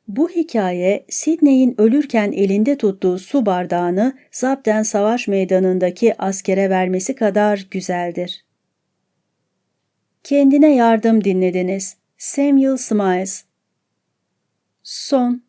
Bu hikaye Sidney'in ölürken elinde tuttuğu su bardağını Zabden Savaş Meydanı'ndaki askere vermesi kadar güzeldir. Kendine yardım dinlediniz. Samuel Smiles Son